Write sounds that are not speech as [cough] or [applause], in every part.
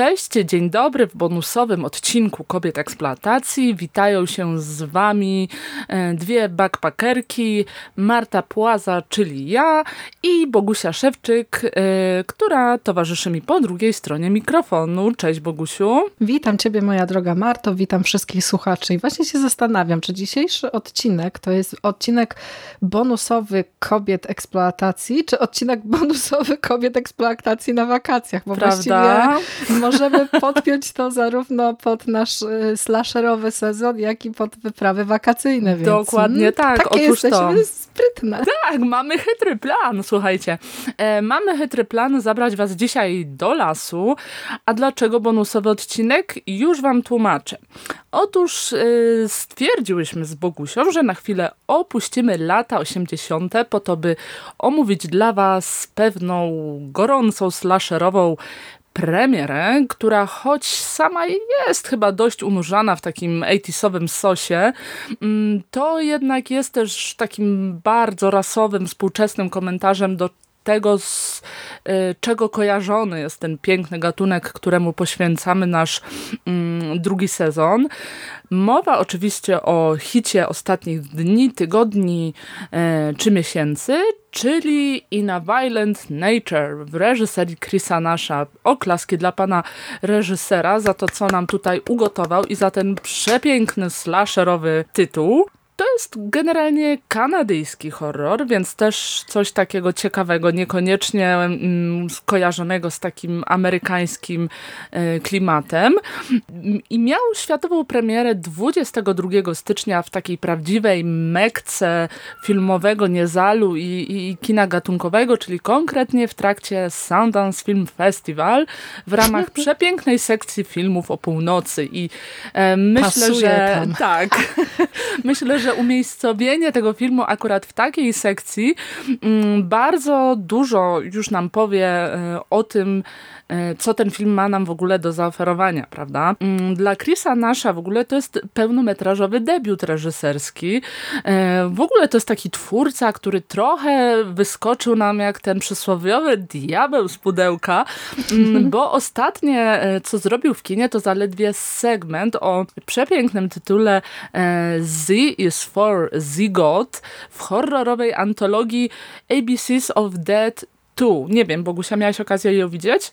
Cześć, dzień dobry w bonusowym odcinku Kobiet Eksploatacji. Witają się z Wami e, dwie backpackerki, Marta Płaza, czyli ja i Bogusia Szewczyk, e, która towarzyszy mi po drugiej stronie mikrofonu. Cześć Bogusiu. Witam Ciebie moja droga Marto, witam wszystkich słuchaczy i właśnie się zastanawiam, czy dzisiejszy odcinek to jest odcinek bonusowy Kobiet Eksploatacji, czy odcinek bonusowy Kobiet Eksploatacji na wakacjach, bo Prawda? właściwie możemy podpiąć to zarówno pod nasz y, slasherowy sezon, jak i pod wyprawy wakacyjne. Więc, Dokładnie mm, tak. Takie Otóż jesteśmy to. sprytne. Tak, mamy chytry plan, słuchajcie. E, mamy chytry plan zabrać was dzisiaj do lasu. A dlaczego bonusowy odcinek? Już wam tłumaczę. Otóż e, stwierdziłyśmy z Bogusią, że na chwilę opuścimy lata 80. po to, by omówić dla was pewną gorącą slasherową premierę, która choć sama jest chyba dość unurzana w takim 80 sosie, mm, to jednak jest też takim bardzo rasowym, współczesnym komentarzem do tego, z y, czego kojarzony jest ten piękny gatunek, któremu poświęcamy nasz mm, drugi sezon. Mowa oczywiście o hicie ostatnich dni, tygodni e, czy miesięcy, czyli In a Violent Nature w reżyserii Chrisa Nasha. Oklaski dla pana reżysera za to, co nam tutaj ugotował i za ten przepiękny slasherowy tytuł. To jest generalnie kanadyjski horror, więc też coś takiego ciekawego, niekoniecznie mm, skojarzonego z takim amerykańskim y, klimatem. I miał światową premierę 22 stycznia w takiej prawdziwej mekce filmowego niezalu i, i, i kina gatunkowego, czyli konkretnie w trakcie Sundance Film Festival w ramach [laughs] przepięknej sekcji filmów o północy. I e, myślę, Pasuje że tam. tak. [laughs] myślę, że że umiejscowienie tego filmu akurat w takiej sekcji mm, bardzo dużo już nam powie e, o tym, co ten film ma nam w ogóle do zaoferowania, prawda? Mm, dla Chrisa Nasza w ogóle to jest pełnometrażowy debiut reżyserski. E, w ogóle to jest taki twórca, który trochę wyskoczył nam jak ten przysłowiowy diabeł z pudełka, mm, [laughs] bo ostatnie, e, co zrobił w kinie, to zaledwie segment o przepięknym tytule Z is for Zigot w horrorowej antologii ABCs of Dead 2. Nie wiem, Bogusia, miałaś okazję ją widzieć?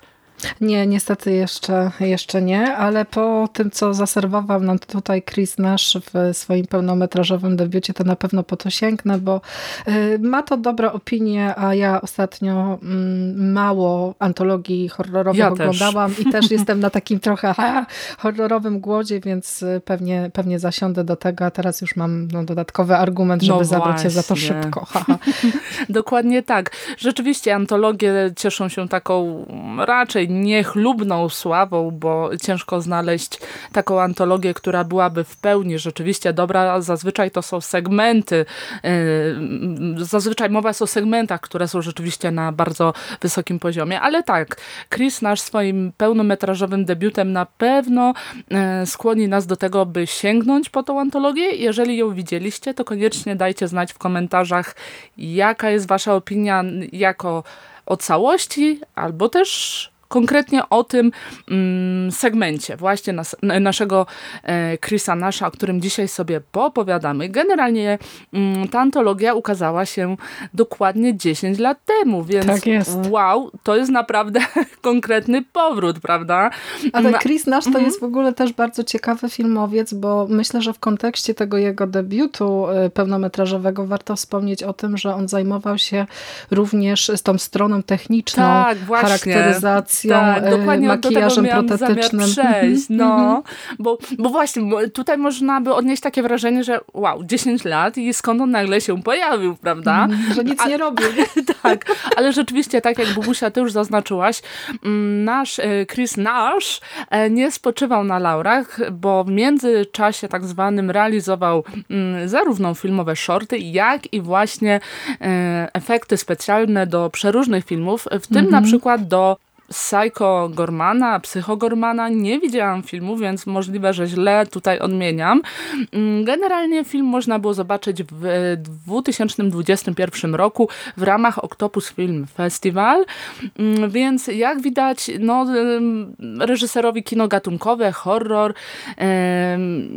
Nie, niestety jeszcze, jeszcze nie, ale po tym, co zaserwował nam tutaj Chris Nash w swoim pełnometrażowym debiucie, to na pewno po to sięgnę, bo y, ma to dobre opinie, a ja ostatnio mm, mało antologii horrorowych ja oglądałam też. i też [laughs] jestem na takim trochę ha, horrorowym głodzie, więc y, pewnie, pewnie zasiądę do tego, a teraz już mam no, dodatkowy argument, żeby no zabrać się za to szybko. Ha, ha. [laughs] Dokładnie tak. Rzeczywiście antologie cieszą się taką raczej niechlubną sławą, bo ciężko znaleźć taką antologię, która byłaby w pełni rzeczywiście dobra. Zazwyczaj to są segmenty, yy, zazwyczaj mowa jest o segmentach, które są rzeczywiście na bardzo wysokim poziomie, ale tak, Chris nasz swoim pełnometrażowym debiutem na pewno yy, skłoni nas do tego, by sięgnąć po tą antologię. Jeżeli ją widzieliście, to koniecznie dajcie znać w komentarzach, jaka jest wasza opinia jako o całości, albo też konkretnie o tym mm, segmencie właśnie nas, naszego e, Chrisa Nasza, o którym dzisiaj sobie poopowiadamy. Generalnie mm, ta antologia ukazała się dokładnie 10 lat temu, więc tak wow, to jest naprawdę [laughs] konkretny powrót, prawda? A ten Chris Nash to -hmm. jest w ogóle też bardzo ciekawy filmowiec, bo myślę, że w kontekście tego jego debiutu e, pełnometrażowego warto wspomnieć o tym, że on zajmował się również z tą stroną techniczną, tak, charakteryzacją tak, e, dokładnie makijażem do tego protetycznym. przejść. No, mhm. bo, bo właśnie, tutaj można by odnieść takie wrażenie, że wow, 10 lat i skąd on nagle się pojawił, prawda? Mhm, że nic A, nie robił. [laughs] tak, ale rzeczywiście, tak jak Bubusia, ty już zaznaczyłaś, mm, nasz e, Chris Nash e, nie spoczywał na laurach, bo w międzyczasie tak zwanym realizował mm, zarówno filmowe shorty, jak i właśnie efekty specjalne do przeróżnych filmów, w tym mm -hmm. na przykład do Psycho Gormana, Psycho Gormana. Nie widziałam filmu, więc możliwe, że źle tutaj odmieniam. Mm, generalnie film można było zobaczyć w 2021 roku w ramach Octopus Film Festival, mm, więc jak widać, no, reżyserowi kino gatunkowe, horror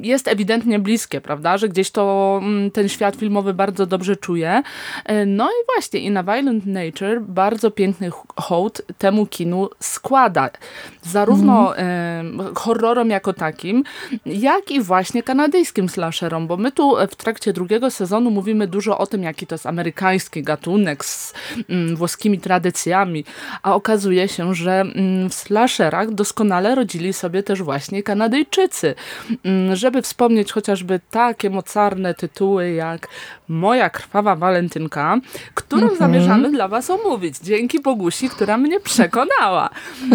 jest ewidentnie bliskie, prawda, że gdzieś to mm, ten świat filmowy bardzo dobrze czuje. E, no i właśnie i na Violent Nature bardzo piękny hołd temu kinu składa. Zarówno mm. horrorom jako takim, jak i właśnie kanadyjskim slasherom, bo my tu w trakcie drugiego sezonu mówimy dużo o tym, jaki to jest amerykański gatunek z mm, włoskimi tradycjami, a okazuje się, że mm, w slasherach doskonale rodzili sobie też właśnie Kanadyjczycy. Mm, żeby wspomnieć chociażby takie mocarne tytuły jak Moja krwawa walentynka, którą mm -hmm. zamierzamy dla was omówić. Dzięki Bogusi, która mnie przekonała.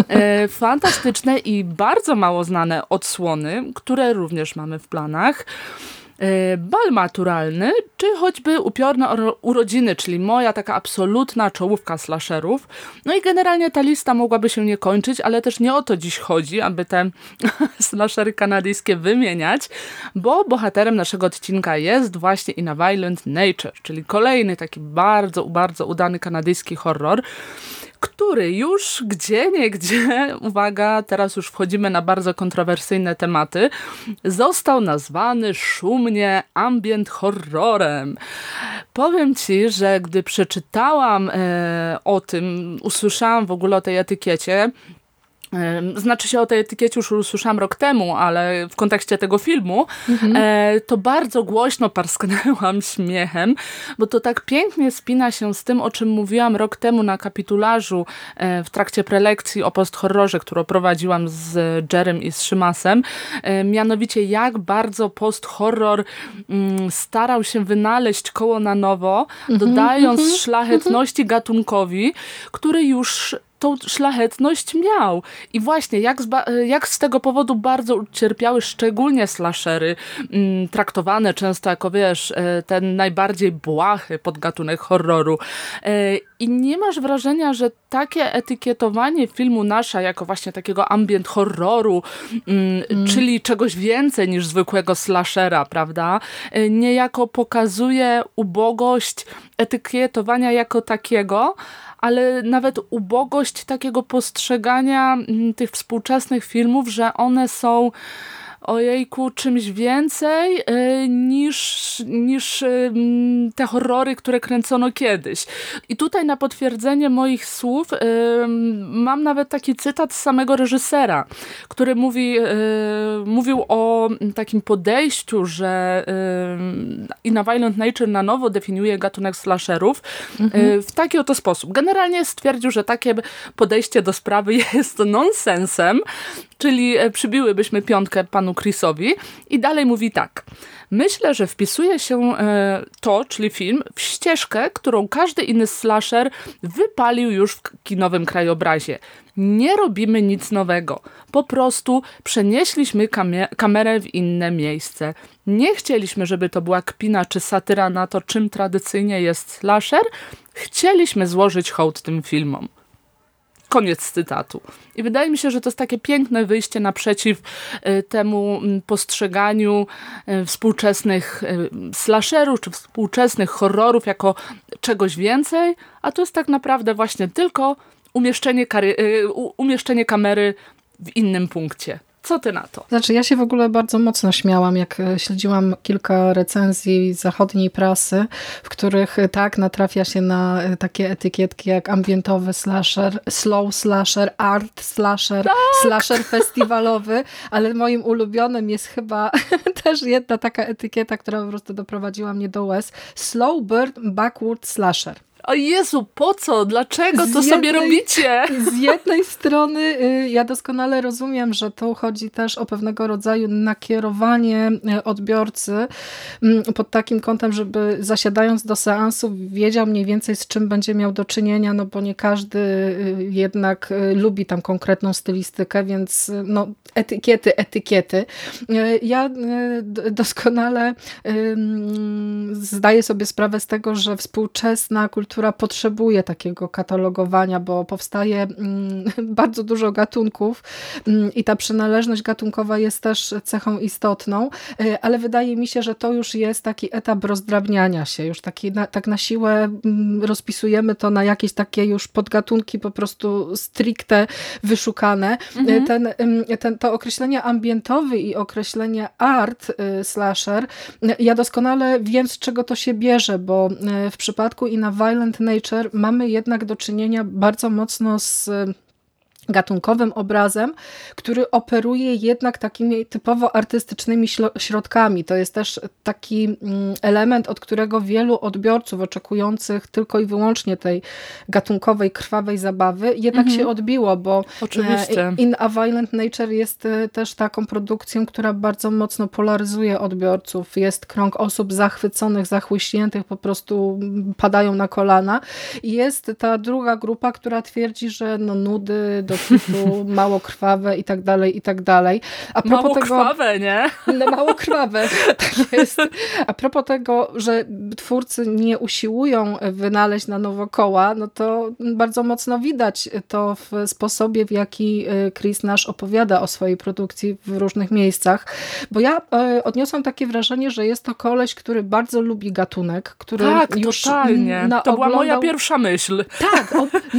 E, fantastyczne i bardzo mało znane odsłony, które również mamy w planach. E, bal maturalny, czy choćby upiorne urodziny, czyli moja taka absolutna czołówka slasherów. No i generalnie ta lista mogłaby się nie kończyć, ale też nie o to dziś chodzi, aby te [laughs] slashery kanadyjskie wymieniać, bo bohaterem naszego odcinka jest właśnie In a Violent Nature, czyli kolejny taki bardzo, bardzo udany kanadyjski horror który już gdzie nie gdzie, [laughs] uwaga, teraz już wchodzimy na bardzo kontrowersyjne tematy, został nazwany szumnie ambient horrorem. Powiem ci, że gdy przeczytałam e, o tym, usłyszałam w ogóle o tej etykiecie, znaczy się o tej etykiecie już usłyszałam rok temu, ale w kontekście tego filmu, mhm. E, to bardzo głośno parsknęłam [laughs] śmiechem, bo to tak pięknie spina się z tym, o czym mówiłam rok temu na kapitularzu e, w trakcie prelekcji o post-horrorze, którą prowadziłam z Jerem i z Szymasem. E, mianowicie jak bardzo post-horror mm, starał się wynaleźć koło na nowo, mhm. dodając mhm. szlachetności gatunkowi, który już tą szlachetność miał. I właśnie, jak z, jak z tego powodu bardzo ucierpiały szczególnie slashery, mm, traktowane często jako, wiesz, e, ten najbardziej błahy podgatunek horroru. E, I nie masz wrażenia, że takie etykietowanie filmu Nasza jako właśnie takiego ambient horroru, mm, mm. czyli czegoś więcej niż zwykłego slashera, prawda? E, niejako pokazuje ubogość etykietowania jako takiego, ale nawet ubogość takiego postrzegania mm, tych współczesnych filmów, że one są ojejku, czymś więcej y, niż, niż y, te horrory, które kręcono kiedyś. I tutaj na potwierdzenie moich słów y, mam nawet taki cytat z samego reżysera, który mówi, mówił o takim podejściu, że In a Violent Nature na nowo definiuje gatunek slasherów mhm. w taki oto sposób. Generalnie stwierdził, że takie podejście do sprawy [laughs] jest nonsensem, czyli przybiłybyśmy piątkę panu Chrisowi i dalej mówi tak. Myślę, że wpisuje się e, to, czyli film, w ścieżkę, którą każdy inny slasher wypalił już w kinowym krajobrazie. Nie robimy nic nowego. Po prostu przenieśliśmy kamerę w inne miejsce. Nie chcieliśmy, żeby to była kpina czy satyra na to, czym tradycyjnie jest slasher. Chcieliśmy złożyć hołd tym filmom. Koniec cytatu. I wydaje mi się, że to jest takie piękne wyjście naprzeciw y, temu mm, postrzeganiu y, współczesnych y, slasherów czy współczesnych horrorów jako czegoś więcej, a to jest tak naprawdę właśnie tylko umieszczenie, umieszczenie kamery w innym punkcie. Co ty na to? Znaczy, ja się w ogóle bardzo mocno śmiałam, jak e, śledziłam kilka recenzji zachodniej prasy, w których e, tak natrafia się na e, takie etykietki jak ambientowy slasher, slow slasher, art slasher, tak! slasher festiwalowy, ale moim ulubionym jest chyba [laughs] też jedna taka etykieta, która po prostu doprowadziła mnie do łez. Slow bird backward slasher. O Jezu, po co? Dlaczego to jednej, sobie robicie? [laughs] Z jednej strony y, ja doskonale rozumiem, że tu chodzi też o pewnego rodzaju nakierowanie y, odbiorcy mm, pod takim kątem, żeby zasiadając do seansu wiedział mniej więcej z czym będzie miał do czynienia, no bo nie każdy y, jednak lubi tam konkretną stylistykę, więc no etykiety, etykiety. Ja doskonale zdaję sobie sprawę z tego, że współczesna kultura literatura potrzebuje takiego katalogowania, bo powstaje mm, [laughs] bardzo dużo gatunków mm, i ta przynależność gatunkowa jest też cechą istotną, y, ale wydaje mi się, że to już jest taki etap rozdrabniania się, już taki na, tak na siłę mm, rozpisujemy to na jakieś takie już podgatunki po prostu stricte wyszukane. Mhm. Ten, ten, to określenie ambientowy i określenie art slasher, ja doskonale wiem z czego to się bierze, bo w przypadku i na Violent Nature mamy jednak do czynienia bardzo mocno z gatunkowym obrazem, który operuje jednak takimi typowo artystycznymi środkami. To jest też taki mm, element, od którego wielu odbiorców oczekujących tylko i wyłącznie tej gatunkowej, krwawej zabawy jednak mhm. się odbiło, bo Oczywiście. E, In a Violent Nature jest e, też taką produkcją, która bardzo mocno polaryzuje odbiorców. Jest krąg osób zachwyconych, zachłyśniętych, po prostu padają na kolana. I jest ta druga grupa, która twierdzi, że no nudy, do dosytu, mało krwawe i tak dalej, i tak dalej. A propos mało tego, krwawe, nie? No mało krwawe, [laughs] tak jest. A propos tego, że twórcy nie usiłują wynaleźć na nowo koła, no to bardzo mocno widać to w sposobie, w jaki y, Chris Nash opowiada o swojej produkcji w różnych miejscach. Bo ja y, odniosłam takie wrażenie, że jest to koleś, który bardzo lubi gatunek, który tak, już totalnie. to była moja pierwsza myśl. Tak,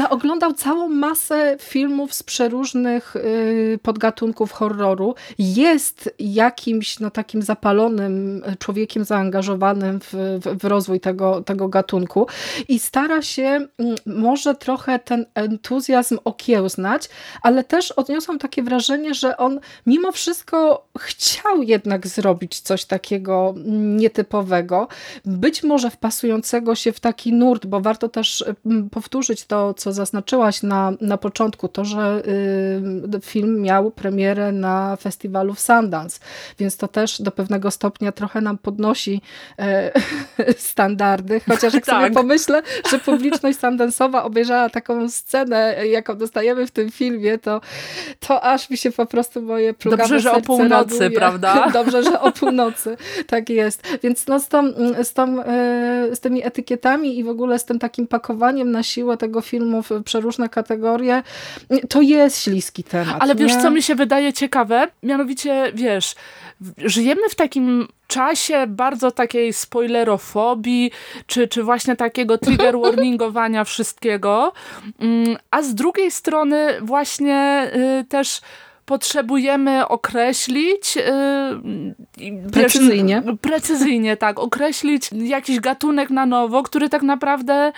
oglądał całą masę filmów z przeróżnych y, podgatunków horroru. Jest jakimś no, takim zapalonym człowiekiem zaangażowanym w, w, w rozwój tego, tego gatunku i stara się mm, może trochę ten entuzjazm okiełznać, ale też odniosłam takie wrażenie, że on mimo wszystko chciał jednak zrobić coś takiego nietypowego, być może wpasującego się w taki nurt, bo warto też mm, powtórzyć to, co zaznaczyłaś na, na początku, to, że Y, film miał premierę na festiwalu w Sundance, więc to też do pewnego stopnia trochę nam podnosi e, [laughs] standardy, chociaż jak tak. sobie pomyślę, że publiczność sundance'owa obejrzała taką scenę, jaką dostajemy w tym filmie, to, to aż mi się po prostu moje plugawe Dobrze, że o północy, raduje. prawda? [laughs] Dobrze, że o północy, tak jest. Więc no z, tą, z, tą, e, z tymi etykietami i w ogóle z tym takim pakowaniem na siłę tego filmu w przeróżne kategorie, to jest śliski temat. Ale wiesz, nie? co mi się wydaje ciekawe? Mianowicie, wiesz, żyjemy w takim czasie bardzo takiej spoilerofobii, czy, czy właśnie takiego trigger [laughs] warningowania wszystkiego, mm, a z drugiej strony właśnie y, też potrzebujemy określić yy, precyzyjnie. Wiesz, precyzyjnie, tak, określić jakiś gatunek na nowo, który tak naprawdę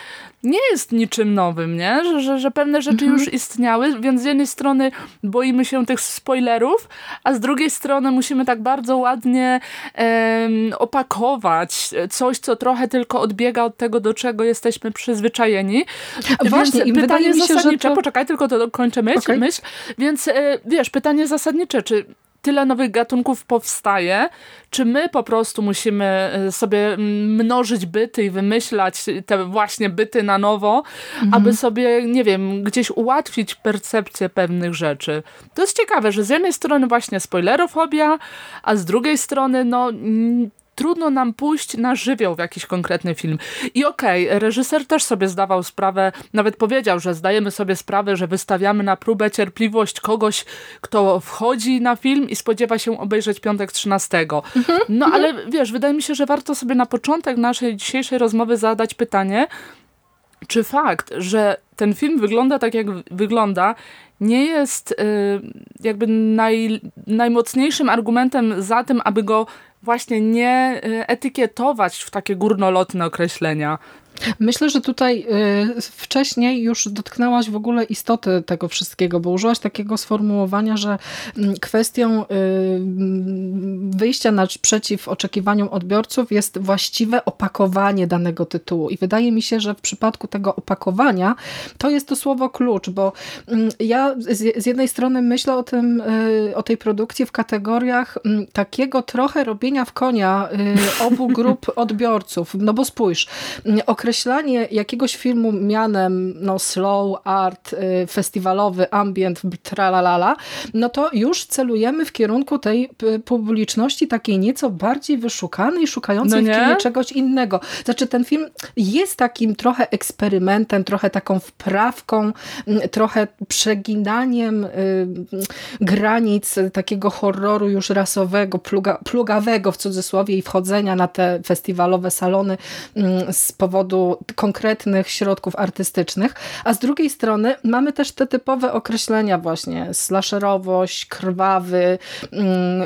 nie jest niczym nowym, nie? Że, że, że pewne rzeczy mhm. już istniały, więc z jednej strony boimy się tych spoilerów, a z drugiej strony musimy tak bardzo ładnie opakować coś, co trochę tylko odbiega od tego, do czego jesteśmy przyzwyczajeni. Właśnie, więc pytanie mi się, zasadnicze, to... poczekaj, tylko to dokończę myśl, okay. myśl. więc e, wiesz, pytanie zasadnicze, czy tyle nowych gatunków powstaje, czy my po prostu musimy e, sobie mnożyć byty i wymyślać te właśnie byty na nowo, mhm. aby sobie, nie wiem, gdzieś ułatwić percepcję pewnych rzeczy. To jest ciekawe, że z jednej strony właśnie spoilerofobia, a z drugiej strony no trudno nam pójść na żywioł w jakiś konkretny film. I okej, okay, reżyser też sobie zdawał sprawę, nawet powiedział, że zdajemy sobie sprawę, że wystawiamy na próbę cierpliwość kogoś, kto wchodzi na film i spodziewa się obejrzeć piątek 13. Mhm, no mhm. ale wiesz, wydaje mi się, że warto sobie na początek naszej dzisiejszej rozmowy zadać pytanie, czy fakt, że ten film wygląda tak, jak wygląda, nie jest y, jakby naj, najmocniejszym argumentem za tym, aby go właśnie nie y, etykietować w takie górnolotne określenia. Myślę, że tutaj y, wcześniej już dotknęłaś w ogóle istoty tego wszystkiego, bo użyłaś takiego sformułowania, że mm, kwestią y, wyjścia naprzeciw oczekiwaniom odbiorców jest właściwe opakowanie danego tytułu. I wydaje mi się, że w przypadku tego opakowania to jest to słowo klucz, bo mm, ja z jednej strony myślę o, tym, y, o tej produkcji w kategoriach mm, takiego trochę robienia w konia obu grup [laughs] odbiorców. No bo spójrz, okres określanie jakiegoś filmu mianem no, slow art, y, festiwalowy, ambient, tralalala, no to już celujemy w kierunku tej publiczności takiej nieco bardziej wyszukanej, szukającej no w kinie czegoś innego. Znaczy ten film jest takim trochę eksperymentem, trochę taką wprawką, trochę przeginaniem y, granic takiego horroru już rasowego, pluga, plugawego w cudzysłowie i wchodzenia na te festiwalowe salony z powodu konkretnych środków artystycznych, a z drugiej strony mamy też te typowe określenia właśnie slasherowość, krwawy, mm,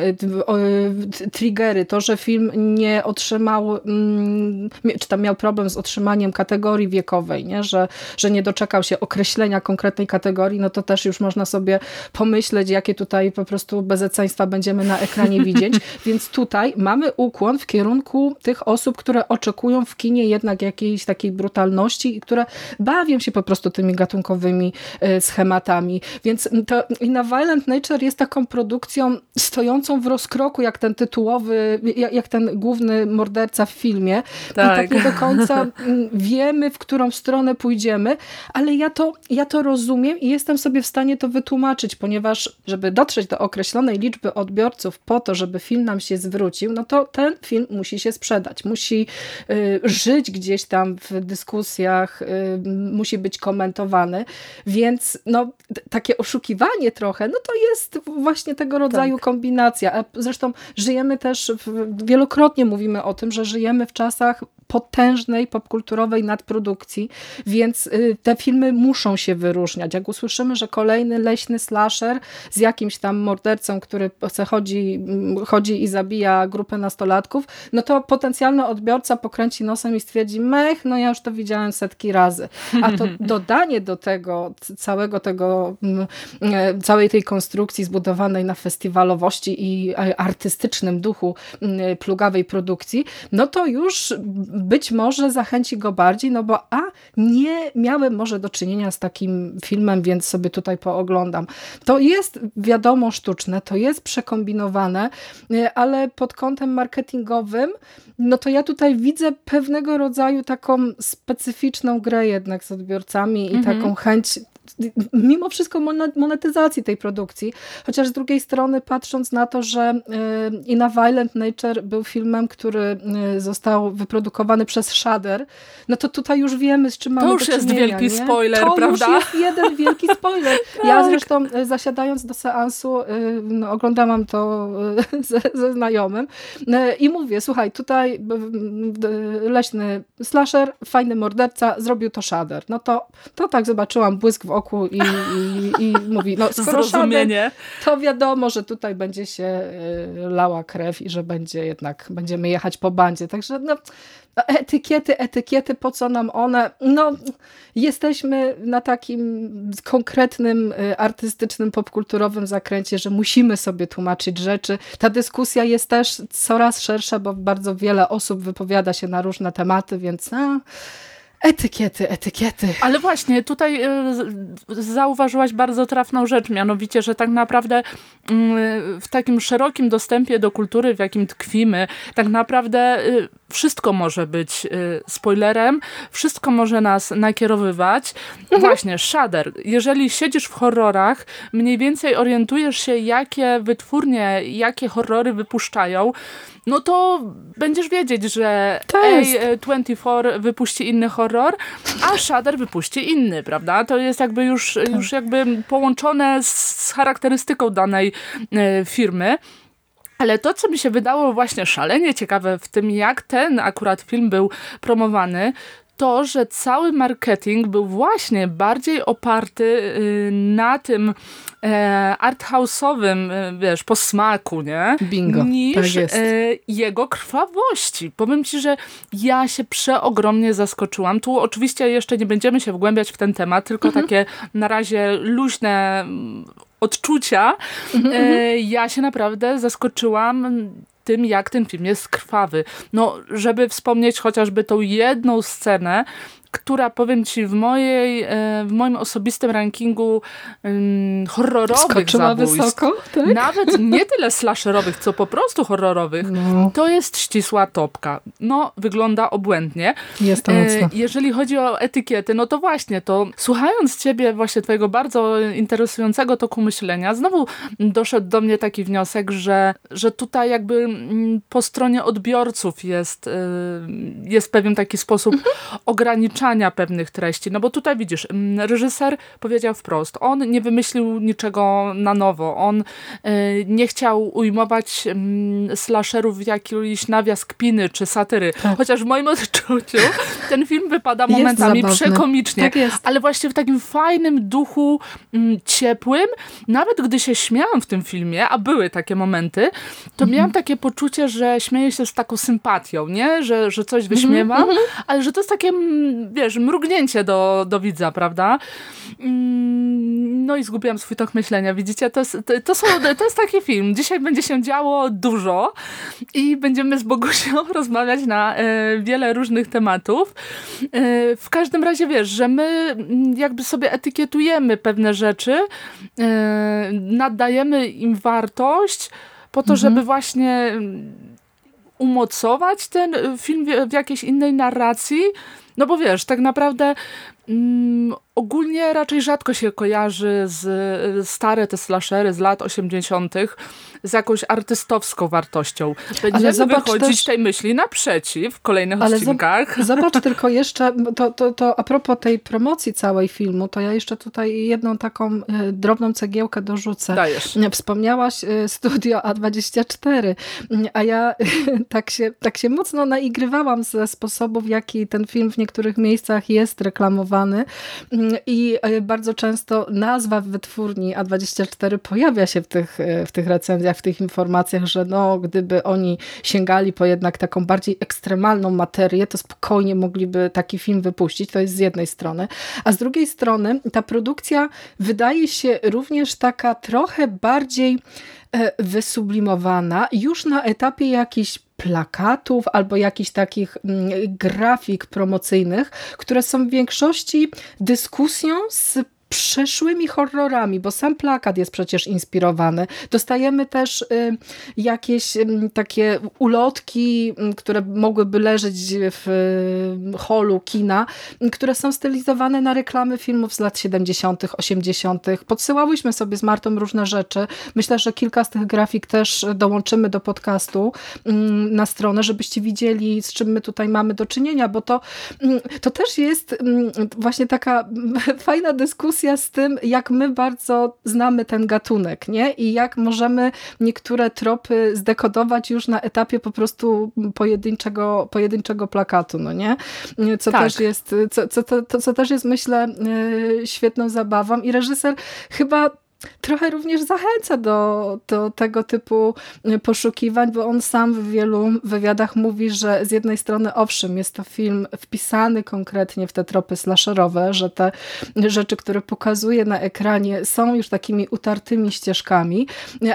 triggery, to, że film nie otrzymał, mm, czy tam miał problem z otrzymaniem kategorii wiekowej, nie? Że, że nie doczekał się określenia konkretnej kategorii, no to też już można sobie pomyśleć, jakie tutaj po prostu bezeceństwa będziemy na ekranie [laughs] widzieć, więc tutaj mamy ukłon w kierunku tych osób, które oczekują w kinie jednak jakiejś takiej brutalności i które bawią się po prostu tymi gatunkowymi e, schematami. Więc to na Violent Nature jest taką produkcją stojącą w rozkroku, jak ten tytułowy, jak, jak ten główny morderca w filmie. Tak. I tak nie do końca wiemy, w którą stronę pójdziemy, ale ja to, ja to rozumiem i jestem sobie w stanie to wytłumaczyć, ponieważ żeby dotrzeć do określonej liczby odbiorców po to, żeby film nam się zwrócił, no to ten film musi się sprzedać, musi y, żyć gdzieś tam w dyskusjach, y, musi być komentowany, więc no, takie oszukiwanie trochę, no to jest właśnie tego rodzaju tak. kombinacja. A zresztą żyjemy też, w, wielokrotnie mówimy o tym, że żyjemy w czasach potężnej popkulturowej nadprodukcji, więc y, te filmy muszą się wyróżniać. Jak usłyszymy, że kolejny leśny slasher z jakimś tam mordercą, który chodzi, mm, chodzi i zabija grupę nastolatków, no to potencjalny odbiorca pokręci nosem i stwierdzi, mech, no ja już to widziałem setki razy. A to [laughs] dodanie do tego, całego tego, mm, e, całej tej konstrukcji zbudowanej na festiwalowości i e, artystycznym duchu mm, plugawej produkcji, no to już być może zachęci go bardziej, no bo a, nie miałem może do czynienia z takim filmem, więc sobie tutaj pooglądam. To jest wiadomo sztuczne, to jest przekombinowane, e, ale pod kątem marketingowym, no to ja tutaj widzę pewnego rodzaju taką specyficzną grę jednak z odbiorcami i mhm. taką chęć mimo wszystko monetyzacji tej produkcji, chociaż z drugiej strony patrząc na to, że y, i na Violent Nature był filmem, który y, został wyprodukowany przez Shudder, no to tutaj już wiemy z czym to mamy do czynienia. To już jest wielki nie? spoiler, to prawda? To już jest jeden wielki spoiler. [laughs] tak. Ja zresztą y, zasiadając do seansu no, oglądałam to [laughs] ze, ze znajomym i mówię, słuchaj, tutaj leśny slasher, fajny morderca, zrobił to Shudder. No to, to tak zobaczyłam błysk w oku i, i, i mówi, no skoro Zrozumienie. to wiadomo, że tutaj będzie się y, lała krew i że będzie jednak, będziemy jechać po bandzie. Także no, etykiety, etykiety, po co nam one? No, jesteśmy na takim konkretnym, y, artystycznym, popkulturowym zakręcie, że musimy sobie tłumaczyć rzeczy. Ta dyskusja jest też coraz szersza, bo bardzo wiele osób wypowiada się na różne tematy, więc... No, Etykiety, etykiety. Ale właśnie, tutaj y, zauważyłaś bardzo trafną rzecz, mianowicie, że tak naprawdę y, w takim szerokim dostępie do kultury, w jakim tkwimy, tak naprawdę y, wszystko może być spoilerem, wszystko może nas nakierowywać. Mhm. Właśnie, Shudder. Jeżeli siedzisz w horrorach, mniej więcej orientujesz się, jakie wytwórnie, jakie horrory wypuszczają, no to będziesz wiedzieć, że A24 wypuści inny horror, a Shudder wypuści inny, prawda? To jest jakby już, tak. już jakby połączone z charakterystyką danej e, firmy. Ale to, co mi się wydało właśnie szalenie ciekawe w tym, jak ten akurat film był promowany, to, że cały marketing był właśnie bardziej oparty y, na tym e, arthouse'owym, e, wiesz, posmaku, nie? Bingo, niż tak jego krwawości. Powiem ci, że ja się przeogromnie zaskoczyłam. Tu oczywiście jeszcze nie będziemy się wgłębiać w ten temat, tylko mhm. takie na razie luźne odczucia. Mhm, mhm, ja się naprawdę zaskoczyłam tym, jak ten film jest krwawy. No, żeby wspomnieć chociażby tą jedną scenę, która powiem ci w mojej, w moim osobistym rankingu um, horrorowych Skoczyła zabójstw, wysoko, tak? nawet nie tyle slasherowych, co po prostu horrorowych, no. to jest ścisła topka. No, wygląda obłędnie. Jest to mocno. Jeżeli chodzi o etykiety, no to właśnie, to słuchając ciebie, właśnie twojego bardzo interesującego toku myślenia, znowu doszedł do mnie taki wniosek, że, że tutaj jakby mm, po stronie odbiorców jest, y, jest pewien taki sposób mhm. Pewnych treści. No bo tutaj widzisz, mm, reżyser powiedział wprost, on nie wymyślił niczego na nowo, on y, nie chciał ujmować mm, slasherów w jakiś nawias kpiny czy satyry. Tak. Chociaż w moim odczuciu [laughs] ten film wypada momentami przekomicznie. Tak ale właśnie w takim fajnym duchu ciepłym. Nawet gdy się śmiałam w tym filmie, a były takie momenty, to miałam takie poczucie, że śmieję się z taką sympatią, nie? Że, że coś wyśmiewam, mhm, mhm. ale że to jest takie, wiesz, mrugnięcie do, do widza, prawda? Mm, no i zgubiłam swój tok myślenia. Widzicie, to jest, to, to, są, to jest taki film. Dzisiaj będzie się działo dużo i będziemy z Bogusią [laughs] rozmawiać na e, wiele różnych tematów. E, w każdym razie wiesz, że my mm, jakby sobie etykietujemy pewne rzeczy, e, nadajemy im wartość po to, mhm. żeby właśnie mm, umocować ten film w, w jakiejś innej narracji. No bo wiesz, tak naprawdę mm, ogólnie raczej rzadko się kojarzy z stare te slashery z lat 80 z jakąś artystowską wartością. Będziemy zobacz wychodzić też... tej myśli naprzeciw w kolejnych ale odcinkach. [laughs] Zobacz tylko jeszcze, to, to, to a propos tej promocji całej filmu, to ja jeszcze tutaj jedną taką e, drobną cegiełkę dorzucę. Dajesz. Wspomniałaś e, studio A24, a ja [laughs] tak się, tak się mocno naigrywałam ze sposobu, w jaki ten film w niektórych miejscach jest reklamowany i e, bardzo często nazwa wytwórni A24 pojawia się w tych, w tych recenzjach w tych informacjach, że no, gdyby oni sięgali po jednak taką bardziej ekstremalną materię, to spokojnie mogliby taki film wypuścić. To jest z jednej strony. A z drugiej strony ta produkcja wydaje się również taka trochę bardziej e, wysublimowana już na etapie jakichś plakatów albo jakichś takich mm, grafik promocyjnych, które są w większości dyskusją z przeszłymi horrorami, bo sam plakat jest przecież inspirowany. Dostajemy też y, jakieś y, takie ulotki, y, które mogłyby leżeć w holu kina, które są stylizowane na reklamy filmów z lat 70., 80. Podsyłałyśmy sobie z Martą różne rzeczy. Myślę, że kilka z tych grafik też dołączymy do podcastu na stronę, żebyście widzieli, z czym my tutaj mamy do czynienia, bo to, to też jest właśnie taka [laughs] fajna dyskusja z tym, jak my bardzo znamy ten gatunek, nie? I jak możemy niektóre tropy zdekodować już na etapie po prostu pojedynczego, pojedynczego plakatu, no nie? Co tak. też jest, co, co, to, co też jest, myślę, e, świetną zabawą i reżyser chyba trochę również zachęca do, do tego typu poszukiwań, bo on sam w wielu wywiadach mówi, że z jednej strony owszem, jest to film wpisany konkretnie w te tropy slasherowe, że te rzeczy, które pokazuje na ekranie są już takimi utartymi ścieżkami,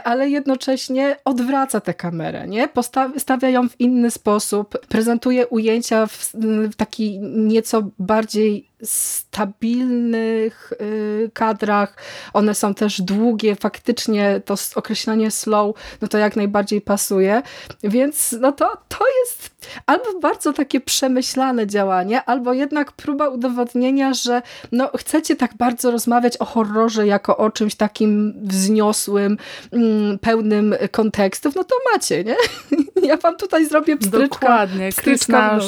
ale jednocześnie odwraca tę kamerę, nie? stawia ją w inny sposób, prezentuje ujęcia w, w taki nieco bardziej stabilnych y, kadrach. One są też długie, faktycznie to określenie slow, no to jak najbardziej pasuje. Więc no to, to jest albo bardzo takie przemyślane działanie, albo jednak próba udowodnienia, że no chcecie tak bardzo rozmawiać o horrorze jako o czymś takim wzniosłym, mm, pełnym kontekstów, no to macie, nie? [laughs] Ja wam tutaj zrobię pstryczka. Dokładnie. Krishna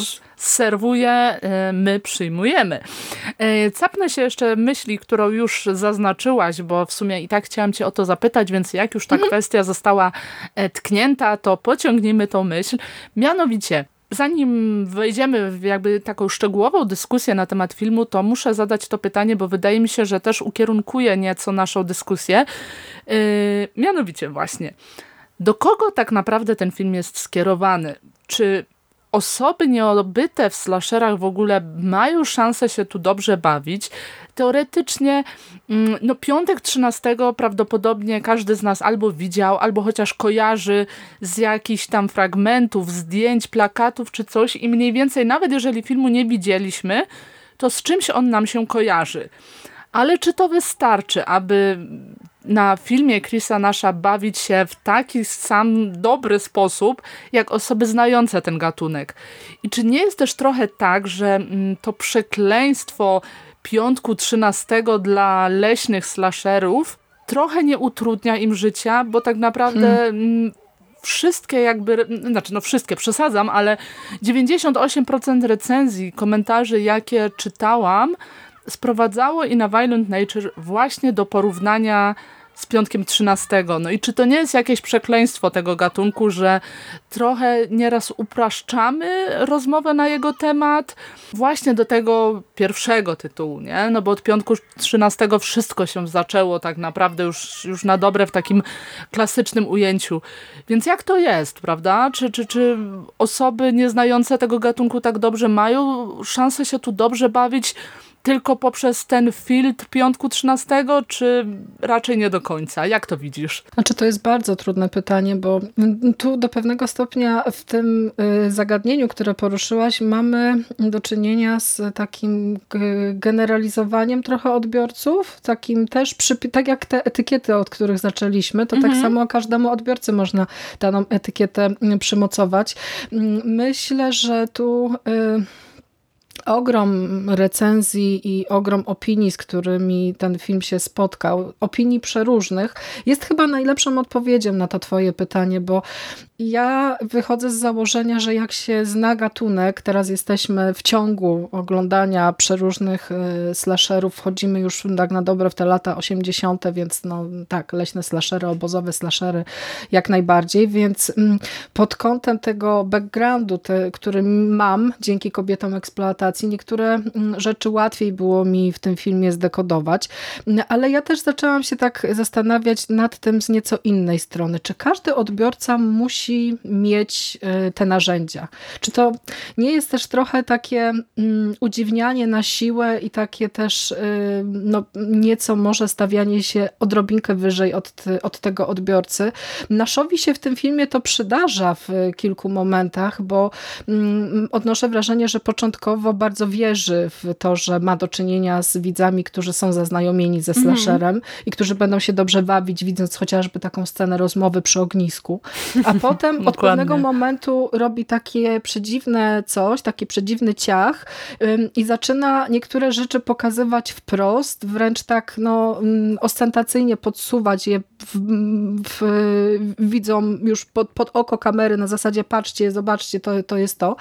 serwuje, e, my przyjmujemy. E, capnę się jeszcze myśli, którą już zaznaczyłaś, bo w sumie i tak chciałam cię o to zapytać, więc jak już ta mhm. kwestia została e, tknięta, to pociągnijmy tą myśl. Mianowicie, zanim wejdziemy w jakby taką szczegółową dyskusję na temat filmu, to muszę zadać to pytanie, bo wydaje mi się, że też ukierunkuje nieco naszą dyskusję. Yy, mianowicie właśnie, do kogo tak naprawdę ten film jest skierowany? Czy osoby nieobyte w slasherach w ogóle mają szansę się tu dobrze bawić. Teoretycznie mm, no piątek 13 prawdopodobnie każdy z nas albo widział, albo chociaż kojarzy z jakichś tam fragmentów, zdjęć, plakatów czy coś i mniej więcej nawet jeżeli filmu nie widzieliśmy, to z czymś on nam się kojarzy. Ale czy to wystarczy, aby na filmie Chrisa Nasza bawić się w taki sam dobry sposób, jak osoby znające ten gatunek? I czy nie jest też trochę tak, że mm, to przekleństwo piątku 13 dla leśnych slasherów trochę nie utrudnia im życia, bo tak naprawdę hmm. wszystkie jakby, znaczy no wszystkie, przesadzam, ale 98% recenzji, komentarzy jakie czytałam sprowadzało i na Violent Nature właśnie do porównania z piątkiem 13. No i czy to nie jest jakieś przekleństwo tego gatunku, że trochę nieraz upraszczamy rozmowę na jego temat właśnie do tego pierwszego tytułu, nie? No bo od piątku 13 wszystko się zaczęło tak naprawdę już, już na dobre w takim klasycznym ujęciu. Więc jak to jest, prawda? Czy, czy, czy osoby nieznające tego gatunku tak dobrze mają szansę się tu dobrze bawić tylko poprzez ten filtr piątku 13, czy raczej nie do końca? Jak to widzisz? Znaczy to jest bardzo trudne pytanie, bo tu do pewnego stopnia w tym y, zagadnieniu, które poruszyłaś, mamy do czynienia z takim generalizowaniem trochę odbiorców, takim też, tak jak te etykiety, od których zaczęliśmy, to tak mhm. tak samo każdemu odbiorcy można daną etykietę przymocować. Myślę, że tu... Y ogrom recenzji i ogrom opinii, z którymi ten film się spotkał, opinii przeróżnych, jest chyba najlepszą odpowiedzią na to twoje pytanie, bo ja wychodzę z założenia, że jak się zna gatunek, teraz jesteśmy w ciągu oglądania przeróżnych y, slasherów, wchodzimy już tak na dobre w te lata 80., więc no tak, leśne slashery, obozowe slashery jak najbardziej, więc mm, pod kątem tego backgroundu, te, który mam dzięki kobietom eksploatacji, niektóre mm, rzeczy łatwiej było mi w tym filmie zdekodować, ale ja też zaczęłam się tak zastanawiać nad tym z nieco innej strony. Czy każdy odbiorca musi musi mieć y, te narzędzia. Czy to nie jest też trochę takie mm, udziwnianie na siłę i takie też y, no, nieco może stawianie się odrobinkę wyżej od, od tego odbiorcy. Naszowi się w tym filmie to przydarza w kilku momentach, bo mm, odnoszę wrażenie, że początkowo bardzo wierzy w to, że ma do czynienia z widzami, którzy są zaznajomieni ze mhm. slasherem mm. i którzy będą się dobrze bawić, widząc chociażby taką scenę rozmowy przy ognisku. A potem potem od pewnego momentu robi takie przedziwne coś, taki przedziwny ciach i zaczyna niektóre rzeczy pokazywać wprost, wręcz tak no, ostentacyjnie podsuwać je w, w, widzą już pod, pod oko kamery na zasadzie patrzcie, zobaczcie, to, to jest to.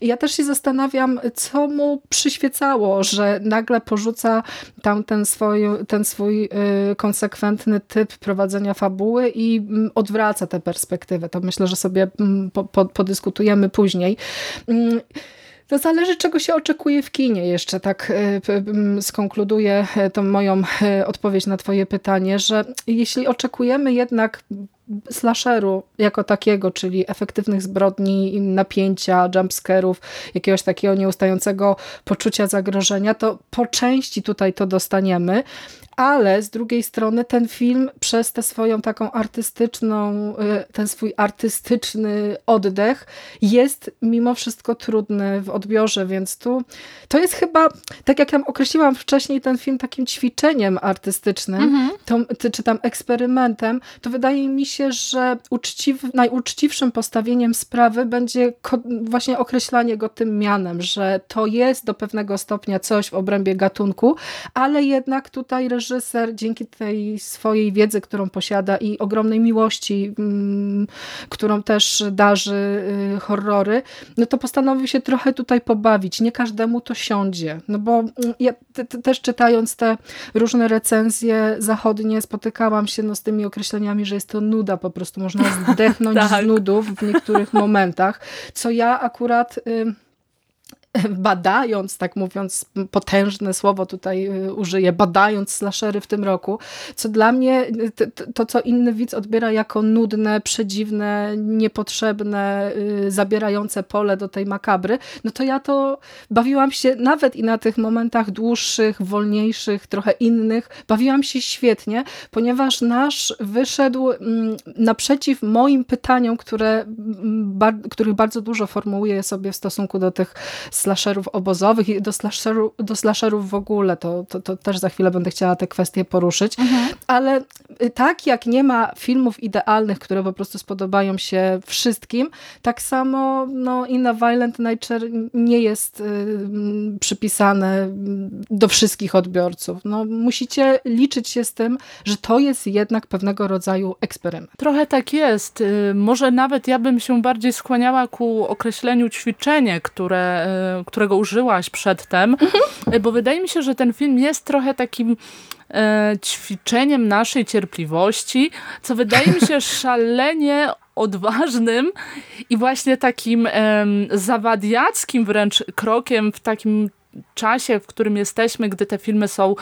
I ja też się zastanawiam, co mu przyświecało, że nagle porzuca tam ten swój, ten swój y, konsekwentny typ prowadzenia fabuły i odwraca tę perspektywę. To myślę, że sobie mm, po, po, podyskutujemy później. Mm, to zależy, czego się oczekuje w kinie. Jeszcze tak e, skonkluduję e, tą moją e, odpowiedź na twoje pytanie, że jeśli oczekujemy jednak slasheru jako takiego, czyli efektywnych zbrodni, napięcia, jumpscarów, jakiegoś takiego nieustającego poczucia zagrożenia, to po części tutaj to dostaniemy, ale z drugiej strony ten film przez tę swoją taką artystyczną, y, ten swój artystyczny oddech jest mimo wszystko trudny w odbiorze, więc tu to jest chyba, tak jak ja określiłam wcześniej ten film takim ćwiczeniem artystycznym, mhm. to, czy tam eksperymentem, to wydaje mi się, że uczciw, najuczciwszym postawieniem sprawy będzie właśnie określanie go tym mianem, że to jest do pewnego stopnia coś w obrębie gatunku, ale jednak tutaj reżyser reżyser dzięki tej swojej wiedzy, którą posiada i ogromnej miłości, mm, którą też darzy y, horrory, no to postanowił się trochę tutaj pobawić. Nie każdemu to siądzie. No bo mm, ja też czytając te różne recenzje zachodnie spotykałam się no, z tymi określeniami, że jest to nuda, po prostu można [laughs] zdechnąć tak. z nudów w niektórych momentach, co ja akurat... Y [laughs] badając, tak mówiąc, potężne słowo tutaj y, użyję, badając slashery w tym roku, co dla mnie, to co inny widz odbiera jako nudne, przedziwne, niepotrzebne, y, zabierające pole do tej makabry, no to ja to bawiłam się nawet i na tych momentach dłuższych, wolniejszych, trochę innych, bawiłam się świetnie, ponieważ nasz wyszedł mm, naprzeciw moim pytaniom, które, których bardzo dużo formułuję sobie w stosunku do tych slasherów obozowych i do, slasheru, do slasherów w ogóle, to, to, to też za chwilę będę chciała te kwestie poruszyć, mhm. ale y, tak jak nie ma filmów idealnych, które po prostu spodobają się wszystkim, tak samo no, Inna Violent Nature nie jest y, przypisane do wszystkich odbiorców. No, musicie liczyć się z tym, że to jest jednak pewnego rodzaju eksperyment. Trochę tak jest. Y, może nawet ja bym się bardziej skłaniała ku określeniu ćwiczenie, które, y, którego użyłaś przedtem, mhm. Y, bo wydaje mi się, że ten film jest trochę takim ćwiczeniem naszej cierpliwości, co wydaje mi się [laughs] szalenie odważnym i właśnie takim zawadiackim wręcz krokiem w takim czasie, w którym jesteśmy, gdy te filmy są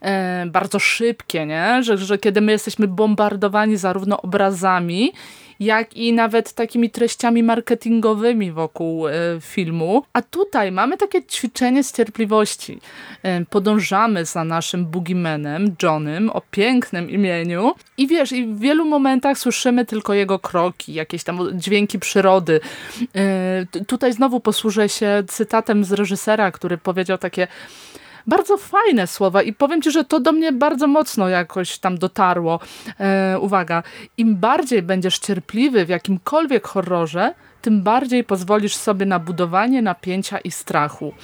e, bardzo szybkie, nie? Że, że kiedy my jesteśmy bombardowani zarówno obrazami, jak i nawet takimi treściami marketingowymi wokół e, filmu. A tutaj mamy takie ćwiczenie z cierpliwości. E, podążamy za naszym boogeymanem, Johnem, o pięknym imieniu i wiesz, i w wielu momentach słyszymy tylko jego kroki, jakieś tam dźwięki przyrody. E, tutaj znowu posłużę się cytatem z reżysera, który powiedział takie bardzo fajne słowa i powiem ci, że to do mnie bardzo mocno jakoś tam dotarło. E, uwaga, im bardziej będziesz cierpliwy w jakimkolwiek horrorze, tym bardziej pozwolisz sobie na budowanie napięcia i strachu.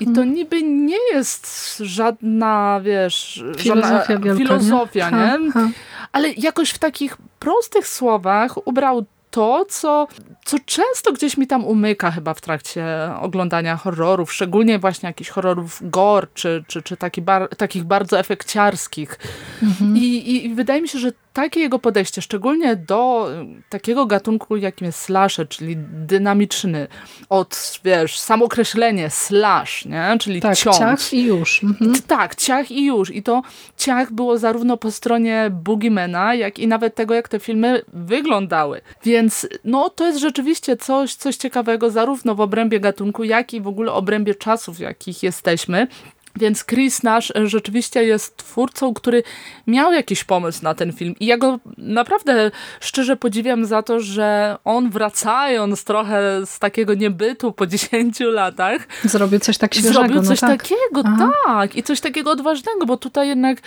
I to mhm. niby nie jest żadna, wiesz, filozofia, żadna wielka, filozofia nie? nie? Ha, ha. Ale jakoś w takich prostych słowach ubrał to, co, co często gdzieś mi tam umyka chyba w trakcie oglądania horrorów, szczególnie właśnie jakichś horrorów gore, czy, czy, czy taki bar, takich bardzo efekciarskich. Mhm. I, I wydaje mi się, że takie jego podejście, szczególnie do y, takiego gatunku, jakim jest slasher, czyli dynamiczny, od, wiesz, samokreślenie slash, nie? Czyli tak, ciąg. ciach i już. Mhm. Tak, ciach i już. I to ciach było zarówno po stronie Boogiemana, jak i nawet tego, jak te filmy wyglądały. Więc no, to jest rzeczywiście coś, coś ciekawego, zarówno w obrębie gatunku, jak i w ogóle obrębie czasów, w jakich jesteśmy. Więc Chris Nash rzeczywiście jest twórcą, który miał jakiś pomysł na ten film. I ja go naprawdę szczerze podziwiam za to, że on wracając trochę z takiego niebytu po [laughs] 10 latach. Zrobił coś tak świeżego. Zrobił coś no tak. takiego, Aha. tak. I coś takiego odważnego, bo tutaj jednak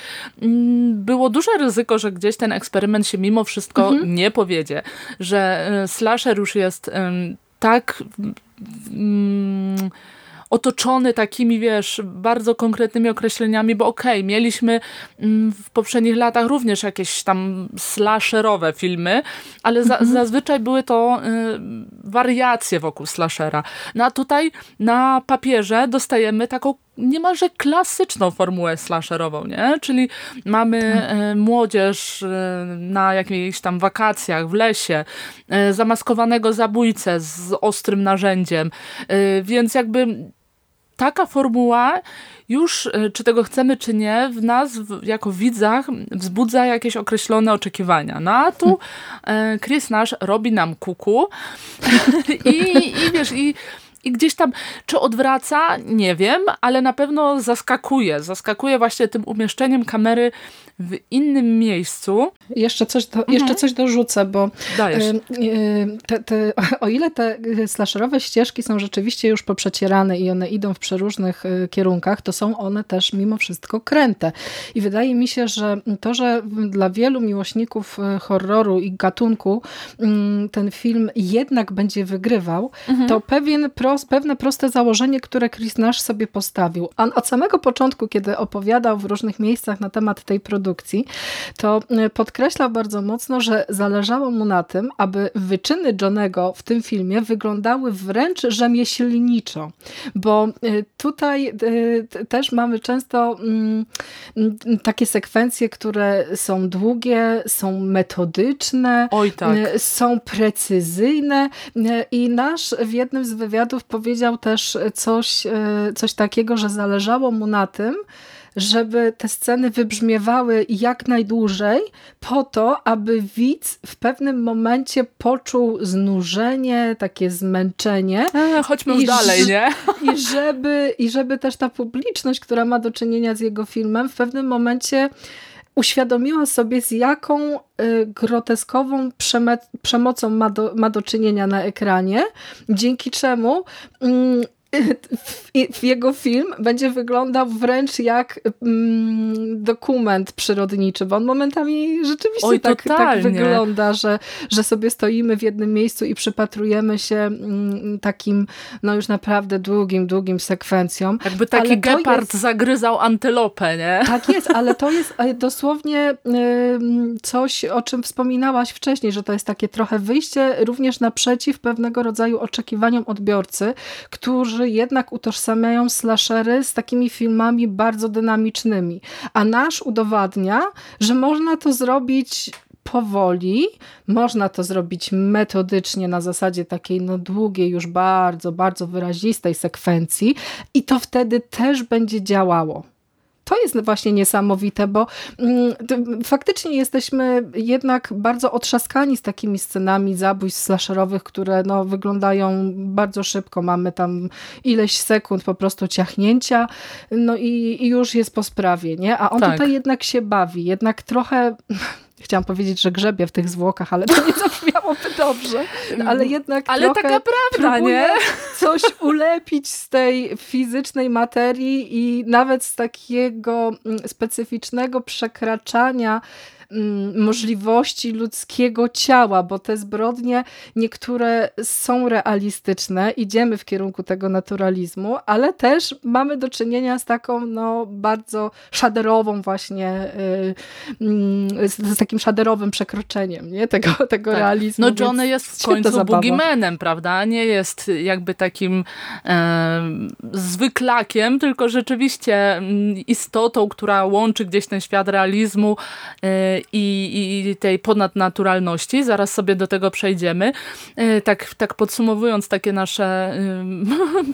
mm, było duże ryzyko, że gdzieś ten eksperyment się mimo wszystko mhm. nie powiedzie. Że y, slasher już jest tak... Y, otoczony takimi, wiesz, bardzo konkretnymi określeniami, bo okej, okay, mieliśmy mm, w poprzednich latach również jakieś tam slasherowe filmy, ale za, mhm. zazwyczaj były to y, wariacje wokół slashera. No a tutaj na papierze dostajemy taką niemalże klasyczną formułę slasherową, nie? Czyli mamy y, młodzież y, na jakichś tam wakacjach w lesie, y, zamaskowanego zabójcę z ostrym narzędziem, więc jakby taka formuła już, e, czy tego chcemy, czy nie, w nas, w, jako widzach, wzbudza jakieś określone oczekiwania. No a tu e, Chris nasz robi nam kuku [laughs] i, i wiesz, i i gdzieś tam, czy odwraca, nie wiem, ale na pewno zaskakuje. Zaskakuje właśnie tym umieszczeniem kamery w innym miejscu. Jeszcze coś, do, mhm. jeszcze coś dorzucę, bo Dajesz. Te, te, [laughs] o ile te slasherowe ścieżki są rzeczywiście już poprzecierane i one idą w przeróżnych y, kierunkach, to są one też mimo wszystko kręte. I wydaje mi się, że to, że dla wielu miłośników y, horroru i gatunku mm, ten film jednak będzie wygrywał, mhm. to pewien prost, pewne proste założenie, które Chris Nash sobie postawił. On od samego początku, kiedy opowiadał w różnych miejscach na temat tej produkcji, produkcji, to e, podkreślał bardzo mocno, że zależało mu na tym, aby wyczyny Johnego w tym filmie wyglądały wręcz rzemieślniczo, bo e, tutaj e, też mamy często mm, takie sekwencje, które są długie, są metodyczne, Oj, tak. są precyzyjne i nasz w jednym z wywiadów powiedział też coś, coś takiego, że zależało mu na tym, żeby te sceny wybrzmiewały jak najdłużej, po to, aby widz w pewnym momencie poczuł znużenie, takie zmęczenie. E, chodźmy już dalej, nie? [laughs] I żeby, I żeby też ta publiczność, która ma do czynienia z jego filmem, w pewnym momencie uświadomiła sobie, z jaką y, groteskową przemocą ma do, ma do czynienia na ekranie, dzięki czemu mm, [laughs] jego film będzie wyglądał wręcz jak mm, dokument przyrodniczy, bo on momentami rzeczywiście Oj, tak, tak, wygląda, że, że sobie stoimy w jednym miejscu i przypatrujemy się mm, takim, no już naprawdę długim, długim sekwencjom. Jakby taki gepard jest, zagryzał antylopę, nie? Tak jest, ale to jest e, dosłownie coś, o czym wspominałaś wcześniej, że to jest takie trochę wyjście również naprzeciw pewnego rodzaju oczekiwaniom odbiorcy, którzy jednak utożsamiają slashery z takimi filmami bardzo dynamicznymi. A nasz udowadnia, że można to zrobić powoli, można to zrobić metodycznie na zasadzie takiej no długiej, już bardzo, bardzo wyrazistej sekwencji i to wtedy też będzie działało to jest właśnie niesamowite, bo mm, faktycznie jesteśmy jednak bardzo otrzaskani z takimi scenami zabójstw slasherowych, które no, wyglądają bardzo szybko. Mamy tam ileś sekund po prostu ciachnięcia, no i, i już jest po sprawie, nie? A on tak. tutaj jednak się bawi, jednak trochę Chciałam powiedzieć, że grzebie w tych zwłokach, ale to nie [laughs] zabrzmiałoby dobrze. Ale jednak Ale taka prawda, nie? coś ulepić z tej fizycznej materii i nawet z takiego mm, specyficznego przekraczania możliwości ludzkiego ciała, bo te zbrodnie niektóre są realistyczne, idziemy w kierunku tego naturalizmu, ale też mamy do czynienia z taką no, bardzo szaderową właśnie, yy, z, z, takim szaderowym przekroczeniem nie? tego, [laughs] tego tak. realizmu. No Johnny jest w końcu boogeymanem, prawda? Nie jest jakby takim e, zwyklakiem, tylko rzeczywiście mm, istotą, która łączy gdzieś ten świat realizmu e, i, i tej ponadnaturalności. Zaraz sobie do tego przejdziemy. E, tak, tak podsumowując takie nasze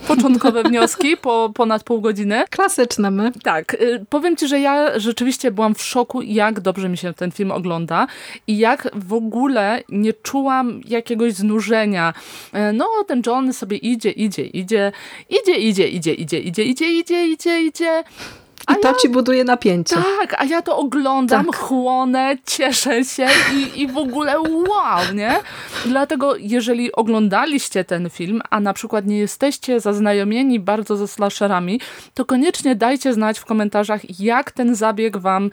początkowe wnioski po ponad pół godziny. Klasyczne my. Tak. E, powiem ci, że ja rzeczywiście byłam w szoku, jak dobrze mi się ten film ogląda i jak w ogóle nie czułam jakiegoś znużenia. E, no, ten John sobie idzie, idzie, idzie, idzie, idzie, idzie, idzie, idzie, idzie, idzie, idzie, idzie. I to ja, ci buduje napięcie. Tak, a ja to oglądam, tak. chłonę, cieszę się i, i w ogóle wow, nie? Dlatego jeżeli oglądaliście ten film, a na przykład nie jesteście zaznajomieni bardzo ze slasherami, to koniecznie dajcie znać w komentarzach, jak ten zabieg wam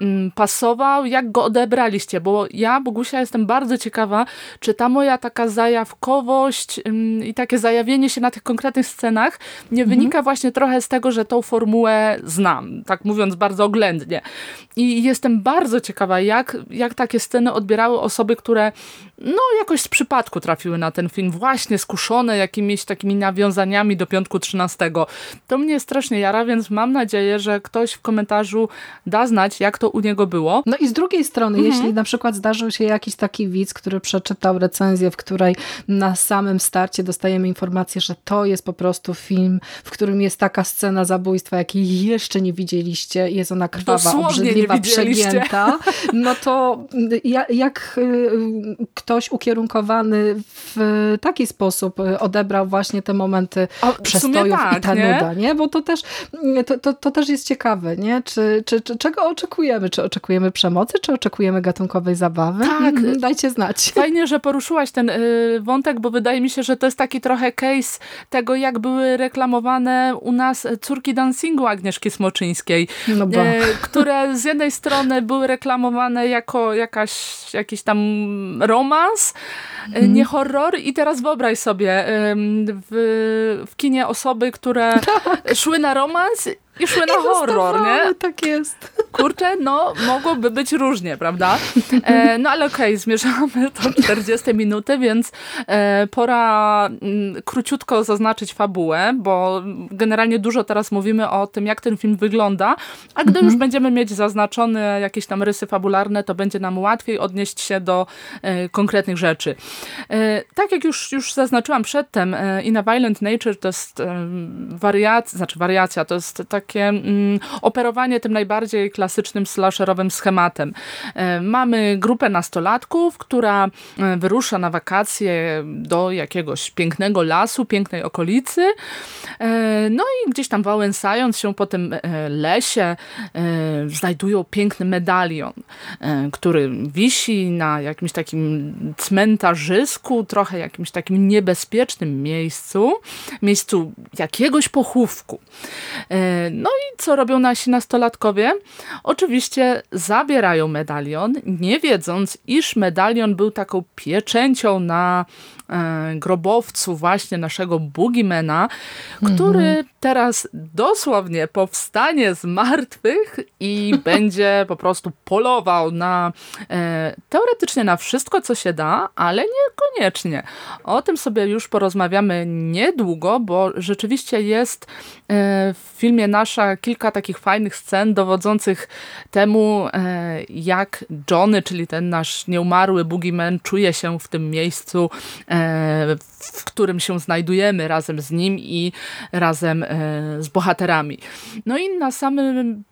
mm, pasował, jak go odebraliście, bo ja, Bogusia, jestem bardzo ciekawa, czy ta moja taka zajawkowość mm, i takie zajawienie się na tych konkretnych scenach nie mhm. wynika właśnie trochę z tego, że tą formułę znam tak mówiąc bardzo oględnie. I jestem bardzo ciekawa, jak, jak takie sceny odbierały osoby, które no jakoś z przypadku trafiły na ten film, właśnie skuszone jakimiś takimi nawiązaniami do piątku 13. To mnie strasznie jara, więc mam nadzieję, że ktoś w komentarzu da znać, jak to u niego było. No i z drugiej strony, mhm. jeśli na przykład zdarzył się jakiś taki widz, który przeczytał recenzję, w której na samym starcie dostajemy informację, że to jest po prostu film, w którym jest taka scena zabójstwa, jakiej jeszcze nie widzieliście, jest ona krwawa, Dosłownie obrzydliwa, przegięta, no to jak y, ktoś ukierunkowany w taki sposób odebrał właśnie te momenty A, przestojów tak, i ta nie? nuda, nie? Bo to też, to, to, to, też jest ciekawe, nie? Czy, czy, czy, czego oczekujemy? Czy oczekujemy przemocy, czy oczekujemy gatunkowej zabawy? Tak. [laughs] Dajcie znać. Fajnie, że poruszyłaś ten y, wątek, bo wydaje mi się, że to jest taki trochę case tego, jak były reklamowane u nas córki dancingu Agnieszki Smoczyńskiej, no y, które z jednej strony były reklamowane jako jakaś, jakiś tam romans, romans, mm. nie horror. I teraz wyobraź sobie w, w kinie osoby, które [laughs] tak. szły na romans i szły na horror, nie? Tak jest. Kurczę, no mogłoby być różnie, prawda? E, no ale okej, okay, zmierzamy do 40 minuty, więc e, pora m, mm, króciutko zaznaczyć fabułę, bo generalnie dużo teraz mówimy o tym, jak ten film wygląda, a gdy mhm. już będziemy mieć zaznaczone jakieś tam rysy fabularne, to będzie nam łatwiej odnieść się do e, konkretnych rzeczy. E, tak jak już, już zaznaczyłam przedtem, e, In a Violent Nature to jest wariacja, znaczy wariacja, to jest tak takie mm, operowanie tym najbardziej klasycznym slasherowym schematem. E, mamy grupę nastolatków, która e, wyrusza na wakacje do jakiegoś pięknego lasu, pięknej okolicy. E, no i gdzieś tam wałęsając się po tym lesie znajdują piękny medalion, który wisi na jakimś takim cmentarzysku, trochę jakimś takim niebezpiecznym miejscu, miejscu jakiegoś pochówku. No i co robią nasi nastolatkowie? Oczywiście zabierają medalion, nie wiedząc, iż medalion był taką pieczęcią na grobowcu właśnie naszego Boogiemana, który mhm. teraz dosłownie powstanie z martwych i [laughs] będzie po prostu polował na e, teoretycznie na wszystko, co się da, ale niekoniecznie. O tym sobie już porozmawiamy niedługo, bo rzeczywiście jest e, w filmie Nasza kilka takich fajnych scen dowodzących temu, jak Johnny, czyli ten nasz nieumarły Boogieman czuje się w tym miejscu w którym się znajdujemy razem z nim i razem e, z bohaterami. No i na samym,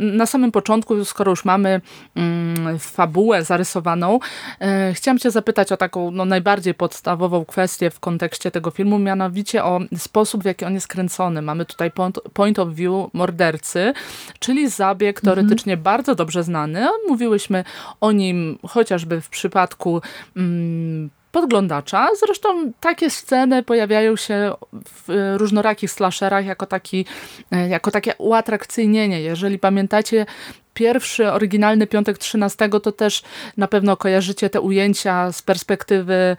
na samym początku, skoro już mamy mm, fabułę zarysowaną, e, chciałam cię zapytać o taką no, najbardziej podstawową kwestię w kontekście tego filmu, mianowicie o sposób, w jaki on jest kręcony. Mamy tutaj point of view mordercy, czyli zabieg mhm. teoretycznie mhm. bardzo dobrze znany. Mówiłyśmy o nim chociażby w przypadku mm, podglądacza. Zresztą takie sceny pojawiają się w różnorakich slasherach jako, taki, e, jako takie uatrakcyjnienie. Jeżeli pamiętacie pierwszy, oryginalny Piątek 13, to też na pewno kojarzycie te ujęcia z perspektywy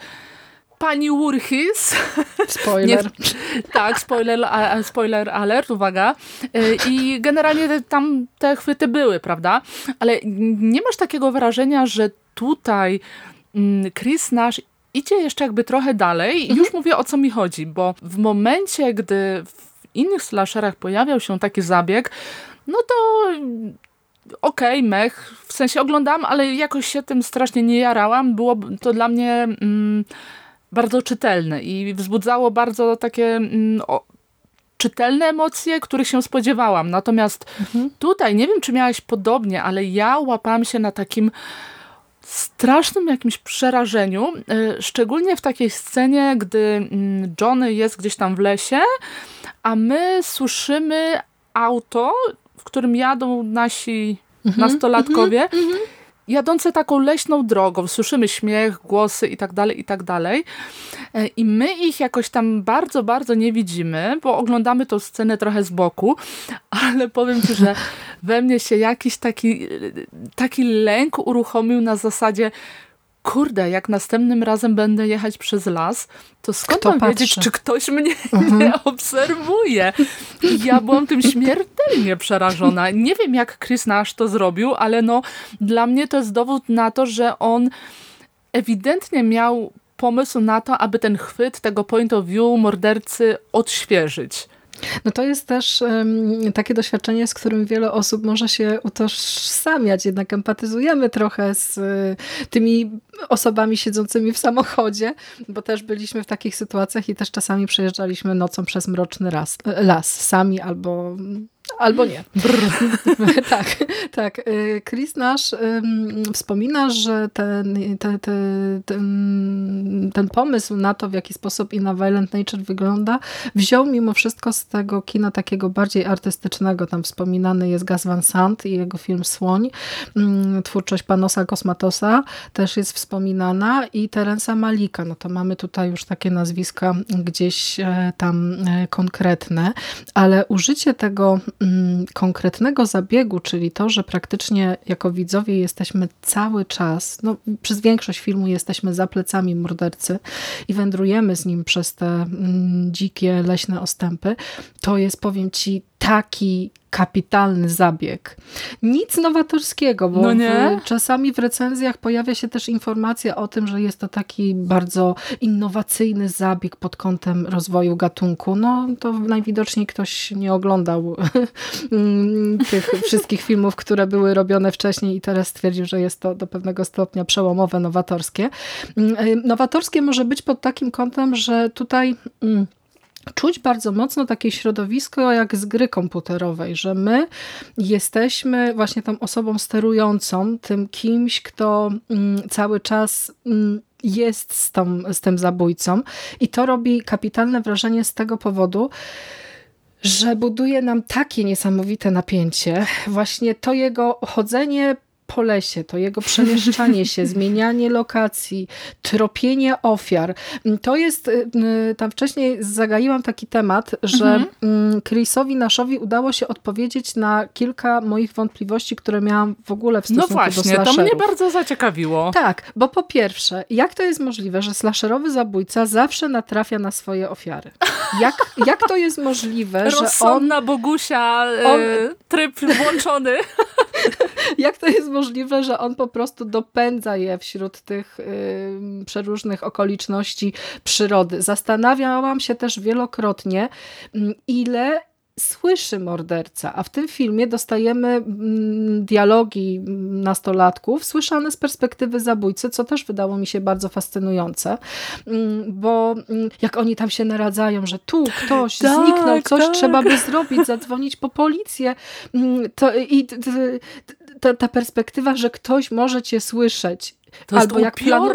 pani Urchis. [laughs] Spoiler. Nie, tak, spoiler, spoiler alert, uwaga. E, I generalnie tam te chwyty były, prawda? Ale nie masz takiego wrażenia, że tutaj mm, Chris Nash idzie jeszcze jakby trochę dalej i już mhm. mówię o co mi chodzi, bo w momencie, gdy w innych slasherach pojawiał się taki zabieg, no to okej, okay, mech, w sensie oglądam, ale jakoś się tym strasznie nie jarałam. Było to dla mnie mm, bardzo czytelne i wzbudzało bardzo takie mm, o, czytelne emocje, których się spodziewałam. Natomiast mhm. tutaj, nie wiem czy miałaś podobnie, ale ja łapałam się na takim strasznym jakimś przerażeniu, y, szczególnie w takiej scenie, gdy mm, Johnny jest gdzieś tam w lesie, a my słyszymy auto, w którym jadą nasi mhm, nastolatkowie. Mhm, mhm jadące taką leśną drogą, słyszymy śmiech, głosy i tak dalej, i tak dalej. E, I my ich jakoś tam bardzo, bardzo nie widzimy, bo oglądamy tą scenę trochę z boku, [laughs] ale powiem Ci, że we mnie się jakiś taki, taki lęk uruchomił na zasadzie kurde, jak następnym razem będę jechać przez las, to skąd Kto mam patrzy? wiedzieć, czy ktoś mnie mhm. nie [laughs] obserwuje? I ja byłam tym śmiertelnie przerażona. Nie wiem, jak Chris Nash to zrobił, ale no dla mnie to jest dowód na to, że on ewidentnie miał pomysł na to, aby ten chwyt tego point of view mordercy odświeżyć. No to jest też um, takie doświadczenie, z którym wiele osób może się utożsamiać. Jednak empatyzujemy trochę z y, tymi osobami siedzącymi w samochodzie, bo też byliśmy w takich sytuacjach i też czasami przejeżdżaliśmy nocą przez mroczny las, las sami albo Albo nie. [laughs] tak, tak. Y, Chris nasz wspomina, że ten, ten, ten, ten pomysł na to, w jaki sposób Inna Violent Nature wygląda, wziął mimo wszystko z tego kina takiego bardziej artystycznego. Tam wspominany jest Gas Van Sant i jego film Słoń. Twórczość Panosa Kosmatosa też jest wspominana i Terensa Malika. No to mamy tutaj już takie nazwiska gdzieś e, tam e, konkretne, ale użycie tego Mm, konkretnego zabiegu, czyli to, że praktycznie jako widzowie jesteśmy cały czas, no, przez większość filmu jesteśmy za plecami mordercy i wędrujemy z nim przez te mm, dzikie, leśne ostępy, to jest, powiem ci, taki kapitalny zabieg. Nic nowatorskiego, bo no w, czasami w recenzjach pojawia się też informacja o tym, że jest to taki bardzo innowacyjny zabieg pod kątem rozwoju gatunku. No to najwidoczniej ktoś nie oglądał [laughs] tych wszystkich filmów, które były robione wcześniej i teraz stwierdził, że jest to do pewnego stopnia przełomowe, nowatorskie. Mm, y, nowatorskie może być pod takim kątem, że tutaj mm, czuć bardzo mocno takie środowisko jak z gry komputerowej, że my jesteśmy właśnie tą osobą sterującą, tym kimś, kto mm, cały czas mm, jest z, tą, z tym zabójcą i to robi kapitalne wrażenie z tego powodu, że buduje nam takie niesamowite napięcie. Właśnie to jego chodzenie po lesie, to jego przemieszczanie się, [laughs] zmienianie lokacji, tropienie ofiar. To jest, y, y, tam wcześniej zagaiłam taki temat, że mhm. Mm, Chrisowi Naszowi udało się odpowiedzieć na kilka moich wątpliwości, które miałam w ogóle w no stosunku no właśnie, do to mnie bardzo zaciekawiło. Tak, bo po pierwsze, jak to jest możliwe, że slasherowy zabójca zawsze natrafia na swoje ofiary? Jak, jak to jest możliwe, że on... Bogusia, y, on... tryb włączony. [laughs] jak to jest możliwe, że on po prostu dopędza je wśród tych y, przeróżnych okoliczności przyrody. Zastanawiałam się też wielokrotnie, ile słyszy morderca, a w tym filmie dostajemy dialogi nastolatków słyszane z perspektywy zabójcy, co też wydało mi się bardzo fascynujące, bo jak oni tam się naradzają, że tu ktoś tak, zniknął, coś tak. trzeba by zrobić, zadzwonić po policję to, i ta, ta perspektywa, że ktoś może cię słyszeć to Albo jak, planu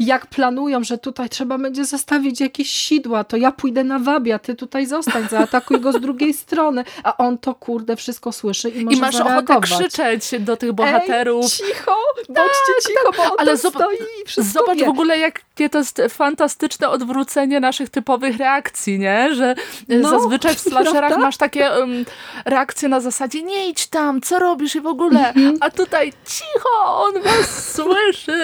jak planują, że tutaj trzeba będzie zostawić jakieś sidła, to ja pójdę na wabia, ty tutaj zostań, zaatakuj go z drugiej [laughs] strony, a on to kurde wszystko słyszy i może I masz ochotę krzyczeć do tych bohaterów. Ej, cicho, bądźcie tak, cicho, bo on ale stoi i wszystko Zobacz wie. w ogóle, jakie to jest fantastyczne odwrócenie naszych typowych reakcji, nie? Że e, no, zazwyczaj w [laughs] slasherach masz takie um, reakcje na zasadzie nie idź tam, co robisz i w ogóle, mhm. a tutaj cicho, on was [laughs] słyszy.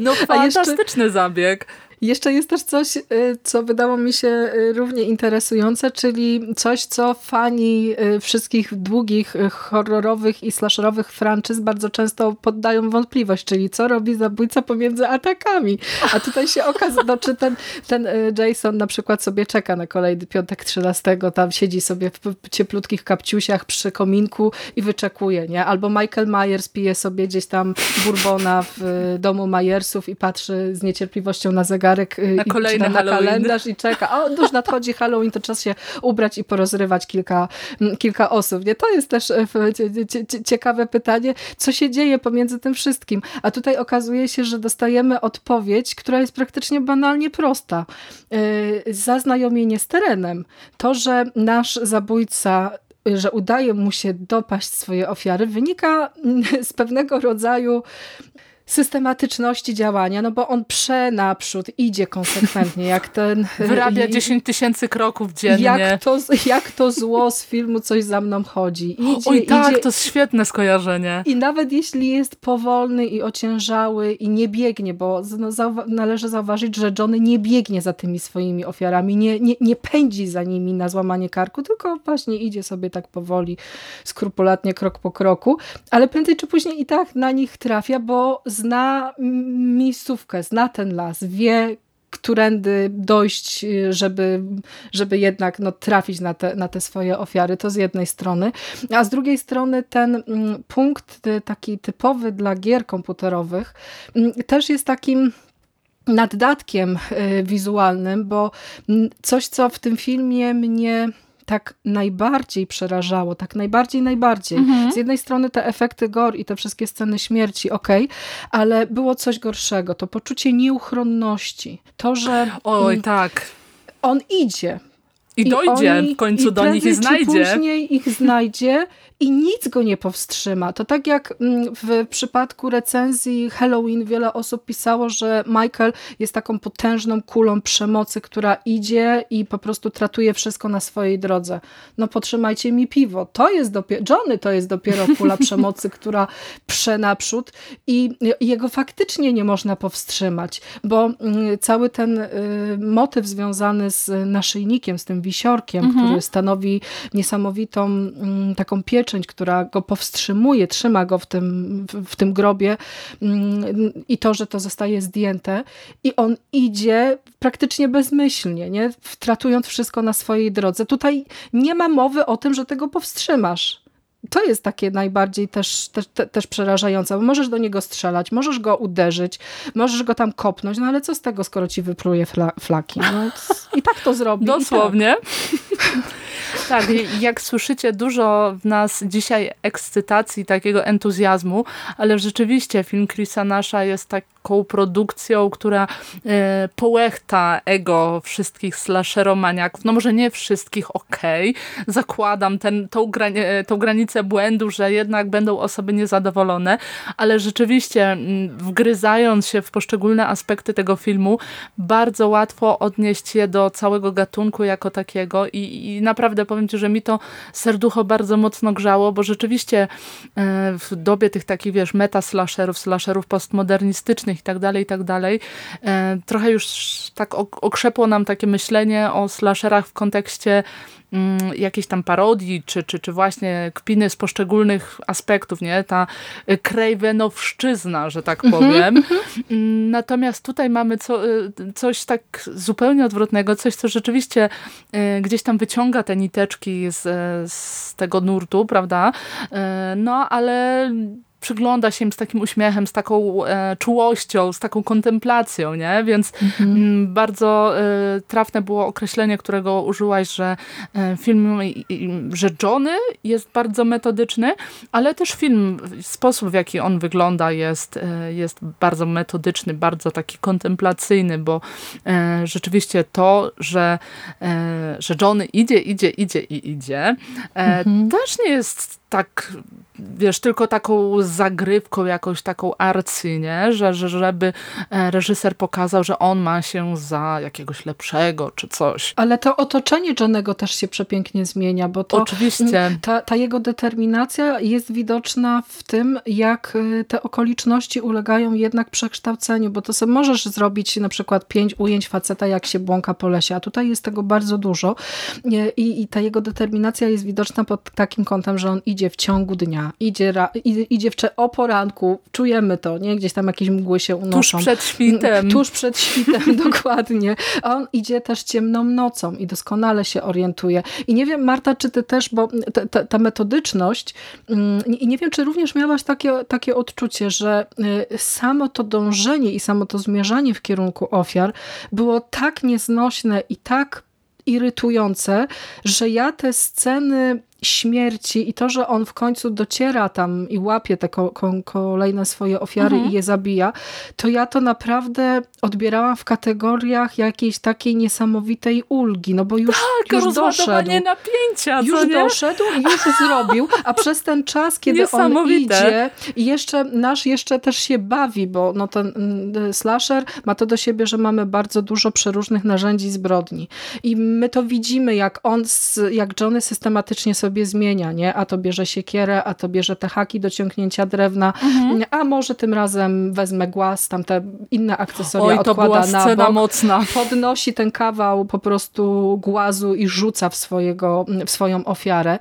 No fantastyczny jeszcze, zabieg. Jeszcze jest też coś, y, co wydało mi się y, równie interesujące, czyli coś, co fani y, wszystkich długich, horrorowych i slasherowych franczyz bardzo często poddają wątpliwość, czyli co robi zabójca pomiędzy atakami. A tutaj się okazuje, no, czy ten, ten Jason na przykład sobie czeka na kolejny piątek 13, tam siedzi sobie w cieplutkich kapciusiach przy kominku i wyczekuje, nie? Albo Michael Myers pije sobie gdzieś tam bourbona w domu Myersów i patrzy z niecierpliwością na zegar zegarek y, na, kolejny na kalendarz i czeka. O, już nadchodzi Halloween, to czas się ubrać i porozrywać kilka, kilka osób. Nie? To jest też e, ciekawe pytanie, co się dzieje pomiędzy tym wszystkim. A tutaj okazuje się, że dostajemy odpowiedź, która jest praktycznie banalnie prosta. E, zaznajomienie z terenem. To, że nasz zabójca że udaje mu się dopaść swoje ofiary, wynika mm, z pewnego rodzaju systematyczności działania, no bo on prze naprzód, idzie konsekwentnie, jak ten... [laughs] Wyrabia 10 tysięcy kroków dziennie. Jak to, jak to zło z filmu Coś za mną chodzi. Idzie, Oj tak, idzie, to jest świetne skojarzenie. I nawet jeśli jest powolny i ociężały i nie biegnie, bo no, zauwa należy zauważyć, że Johnny nie biegnie za tymi swoimi ofiarami, nie, nie, nie pędzi za nimi na złamanie karku, tylko właśnie idzie sobie tak powoli, skrupulatnie, krok po kroku, ale prędzej czy później i tak na nich trafia, bo zna miejscówkę, zna ten las, wie, którędy dojść, żeby, żeby jednak no, trafić na te, na te swoje ofiary. To z jednej strony. A z drugiej strony ten mm, punkt y, taki typowy dla gier komputerowych mm, też jest takim naddatkiem y, wizualnym, bo mm, coś, co w tym filmie mnie tak najbardziej przerażało, tak najbardziej, najbardziej. Mhm. Z jednej strony te efekty gore i te wszystkie sceny śmierci, ok, ale było coś gorszego, to poczucie nieuchronności. To, że... Oj, tak. On idzie, i dojdzie oni, w końcu i do nich i znajdzie. później ich znajdzie i nic go nie powstrzyma. To tak jak mm, w przypadku recenzji Halloween wiele osób pisało, że Michael jest taką potężną kulą przemocy, która idzie i po prostu tratuje wszystko na swojej drodze. No potrzymajcie mi piwo. To jest dopiero, Johnny to jest dopiero kula [laughs] przemocy, która prze naprzód i jego faktycznie nie można powstrzymać, bo mm, cały ten y, motyw związany z naszyjnikiem, z tym wisiorkiem, mhm. który stanowi niesamowitą mm, taką pieczęć, która go powstrzymuje, trzyma go w tym, w, tym grobie mm, i to, że to zostaje zdjęte i on idzie praktycznie bezmyślnie, nie? tratując wszystko na swojej drodze. Tutaj nie ma mowy o tym, że tego powstrzymasz to jest takie najbardziej też, też, też przerażające, bo możesz do niego strzelać, możesz go uderzyć, możesz go tam kopnąć, no ale co z tego, skoro ci wypluje fla, flaki? No, I tak to zrobi. Dosłownie. Tak, [laughs] jak słyszycie, dużo w nas dzisiaj ekscytacji, takiego entuzjazmu, ale rzeczywiście film Chrisa Nasza jest taką produkcją, która e, połechta ego wszystkich slasheromaniaków. No może nie wszystkich, okej. Okay. Zakładam ten, tą, grani tą granicę błędu, że jednak będą osoby niezadowolone, ale rzeczywiście wgryzając się w poszczególne aspekty tego filmu, bardzo łatwo odnieść je do całego gatunku jako takiego i, i naprawdę powiem Ci, że mi to serducho bardzo mocno grzało, bo rzeczywiście e, w dobie tych takich, wiesz, meta-slasherów, slasherów postmodernistycznych i tak dalej, i tak dalej, e, trochę już tak okrzepło nam takie myślenie o slasherach w kontekście jakiejś tam parodii, czy, czy, czy właśnie kpiny z poszczególnych aspektów, nie? Ta krejwenowszczyzna, że tak mhm, powiem. Mhm. Mm, natomiast tutaj mamy co, y, coś tak zupełnie odwrotnego, coś, co rzeczywiście y, gdzieś tam wyciąga te niteczki z, z tego nurtu, prawda? Y, no, ale przygląda się im z takim uśmiechem, z taką e, czułością, z taką kontemplacją, nie? Więc mhm. mm, bardzo e, trafne było określenie, którego użyłaś, że e, film, że Johnny jest bardzo metodyczny, ale też film, sposób w jaki on wygląda jest, e, jest bardzo metodyczny, bardzo taki kontemplacyjny, bo e, rzeczywiście to, że, że Johnny idzie, idzie, idzie i idzie, mhm. też nie jest tak, wiesz, tylko taką zagrywką, jakąś taką arcy, nie? Że, że, żeby e, reżyser pokazał, że on ma się za jakiegoś lepszego, czy coś. Ale to otoczenie Johnego też się przepięknie zmienia, bo to Oczywiście. Ta, ta jego determinacja jest widoczna w tym, jak e, te okoliczności ulegają jednak przekształceniu, bo to sobie możesz zrobić na przykład pięć ujęć faceta, jak się błąka po lesie, a tutaj jest tego bardzo dużo i, i ta jego determinacja jest widoczna pod takim kątem, że on idzie idzie w ciągu dnia, idzie, idzie w, o poranku, czujemy to, nie? Gdzieś tam jakieś mgły się unoszą. Tuż przed świtem. Tuż przed świtem, [laughs] dokładnie. A on idzie też ciemną nocą i doskonale się orientuje. I nie wiem, Marta, czy ty też, bo ta, ta metodyczność mm, i nie wiem, czy również miałaś takie, takie odczucie, że y, samo to dążenie i samo to zmierzanie w kierunku ofiar było tak nieznośne i tak irytujące, że ja te sceny śmierci i to, że on w końcu dociera tam i łapie te ko ko kolejne swoje ofiary mhm. i je zabija, to ja to naprawdę odbierałam w kategoriach jakiejś takiej niesamowitej ulgi, no bo już, tak, już doszedł. napięcia, Już nie? doszedł już zrobił, a [laughs] przez ten czas, kiedy on idzie i jeszcze nasz jeszcze też się bawi, bo no ten mm, slasher ma to do siebie, że mamy bardzo dużo przeróżnych narzędzi zbrodni i my to widzimy, jak on, jak Johnny systematycznie sobie sobie zmienia, nie? A to bierze siekierę, a to bierze te haki do ciągnięcia drewna, mhm. a może tym razem wezmę głaz, tam te inne akcesoria Oj, to była na bok, mocna. podnosi ten kawał po prostu głazu i rzuca w, swojego, w swoją ofiarę.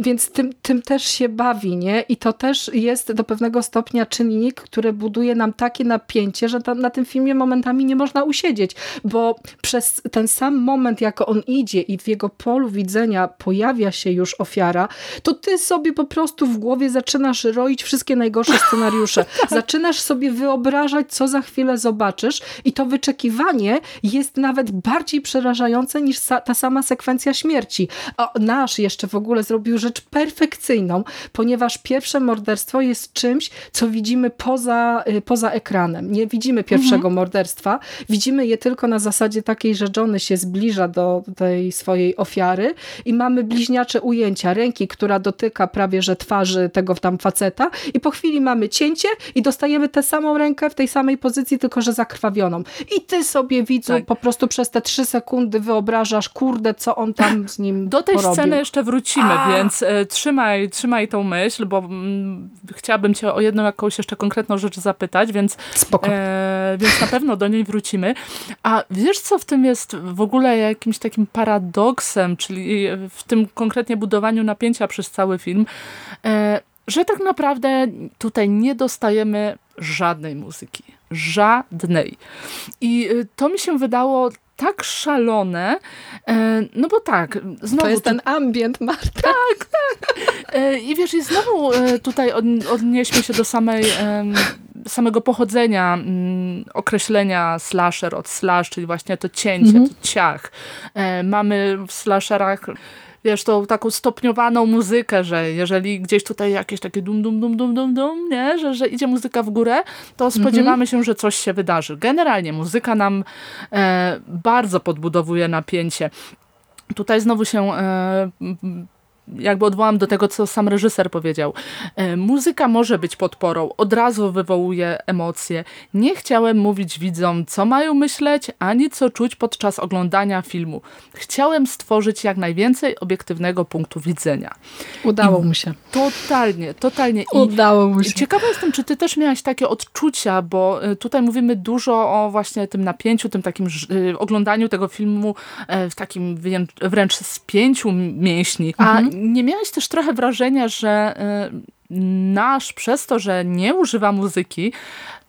Więc tym, tym też się bawi, nie? I to też jest do pewnego stopnia czynnik, który buduje nam takie napięcie, że tam na tym filmie momentami nie można usiedzieć, bo przez ten sam moment, jak on idzie i w jego polu widzenia pojawia się już ofiara, to ty sobie po prostu w głowie zaczynasz roić wszystkie najgorsze scenariusze. [laughs] Zaczynasz sobie wyobrażać, co za chwilę zobaczysz i to wyczekiwanie jest nawet bardziej przerażające niż ta sama sekwencja śmierci. A nasz jeszcze w ogóle zrobił rzecz perfekcyjną, ponieważ pierwsze morderstwo jest czymś, co widzimy poza, y, poza ekranem. Nie widzimy pierwszego mhm. morderstwa, widzimy je tylko na zasadzie takiej, że Johnny się zbliża do tej swojej ofiary i mamy bliźniacze ujęcia ręki, która dotyka prawie że twarzy tego tam faceta i po chwili mamy cięcie i dostajemy tę samą rękę w tej samej pozycji, tylko że zakrwawioną. I ty sobie widzu tak. po prostu przez te trzy sekundy wyobrażasz, kurde, co on tam z nim Do tej porobił. sceny jeszcze wrócimy, A. więc e, trzymaj, trzymaj tą myśl, bo mm, chciałabym cię o jedną jakąś jeszcze konkretną rzecz zapytać, więc, e, więc na pewno do niej wrócimy. A wiesz, co w tym jest w ogóle jakimś takim paradoksem, czyli w tym konkretnie budowaniu budowaniu napięcia przez cały film, e, że tak naprawdę tutaj nie dostajemy żadnej muzyki. Żadnej. I e, to mi się wydało tak szalone, e, no bo tak, znowu... To jest ten ambient, Marta. Tak, tak. I wiesz, i znowu tutaj odnieśmy się do samej samego pochodzenia mm, określenia slasher od slash, czyli właśnie to cięcie, mhm. to ciach. mamy w slasherach wiesz, tą taką stopniowaną muzykę, że jeżeli gdzieś tutaj jakieś takie dum, dum, dum, dum, dum, dum, nie? Że, że idzie muzyka w górę, to spodziewamy się, że coś się wydarzy. Generalnie muzyka nam e, bardzo podbudowuje napięcie. Tutaj znowu się e, jakby odwołam do tego, co sam reżyser powiedział. E, muzyka może być podporą, od razu wywołuje emocje. Nie chciałem mówić widzom, co mają myśleć, ani co czuć podczas oglądania filmu. Chciałem stworzyć jak najwięcej obiektywnego punktu widzenia. Udało I mu się. Totalnie, totalnie. I Udało mu się. Ciekawa jestem, czy ty też miałaś takie odczucia, bo e, tutaj mówimy dużo o właśnie tym napięciu, tym takim e, oglądaniu tego filmu w takim wręcz spięciu mięśni. A mhm nie miałeś też trochę wrażenia, że y, nasz, przez to, że nie używa muzyki,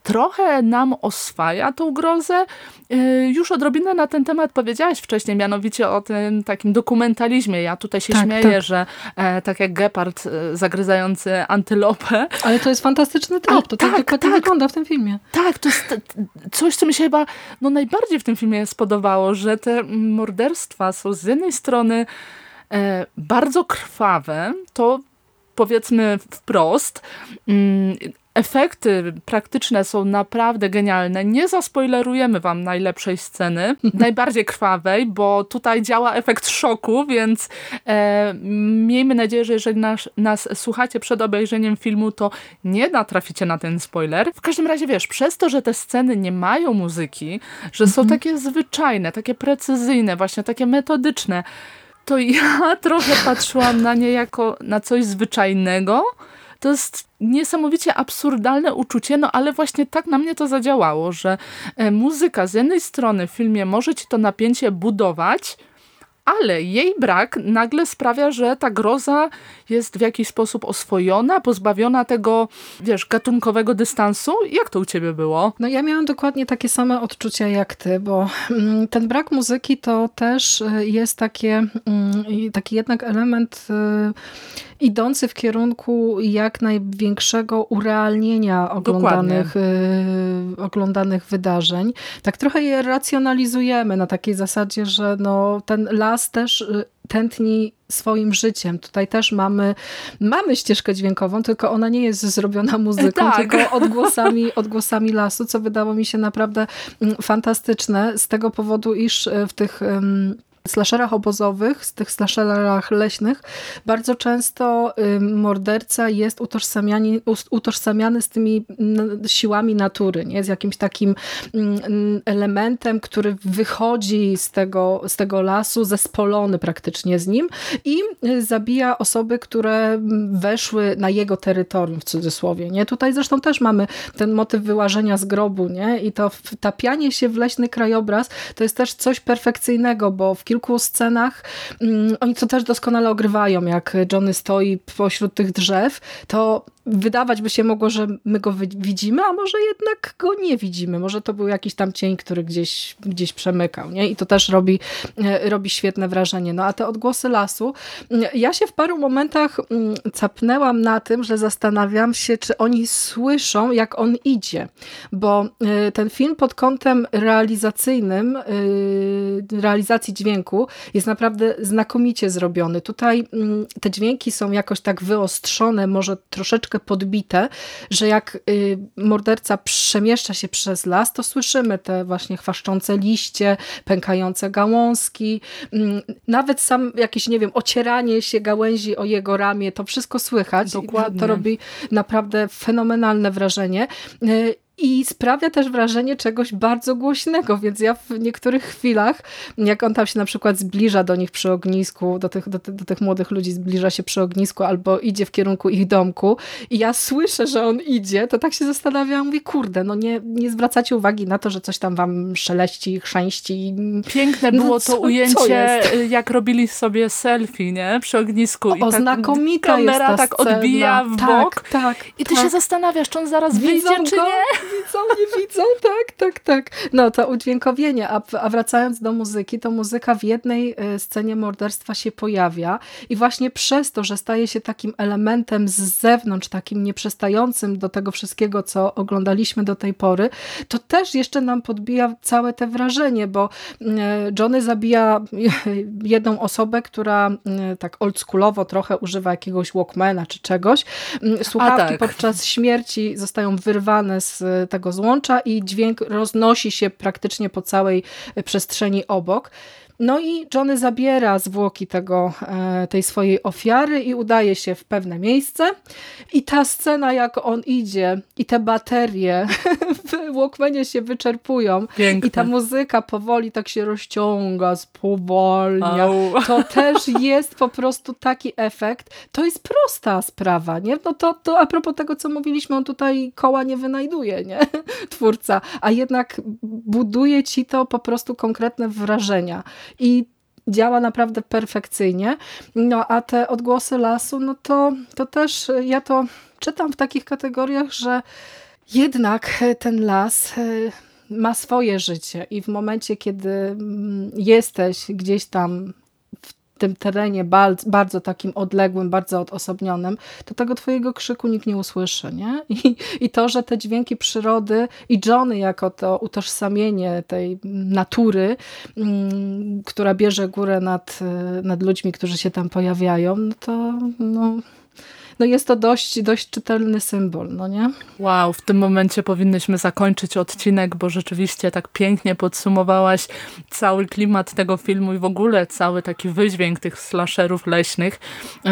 trochę nam oswaja tą grozę. Y, już odrobinę na ten temat powiedziałaś wcześniej, mianowicie o tym takim dokumentalizmie. Ja tutaj się tak, śmieję, tak. że e, tak jak gepard e, zagryzający antylopę. Ale to jest fantastyczny trop, to tak, tak dokładnie tak, wygląda w tym filmie. Tak, to jest coś, co mi się chyba no, najbardziej w tym filmie spodobało, że te morderstwa są z jednej strony bardzo krwawe, to powiedzmy wprost. Mm, efekty praktyczne są naprawdę genialne. Nie zaspoilerujemy wam najlepszej sceny, [laughs] najbardziej krwawej, bo tutaj działa efekt szoku, więc e, miejmy nadzieję, że jeżeli nas, nas słuchacie przed obejrzeniem filmu, to nie natraficie na ten spoiler. W każdym razie wiesz, przez to, że te sceny nie mają muzyki, że są mhm. takie zwyczajne, takie precyzyjne, właśnie takie metodyczne, to ja [laughs] trochę patrzyłam na nie jako na coś zwyczajnego. To jest niesamowicie absurdalne uczucie, no ale właśnie tak na mnie to zadziałało, że e, muzyka z jednej strony w filmie może ci to napięcie budować, ale jej brak nagle sprawia, że ta groza jest w jakiś sposób oswojona, pozbawiona tego, wiesz, gatunkowego dystansu. Jak to u ciebie było? No ja miałam dokładnie takie same odczucia jak ty, bo mm, ten brak muzyki to też y, jest takie, mm, taki jednak element y, idący w kierunku jak największego urealnienia oglądanych, y, oglądanych wydarzeń. Tak trochę je racjonalizujemy na takiej zasadzie, że no, ten las też y, tętni swoim życiem. Tutaj też mamy, mamy ścieżkę dźwiękową, tylko ona nie jest zrobiona muzyką, [laughs] tak. tylko odgłosami, odgłosami lasu, co wydało mi się naprawdę mm, fantastyczne z tego powodu, iż y, w tych slasherach obozowych, z tych slasherach leśnych, bardzo często morderca jest utożsamiany, utożsamiany z tymi siłami natury, nie? z jakimś takim elementem, który wychodzi z tego, z tego lasu, zespolony praktycznie z nim i y, zabija osoby, które weszły na jego terytorium w cudzysłowie. Nie? Tutaj zresztą też mamy ten motyw wyłażenia z grobu nie? i to wtapianie się w leśny krajobraz to jest też coś perfekcyjnego, bo w kilku scenach. Mm, oni to też doskonale ogrywają, jak Johnny stoi pośród tych drzew, to wydawać by się mogło, że my go widzimy, a może jednak go nie widzimy. Może to był jakiś tam cień, który gdzieś, gdzieś przemykał. Nie? I to też robi, e, robi świetne wrażenie. No a te odgłosy lasu, ja się w paru momentach capnęłam na tym, że zastanawiam się, czy oni słyszą, jak on idzie. Bo e, ten film pod kątem realizacyjnym, e, realizacji dźwięku jest naprawdę znakomicie zrobiony. Tutaj te dźwięki są jakoś tak wyostrzone, może troszeczkę troszeczkę podbite, że jak y, morderca przemieszcza się przez las, to słyszymy te właśnie chwaszczące liście, pękające gałązki, mm, nawet sam jakieś, nie wiem, ocieranie się gałęzi o jego ramię, to wszystko słychać. Dokładnie. To robi naprawdę fenomenalne wrażenie. Y, i sprawia też wrażenie czegoś bardzo głośnego, więc ja w niektórych chwilach, jak on tam się na przykład zbliża do nich przy ognisku, do tych, do, do tych młodych ludzi zbliża się przy ognisku albo idzie w kierunku ich domku i ja słyszę, że on idzie, to tak się zastanawiam, mówię, kurde, no nie, nie zwracacie uwagi na to, że coś tam wam szeleści, chrzęści. Piękne no było no, to ujęcie, jak robili sobie selfie, nie? Przy ognisku. O, I tak znakomita kamera tak scena. odbija w tak, bok. Tak, I ty tak. się zastanawiasz, czy on zaraz Widzą wyjdzie, czy go? nie? Widzą, nie widzą, tak, tak, tak. No to udźwiękowienie, a, a wracając do muzyki, to muzyka w jednej e, scenie morderstwa się pojawia i właśnie przez to, że staje się takim elementem z zewnątrz, takim nieprzestającym do tego wszystkiego, co oglądaliśmy do tej pory, to też jeszcze nam podbija całe te wrażenie, bo e, Johnny zabija [laughs] jedną osobę, która mm, tak oldschoolowo trochę używa jakiegoś Walkmana czy czegoś. Mm, słuchawki tak. podczas śmierci zostają wyrwane z tego złącza i dźwięk roznosi się praktycznie po całej przestrzeni obok. No i Johnny zabiera zwłoki tego, e, tej swojej ofiary i udaje się w pewne miejsce. I ta scena, jak on idzie i te baterie [laughs] w Walkmanie się wyczerpują Piękne. i ta muzyka powoli tak się rozciąga, spowolnia. Au. [laughs] To też jest po prostu taki efekt. To jest prosta sprawa, nie? No to, to a propos tego, co mówiliśmy, on tutaj koła nie wynajduje, nie? [laughs] Twórca. A jednak buduje ci to po prostu konkretne wrażenia i działa naprawdę perfekcyjnie. No a te odgłosy lasu, no to, to też ja to czytam w takich kategoriach, że jednak ten las e, ma swoje życie i w momencie, kiedy mm, jesteś gdzieś tam tym terenie bardzo, bardzo takim odległym, bardzo odosobnionym, to tego twojego krzyku nikt nie usłyszy. Nie? I, I to, że te dźwięki przyrody i Johnny jako to utożsamienie tej natury, mm, która bierze górę nad, nad ludźmi, którzy się tam pojawiają, no to no, no jest to dość, dość czytelny symbol, no nie? Wow, w tym momencie powinnyśmy zakończyć odcinek, bo rzeczywiście tak pięknie podsumowałaś cały klimat tego filmu i w ogóle cały taki wydźwięk tych slasherów leśnych,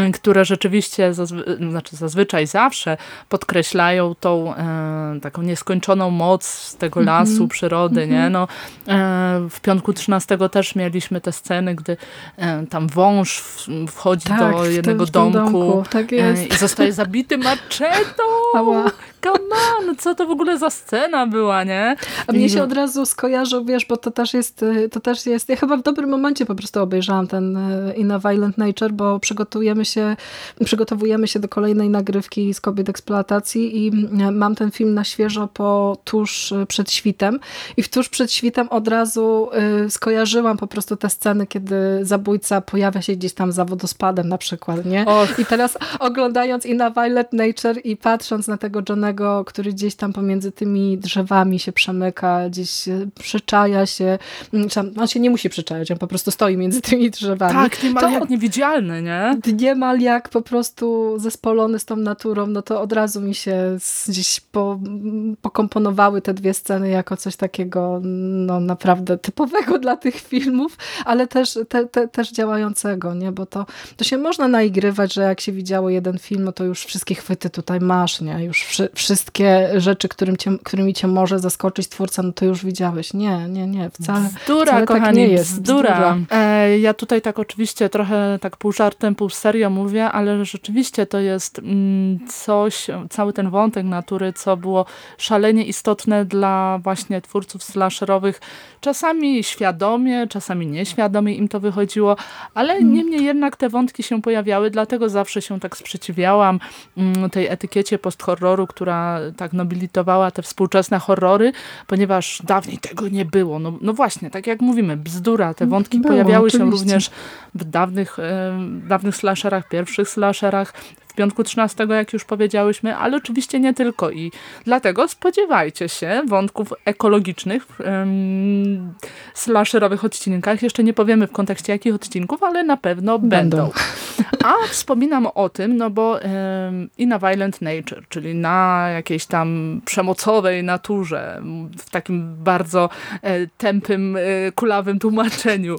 y, które rzeczywiście, zazwy znaczy zazwyczaj zawsze podkreślają tą e, taką nieskończoną moc tego mhm. lasu, mm -hmm. przyrody, mm -hmm. nie? No, e, w piątku 13 też mieliśmy te sceny, gdy e, tam wąż wchodzi tak, do jednego domku, domku. Tak jest i zostaje zabity maczetą. Ała. Come on, co to w ogóle za scena była, nie? A mnie się od razu skojarzył, wiesz, bo to też jest, y, to też jest, ja chyba w dobrym momencie po prostu obejrzałam ten y, In a Violent Nature, bo przygotujemy się, przygotowujemy się do kolejnej nagrywki z kobiet eksploatacji i y, mam ten film na świeżo po tuż przed świtem i w tuż przed świtem od razu skojarzyłam po prostu te sceny, kiedy zabójca pojawia się gdzieś tam za wodospadem na przykład, nie? Och. I teraz oglądając In a Violent Nature i patrząc na tego Johnego który gdzieś tam pomiędzy tymi drzewami się przemyka, gdzieś przyczaja się. Mm, on się nie musi przyczajać, on po prostu stoi między tymi drzewami. Tak, niemal to, jak niewidzialny, nie? Niemal jak po prostu zespolony z tą naturą, no to od razu mi się gdzieś po, pokomponowały te dwie sceny jako coś takiego no naprawdę typowego dla tych filmów, ale też, te, te, też działającego, nie? Bo to, to się można naigrywać, że jak się widziało jeden film, no to już wszystkie chwyty tutaj masz, nie? Już wszystkie rzeczy, którym cię, którymi cię może zaskoczyć twórca, no to już widziałeś. Nie, nie, nie, wcale, bzdura, wcale kochani, tak nie jest. Bzdura. E, ja tutaj tak oczywiście trochę tak pół żartem, pół serio mówię, ale rzeczywiście to jest mm, coś, cały ten wątek natury, co było szalenie istotne dla właśnie twórców slasherowych. Czasami świadomie, czasami nieświadomie im to wychodziło, ale mm. niemniej jednak te wątki się pojawiały, dlatego zawsze się tak sprzeciwiałam mm, tej etykiecie post-horroru, która tak nobilitowała te współczesne horrory, ponieważ dawniej tego nie było. No, no właśnie, tak jak mówimy, bzdura. Te wątki było, pojawiały oczywiście. się również w dawnych, e, dawnych slasherach, pierwszych slasherach, w piątku 13, jak już powiedziałyśmy, ale oczywiście nie tylko i dlatego spodziewajcie się wątków ekologicznych w um, slasherowych odcinkach. Jeszcze nie powiemy w kontekście jakich odcinków, ale na pewno będą. będą. A wspominam o tym, no bo um, i na Violent Nature, czyli na jakiejś tam przemocowej naturze, w takim bardzo e, tępym, e, kulawym tłumaczeniu.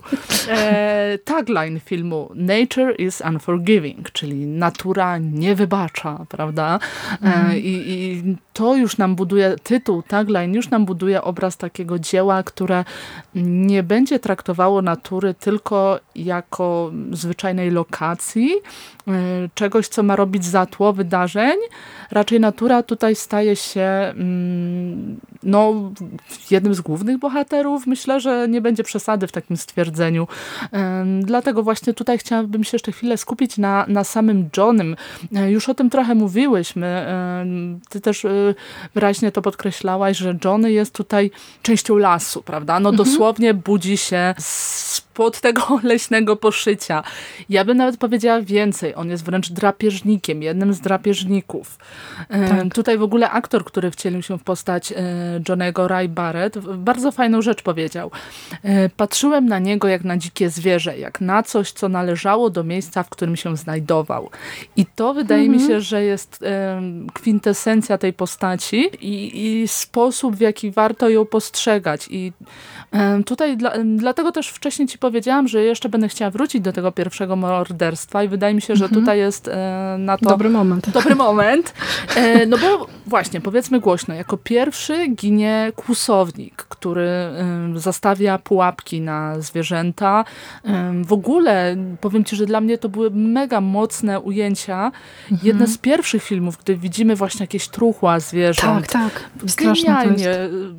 E, tagline filmu Nature is unforgiving, czyli natura nie wybacza, prawda? Mm. I, I, to już nam buduje, tytuł, tagline już nam buduje obraz takiego dzieła, które nie będzie traktowało natury tylko jako zwyczajnej lokacji, czegoś, co ma robić za tło wydarzeń. Raczej natura tutaj staje się mm, no, jednym z głównych bohaterów. Myślę, że nie będzie przesady w takim stwierdzeniu. Dlatego właśnie tutaj chciałabym się jeszcze chwilę skupić na, na samym Johnem. E, już o tym trochę mówiłyśmy. Ty też e, wyraźnie to podkreślałaś, że Johnny jest tutaj częścią lasu, prawda? No mhm. dosłownie budzi się spod tego [laughs] leśnego poszycia. Ja bym nawet powiedziała więcej. On jest wręcz drapieżnikiem, jednym z drapieżników. E, tak. Tutaj w ogóle aktor, który wcielił się w postać Johnego Ray Barrett, bardzo fajną rzecz powiedział. Patrzyłem na niego jak na dzikie zwierzę, jak na coś, co należało do miejsca, w którym się znajdował. I to wydaje mhm. mi się, że jest kwintesencja tej postaci i, i sposób, w jaki warto ją postrzegać. I Tutaj dla, dlatego też wcześniej ci powiedziałam, że jeszcze będę chciała wrócić do tego pierwszego morderstwa i wydaje mi się, że mhm. tutaj jest e, na to... Dobry moment. Dobry [laughs] moment. E, no bo właśnie, powiedzmy głośno, jako pierwszy ginie kłusownik, który zastawia pułapki na zwierzęta. W ogóle powiem ci, że dla mnie to były mega mocne ujęcia. Mhm. Jedne z pierwszych filmów, gdy widzimy właśnie jakieś truchła zwierząt. Tak, tak. Genialnie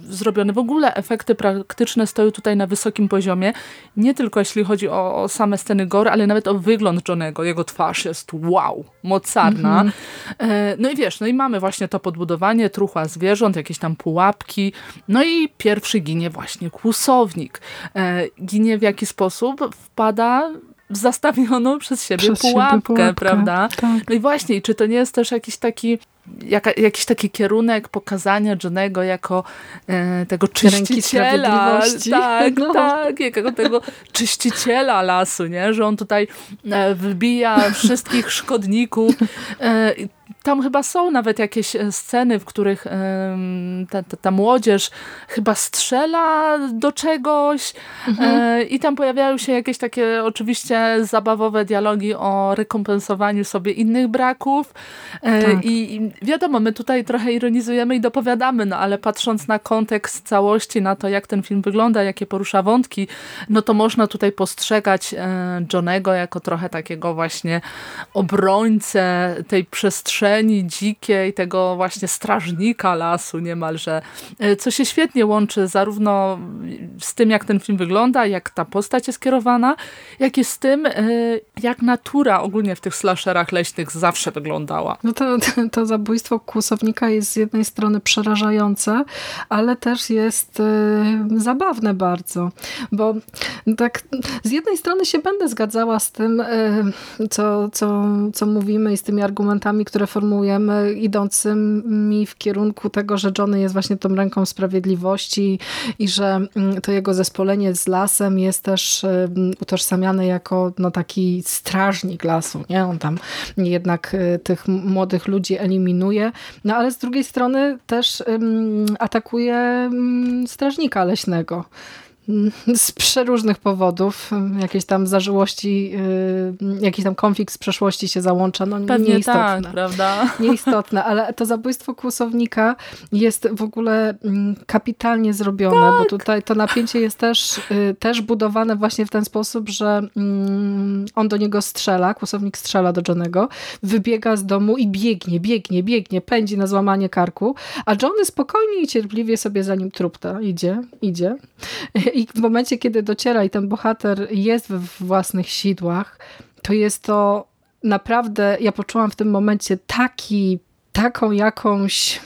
zrobione. W ogóle efekty praktyczne stoją tutaj na wysokim poziomie. Nie tylko jeśli chodzi o, o same sceny gore, ale nawet o wygląd Johnego. Jego twarz jest wow, mocarna. Mm -hmm. No i wiesz, no i mamy właśnie to podbudowanie truchła zwierząt, jakieś tam pułapki. No i pierwszy ginie właśnie kłusownik. E, ginie w jaki sposób? Wpada w zastawioną przez siebie, przez pułapkę, siebie pułapkę, prawda? Tak. No i właśnie, czy to nie jest też jakiś taki jaka, jakiś taki kierunek pokazania Johnego jako e, tego czyściciela. Tak, no. tak, jakiego tego czyściciela lasu, nie? Że on tutaj e, wybija wszystkich szkodników. E, tam chyba są nawet jakieś e, sceny, w których ta, ta, ta młodzież chyba strzela do czegoś mhm. E, i tam pojawiają się jakieś takie oczywiście zabawowe dialogi o rekompensowaniu sobie innych braków e, tak. I, i wiadomo, my tutaj trochę ironizujemy i dopowiadamy, no ale patrząc na kontekst całości, na to jak ten film wygląda, jakie porusza wątki, no to można tutaj postrzegać Johnego jako trochę takiego właśnie obrońcę tej przestrzeni przestrzeni dzikiej, tego właśnie strażnika lasu niemalże, e, co się świetnie łączy zarówno z tym, jak ten film wygląda, jak ta postać jest kierowana, jak i z tym, e, jak natura ogólnie w tych slasherach leśnych zawsze wyglądała. No to, to zabójstwo kłusownika jest z jednej strony przerażające, ale też jest e, zabawne bardzo, bo tak z jednej strony się będę zgadzała z tym, co, co, co mówimy i z tymi argumentami, które formułujemy, idącymi w kierunku tego, że Johnny jest właśnie tą ręką sprawiedliwości i że mm, to jego zespolenie z lasem jest też utożsamiane jako no, taki strażnik lasu. Nie? On tam jednak y, tych młodych ludzi eliminuje, no ale z drugiej strony też atakuje um, strażnika leśnego. [laughs] z przeróżnych powodów, jakieś tam zażyłości, yy, jakiś tam konflikt z przeszłości się załącza, no Pewnie nieistotne. tak, prawda? [laughs] Nieistotne, ale to zabójstwo kłusownika jest w ogóle mm, kapitalnie zrobione, tak. bo tutaj to napięcie jest też, yy, też budowane właśnie w ten sposób, że yy, on do niego strzela, kłusownik strzela do Johnego, wybiega z domu i biegnie, biegnie, biegnie, pędzi na złamanie karku, a Johnny spokojnie i cierpliwie sobie za nim trupta idzie, idzie i w momencie, kiedy dociera i ten bohater jest we własnych sidłach, to jest to naprawdę, ja poczułam w tym momencie taki, taką jakąś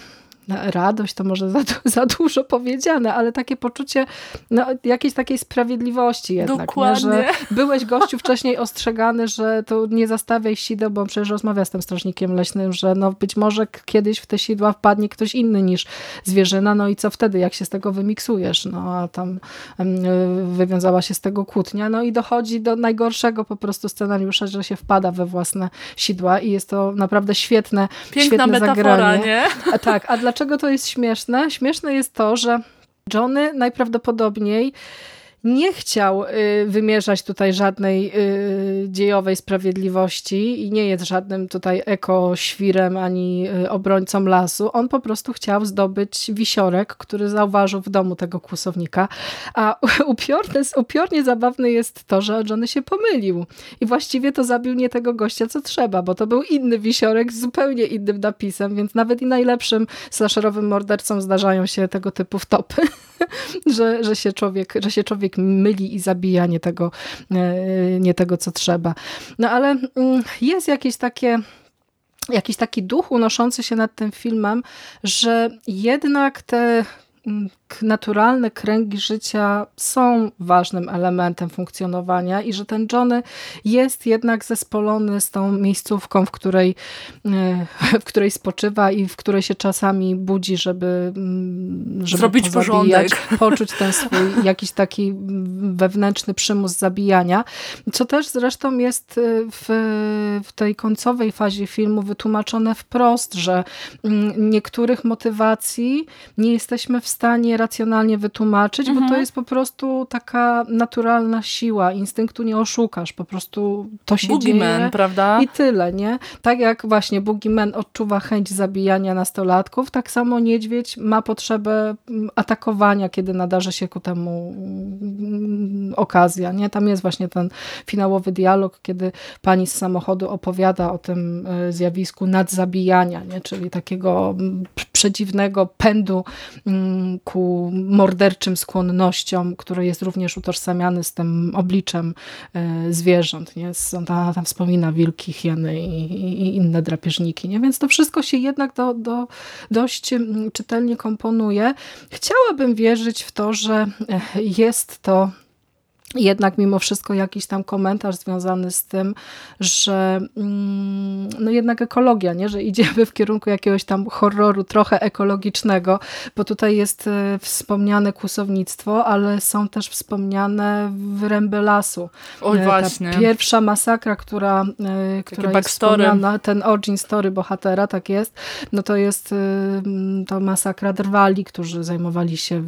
radość to może za, [laughs] za dużo powiedziane, ale takie poczucie no, jakiejś takiej sprawiedliwości jednak. Dokładnie. Nie? Że byłeś gościu wcześniej ostrzegany, że to nie zastawiaj sideł, bo przecież rozmawia z tym strażnikiem leśnym, że no być może kiedyś w te sidła wpadnie ktoś inny niż zwierzyna, no i co wtedy, jak się z tego wymiksujesz? No a tam wywiązała się z tego kłótnia, no i dochodzi do najgorszego po prostu scenariusza, że się wpada we własne sidła i jest to naprawdę świetne, Piękna świetne metafora, zagranie. nie? A tak, a dlaczego dlaczego to jest śmieszne? Śmieszne jest to, że Johnny najprawdopodobniej nie chciał y, wymierzać tutaj żadnej y, dziejowej sprawiedliwości i nie jest żadnym tutaj ekoświrem ani y, obrońcą lasu. On po prostu chciał zdobyć wisiorek, który zauważył w domu tego kłusownika. A [laughs] upiorne, upiornie zabawne jest to, że Johnny się pomylił. I właściwie to zabił nie tego gościa, co trzeba, bo to był inny wisiorek z zupełnie innym napisem, więc nawet i najlepszym slasherowym mordercom zdarzają się tego typu wtopy, [laughs] że, że, się człowiek, że się człowiek myli i zabija nie tego, e, nie tego co trzeba. No ale mm, jest jakieś takie jakiś taki duch unoszący się nad tym filmem, że jednak te naturalne kręgi życia są ważnym elementem funkcjonowania i że ten Johnny jest jednak zespolony z tą miejscówką, w której, e, w której spoczywa i w której się czasami budzi, żeby, mm, żeby zrobić porządek. [laughs] Poczuć ten swój jakiś taki wewnętrzny przymus zabijania. Co też zresztą jest e, w, w tej końcowej fazie filmu wytłumaczone wprost, że mm, niektórych motywacji nie jesteśmy w stanie racjonalnie wytłumaczyć, mhm. bo to mhm. jest po prostu taka naturalna siła, instynktu nie oszukasz, po prostu to się Boogeyman, dzieje prawda? i tyle, nie? Tak jak właśnie Boogeyman odczuwa chęć zabijania nastolatków, tak samo niedźwiedź ma potrzebę mm, atakowania, kiedy nadarzy się ku temu mm, okazja, nie? Tam jest właśnie ten finałowy dialog, kiedy pani z samochodu opowiada o tym e, zjawisku nadzabijania, nie? Czyli takiego mm, przedziwnego pędu ku morderczym skłonnościom, który jest również utożsamiany z tym obliczem e, zwierząt. Nie? On tam, wspomina wilki, hieny i, i, inne drapieżniki. Nie? Więc to wszystko się jednak do, do, dość czytelnie komponuje. Chciałabym wierzyć w to, że e, jest to jednak mimo wszystko jakiś tam komentarz związany z tym, że mm, no jednak ekologia, nie? że idziemy w kierunku jakiegoś tam horroru trochę ekologicznego, bo tutaj jest e, wspomniane kłusownictwo, ale są też wspomniane wyręby lasu. Oj, e, właśnie. Ta pierwsza masakra, która, e, która jest wspomniana, ten origin story bohatera, tak jest, no to jest to masakra drwali, którzy zajmowali się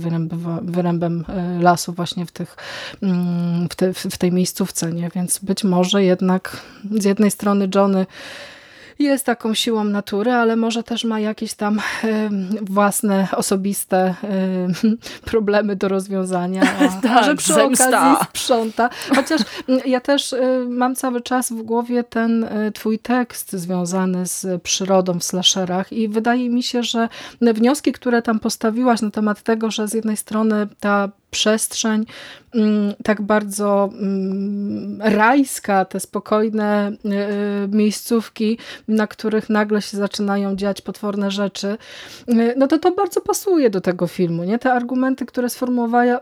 wyrębem lasu właśnie w tych mm, w, te, w tej miejscówce, nie? Więc być może jednak z jednej strony Johnny jest taką siłą natury, ale może też ma jakieś tam własne, osobiste [laughs] problemy do rozwiązania, [laughs] a, tak, że przy zemsta. okazji sprząta. Chociaż ja też mam cały czas w głowie ten e, twój tekst związany z przyrodą w slasherach i wydaje mi się, że wnioski, które tam postawiłaś na temat tego, że z jednej strony ta przestrzeń mm, tak bardzo mm, rajska, te spokojne y, y, miejscówki, na których nagle się zaczynają dziać potworne rzeczy, y, no to to bardzo pasuje do tego filmu. Nie? Te argumenty, które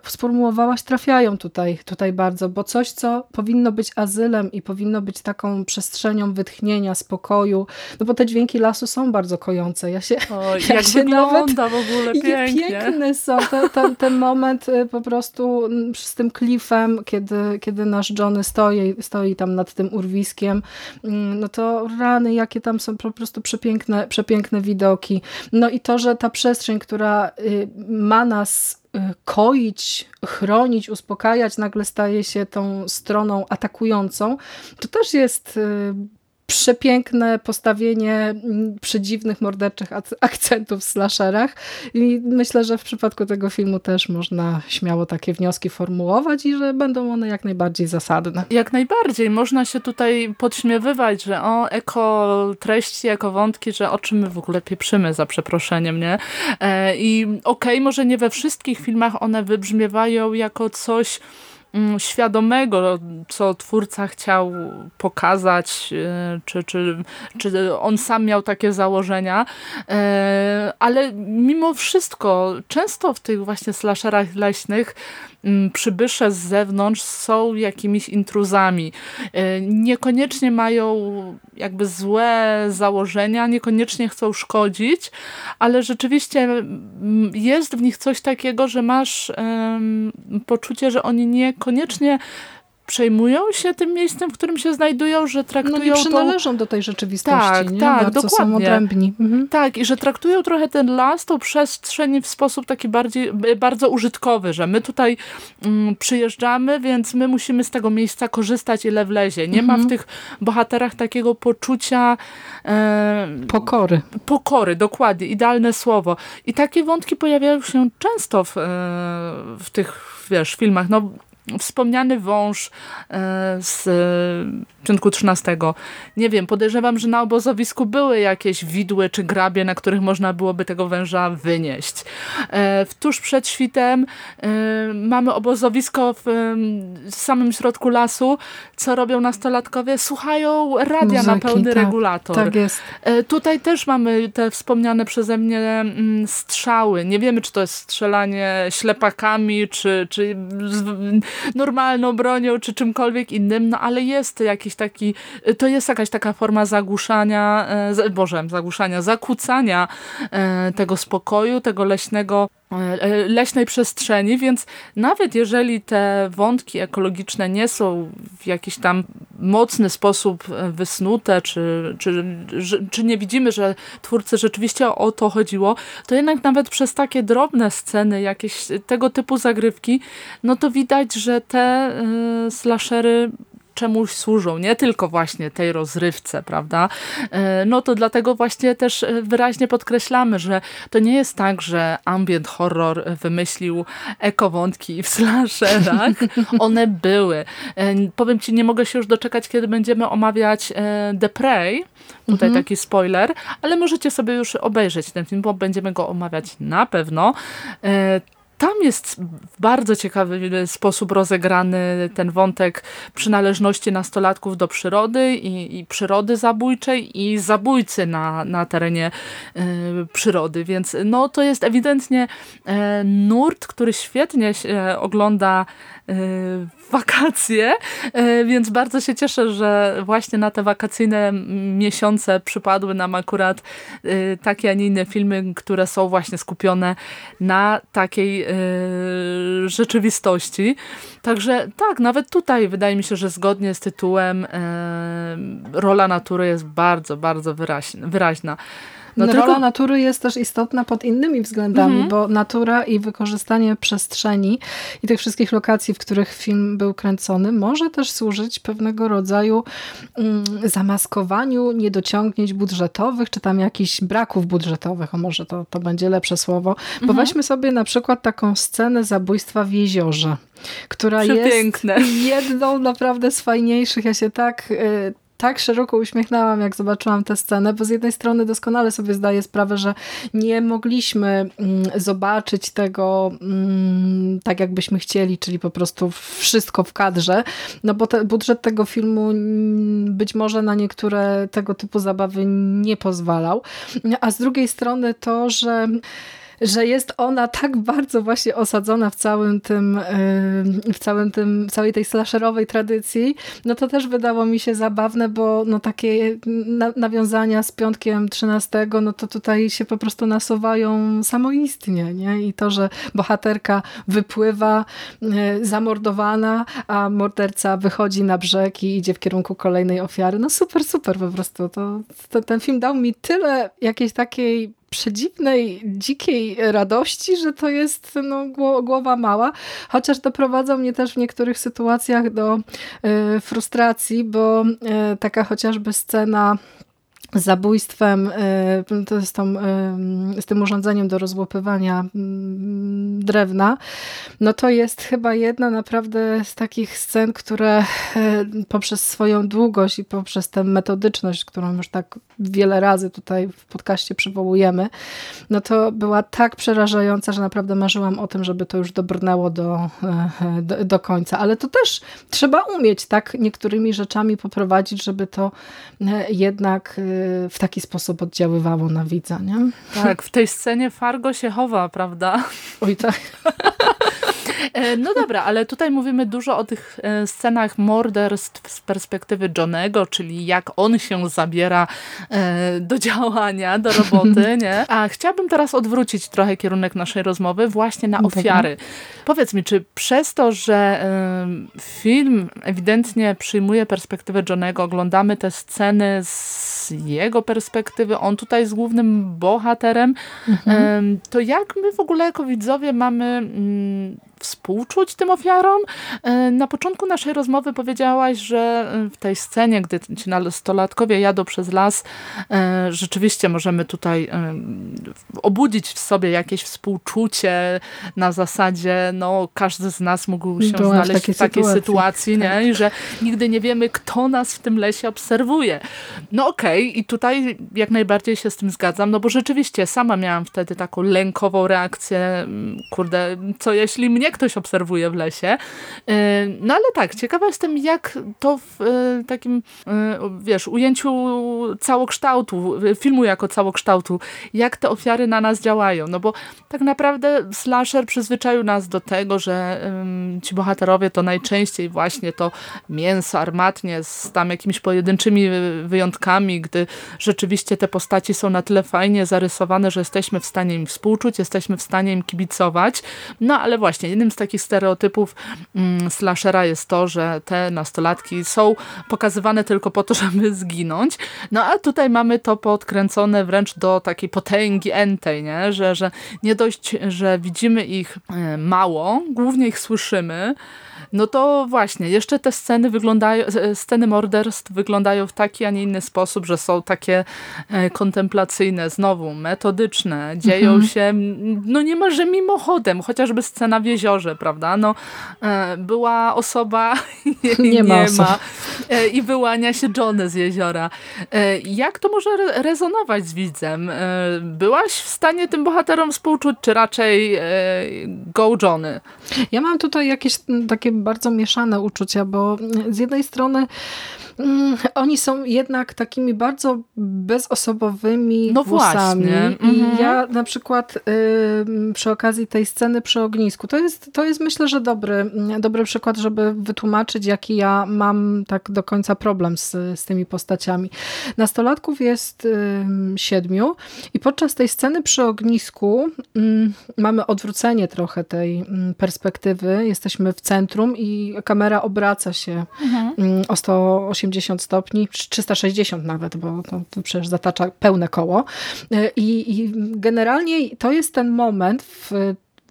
sformułowałaś trafiają tutaj, tutaj bardzo, bo coś, co powinno być azylem i powinno być taką przestrzenią wytchnienia, spokoju, no bo te dźwięki lasu są bardzo kojące. Ja się, o, ja jak się wygląda nawet, w ogóle [laughs] pięknie. Piękne są. Ten, ten, ten moment po prostu z tym klifem, kiedy, kiedy nasz Johnny stoi, stoi tam nad tym urwiskiem, mm, no to rany, jakie tam są po prostu przepiękne, przepiękne widoki. No i to, że ta przestrzeń, która y, ma nas y, koić, chronić, uspokajać, nagle staje się tą stroną atakującą, to też jest y, przepiękne postawienie mm, przedziwnych, morderczych akcentów w slasherach i myślę, że w przypadku tego filmu też można śmiało takie wnioski formułować i że będą one jak najbardziej zasadne. Jak najbardziej. Można się tutaj podśmiewywać, że o, eko treści, eko wątki, że o czym my w ogóle pieprzymy za przeproszeniem, nie? E, I okej, okay, może nie we wszystkich filmach one wybrzmiewają jako coś świadomego, co twórca chciał pokazać, e, czy, czy, czy on sam miał takie założenia, e, ale mimo wszystko często w tych właśnie slasherach leśnych Mm, przybysze z zewnątrz są jakimiś intruzami. E, niekoniecznie mają jakby złe założenia, niekoniecznie chcą szkodzić, ale rzeczywiście mm, jest w nich coś takiego, że masz poczucie, że oni niekoniecznie przejmują się tym miejscem, w którym się znajdują, że traktują no nie przynależą to... do tej rzeczywistości, tak, nie? Tak, Bardzo dokładnie. są odrębni. Mhm. Tak, i że traktują trochę ten las, tą przestrzeń w sposób taki bardziej, bardzo użytkowy, że my tutaj mm, przyjeżdżamy, więc my musimy z tego miejsca korzystać ile wlezie. Nie mhm. ma w tych bohaterach takiego poczucia e, pokory. Pokory, dokładnie, idealne słowo. I takie wątki pojawiają się często w, e, w tych wiesz, filmach. No, wspomniany wąż e, z Czynku XIII. Nie wiem, podejrzewam, że na obozowisku były jakieś widły czy grabie, na których można byłoby tego węża wynieść. E, tuż przed świtem e, mamy obozowisko w samym środku lasu. Co robią nastolatkowie? Słuchają radia Muzyki, na pełny tak, regulator. Tak jest. Tutaj też mamy te wspomniane przeze mnie mm, strzały. Nie wiemy, czy to jest strzelanie ślepakami, czy, czy normalną bronią, czy czymkolwiek innym, no ale jest jakiś taki, to jest jakaś taka forma zagłuszania, e, boże, zagłuszania, zakłócania e, tego spokoju, tego leśnego leśnej przestrzeni, więc nawet jeżeli te wątki ekologiczne nie są w jakiś tam mocny sposób wysnute, czy, czy, czy nie widzimy, że twórcy rzeczywiście o to chodziło, to jednak nawet przez takie drobne sceny, jakieś tego typu zagrywki, no to widać, że te y, slashery czemuś służą, nie tylko właśnie tej rozrywce, prawda? E, no to dlatego właśnie też wyraźnie podkreślamy, że to nie jest tak, że ambient horror wymyślił ekowątki w slasherach. [laughs] One były. E, powiem ci, nie mogę się już doczekać, kiedy będziemy omawiać e, The Prey, tutaj mhm. taki spoiler, ale możecie sobie już obejrzeć ten film, bo będziemy go omawiać na pewno tam jest w bardzo ciekawy sposób rozegrany ten wątek przynależności nastolatków do przyrody i, i przyrody zabójczej i zabójcy na, na terenie y, przyrody. Więc no, to jest ewidentnie y, nurt, który świetnie się ogląda wakacje, więc bardzo się cieszę, że właśnie na te wakacyjne miesiące przypadły nam akurat takie, a nie inne filmy, które są właśnie skupione na takiej rzeczywistości. Także tak, nawet tutaj wydaje mi się, że zgodnie z tytułem rola natury jest bardzo, bardzo wyraźna. No, Rola natury jest też istotna pod innymi względami, mhm. bo natura i wykorzystanie przestrzeni i tych wszystkich lokacji, w których film był kręcony, może też służyć pewnego rodzaju mm, zamaskowaniu niedociągnięć budżetowych, czy tam jakichś braków budżetowych, o może to, to będzie lepsze słowo. Bo mhm. weźmy sobie na przykład taką scenę zabójstwa w jeziorze która Przepiękne. jest jedną naprawdę z fajniejszych. Ja się tak y, tak szeroko uśmiechnęłam, jak zobaczyłam tę scenę, bo z jednej strony doskonale sobie zdaję sprawę, że nie mogliśmy mm, zobaczyć tego mm, tak, jakbyśmy chcieli, czyli po prostu wszystko w kadrze, no bo te, budżet tego filmu mm, być może na niektóre tego typu zabawy nie pozwalał, a z drugiej strony to, że że jest ona tak bardzo właśnie osadzona w całym tym, w całym tym, całej tej slasherowej tradycji, no to też wydało mi się zabawne, bo no takie nawiązania z piątkiem 13, no to tutaj się po prostu nasuwają samoistnie, nie? I to, że bohaterka wypływa e, zamordowana, a morderca wychodzi na brzeg i idzie w kierunku kolejnej ofiary. No super, super po prostu. To, to ten film dał mi tyle jakiejś takiej przedziwnej, dzikiej radości, że to jest no, głowa mała, chociaż doprowadza mnie też w niektórych sytuacjach do y, frustracji, bo y, taka chociażby scena zabójstwem, e, to jest tą, z tym urządzeniem do rozłopywania mm, drewna, no to jest chyba jedna naprawdę z takich scen, które e, poprzez swoją długość i poprzez tę metodyczność, którą już tak wiele razy tutaj w podcaście przywołujemy, no to była tak przerażająca, że naprawdę marzyłam o tym, żeby to już dobrnęło do, do, do końca. Ale to też trzeba umieć tak niektórymi rzeczami poprowadzić, żeby to jednak w taki sposób oddziaływało na widza, nie? Tak, w tej scenie Fargo się chowa, prawda? Oj tak. E, no dobra, ale tutaj mówimy dużo o tych e, scenach morderstw z perspektywy Johnego, czyli jak on się zabiera e, do działania, do roboty, [laughs] nie? A chciałabym teraz odwrócić trochę kierunek naszej rozmowy właśnie na ofiary. Powiedz mi, czy przez to, że film ewidentnie przyjmuje perspektywę Johnego, oglądamy te sceny z jego perspektywy, on tutaj jest głównym bohaterem, mhm. to jak my w ogóle jako widzowie mamy mm, współczuć tym ofiarom. E, na początku naszej rozmowy powiedziałaś, że e, w tej scenie, gdy ci nastolatkowie jadą przez las, e, rzeczywiście możemy tutaj obudzić w sobie jakieś współczucie na zasadzie, no każdy z nas mógł się Była znaleźć w takiej, w takiej sytuacji, sytuacji tak. nie? I że nigdy nie wiemy, kto nas w tym lesie obserwuje. No okej, okay. i tutaj jak najbardziej się z tym zgadzam, no bo rzeczywiście sama miałam wtedy taką lękową reakcję, kurde, co jeśli mnie ktoś obserwuje w lesie. Y, no ale tak, ciekawa jestem, jak to w y, takim, y, wiesz, ujęciu całokształtu, filmu jako całokształtu, jak te ofiary na nas działają. No bo tak naprawdę slasher przyzwyczaił nas do tego, że ci bohaterowie to najczęściej właśnie to mięso armatnie z tam jakimiś pojedynczymi wyjątkami, gdy rzeczywiście te postaci są na tyle fajnie zarysowane, że jesteśmy w stanie im współczuć, jesteśmy w stanie im kibicować. No ale właśnie, jednym z takich stereotypów mm, slashera jest to, że te nastolatki są pokazywane tylko po to, [laughs] żeby zginąć. No a tutaj mamy to podkręcone wręcz do takiej potęgi entej, nie? Że, że nie dość, że widzimy ich e, mało, głównie ich słyszymy, no to właśnie, jeszcze te sceny wyglądają, sceny morderstw wyglądają w taki, a nie inny sposób, że są takie e, kontemplacyjne, znowu metodyczne, dzieją mhm. się no niemalże mimochodem, chociażby scena w jeziorze, prawda? No, e, była osoba, [laughs] nie, nie ma, ma e, i wyłania się Johnny z jeziora. Jak to może rezonować z widzem? Byłaś w stanie tym bohaterom współczuć, czy raczej go Johnny? Ja mam tutaj jakieś takie bardzo mieszane uczucia, bo z jednej strony Mm, oni są jednak takimi bardzo bezosobowymi no włosami. Właśnie. I mhm. ja na przykład y, przy okazji tej sceny przy ognisku, to jest, to jest myślę, że dobry, dobry przykład, żeby wytłumaczyć, jaki ja mam tak do końca problem z, z tymi postaciami. Nastolatków jest y, siedmiu i podczas tej sceny przy ognisku y, mamy odwrócenie trochę tej perspektywy. Jesteśmy w centrum i kamera obraca się mhm. o 180 180 stopni, 360 nawet, bo to, to przecież zatacza pełne koło. E, I, I generalnie to jest ten moment w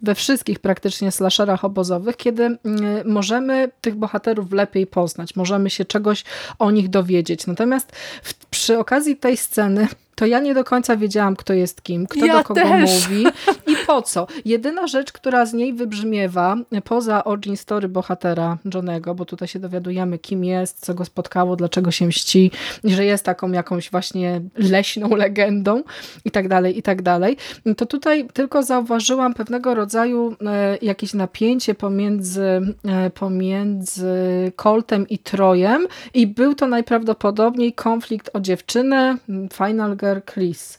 we wszystkich praktycznie slasherach obozowych, kiedy możemy tych bohaterów lepiej poznać, możemy się czegoś o nich dowiedzieć. Natomiast w, przy okazji tej sceny to ja nie do końca wiedziałam, kto jest kim, kto ja do kogo też. mówi i po co. Jedyna rzecz, która z niej wybrzmiewa, poza origin story bohatera Johnego, bo tutaj się dowiadujemy, kim jest, co go spotkało, dlaczego się mści, że jest taką jakąś właśnie leśną legendą i tak dalej, i tak dalej, to tutaj tylko zauważyłam pewnego rodzaju e, jakieś napięcie pomiędzy, e, pomiędzy Coltem i Trojem i był to najprawdopodobniej konflikt o dziewczynę, Final Girl Chris.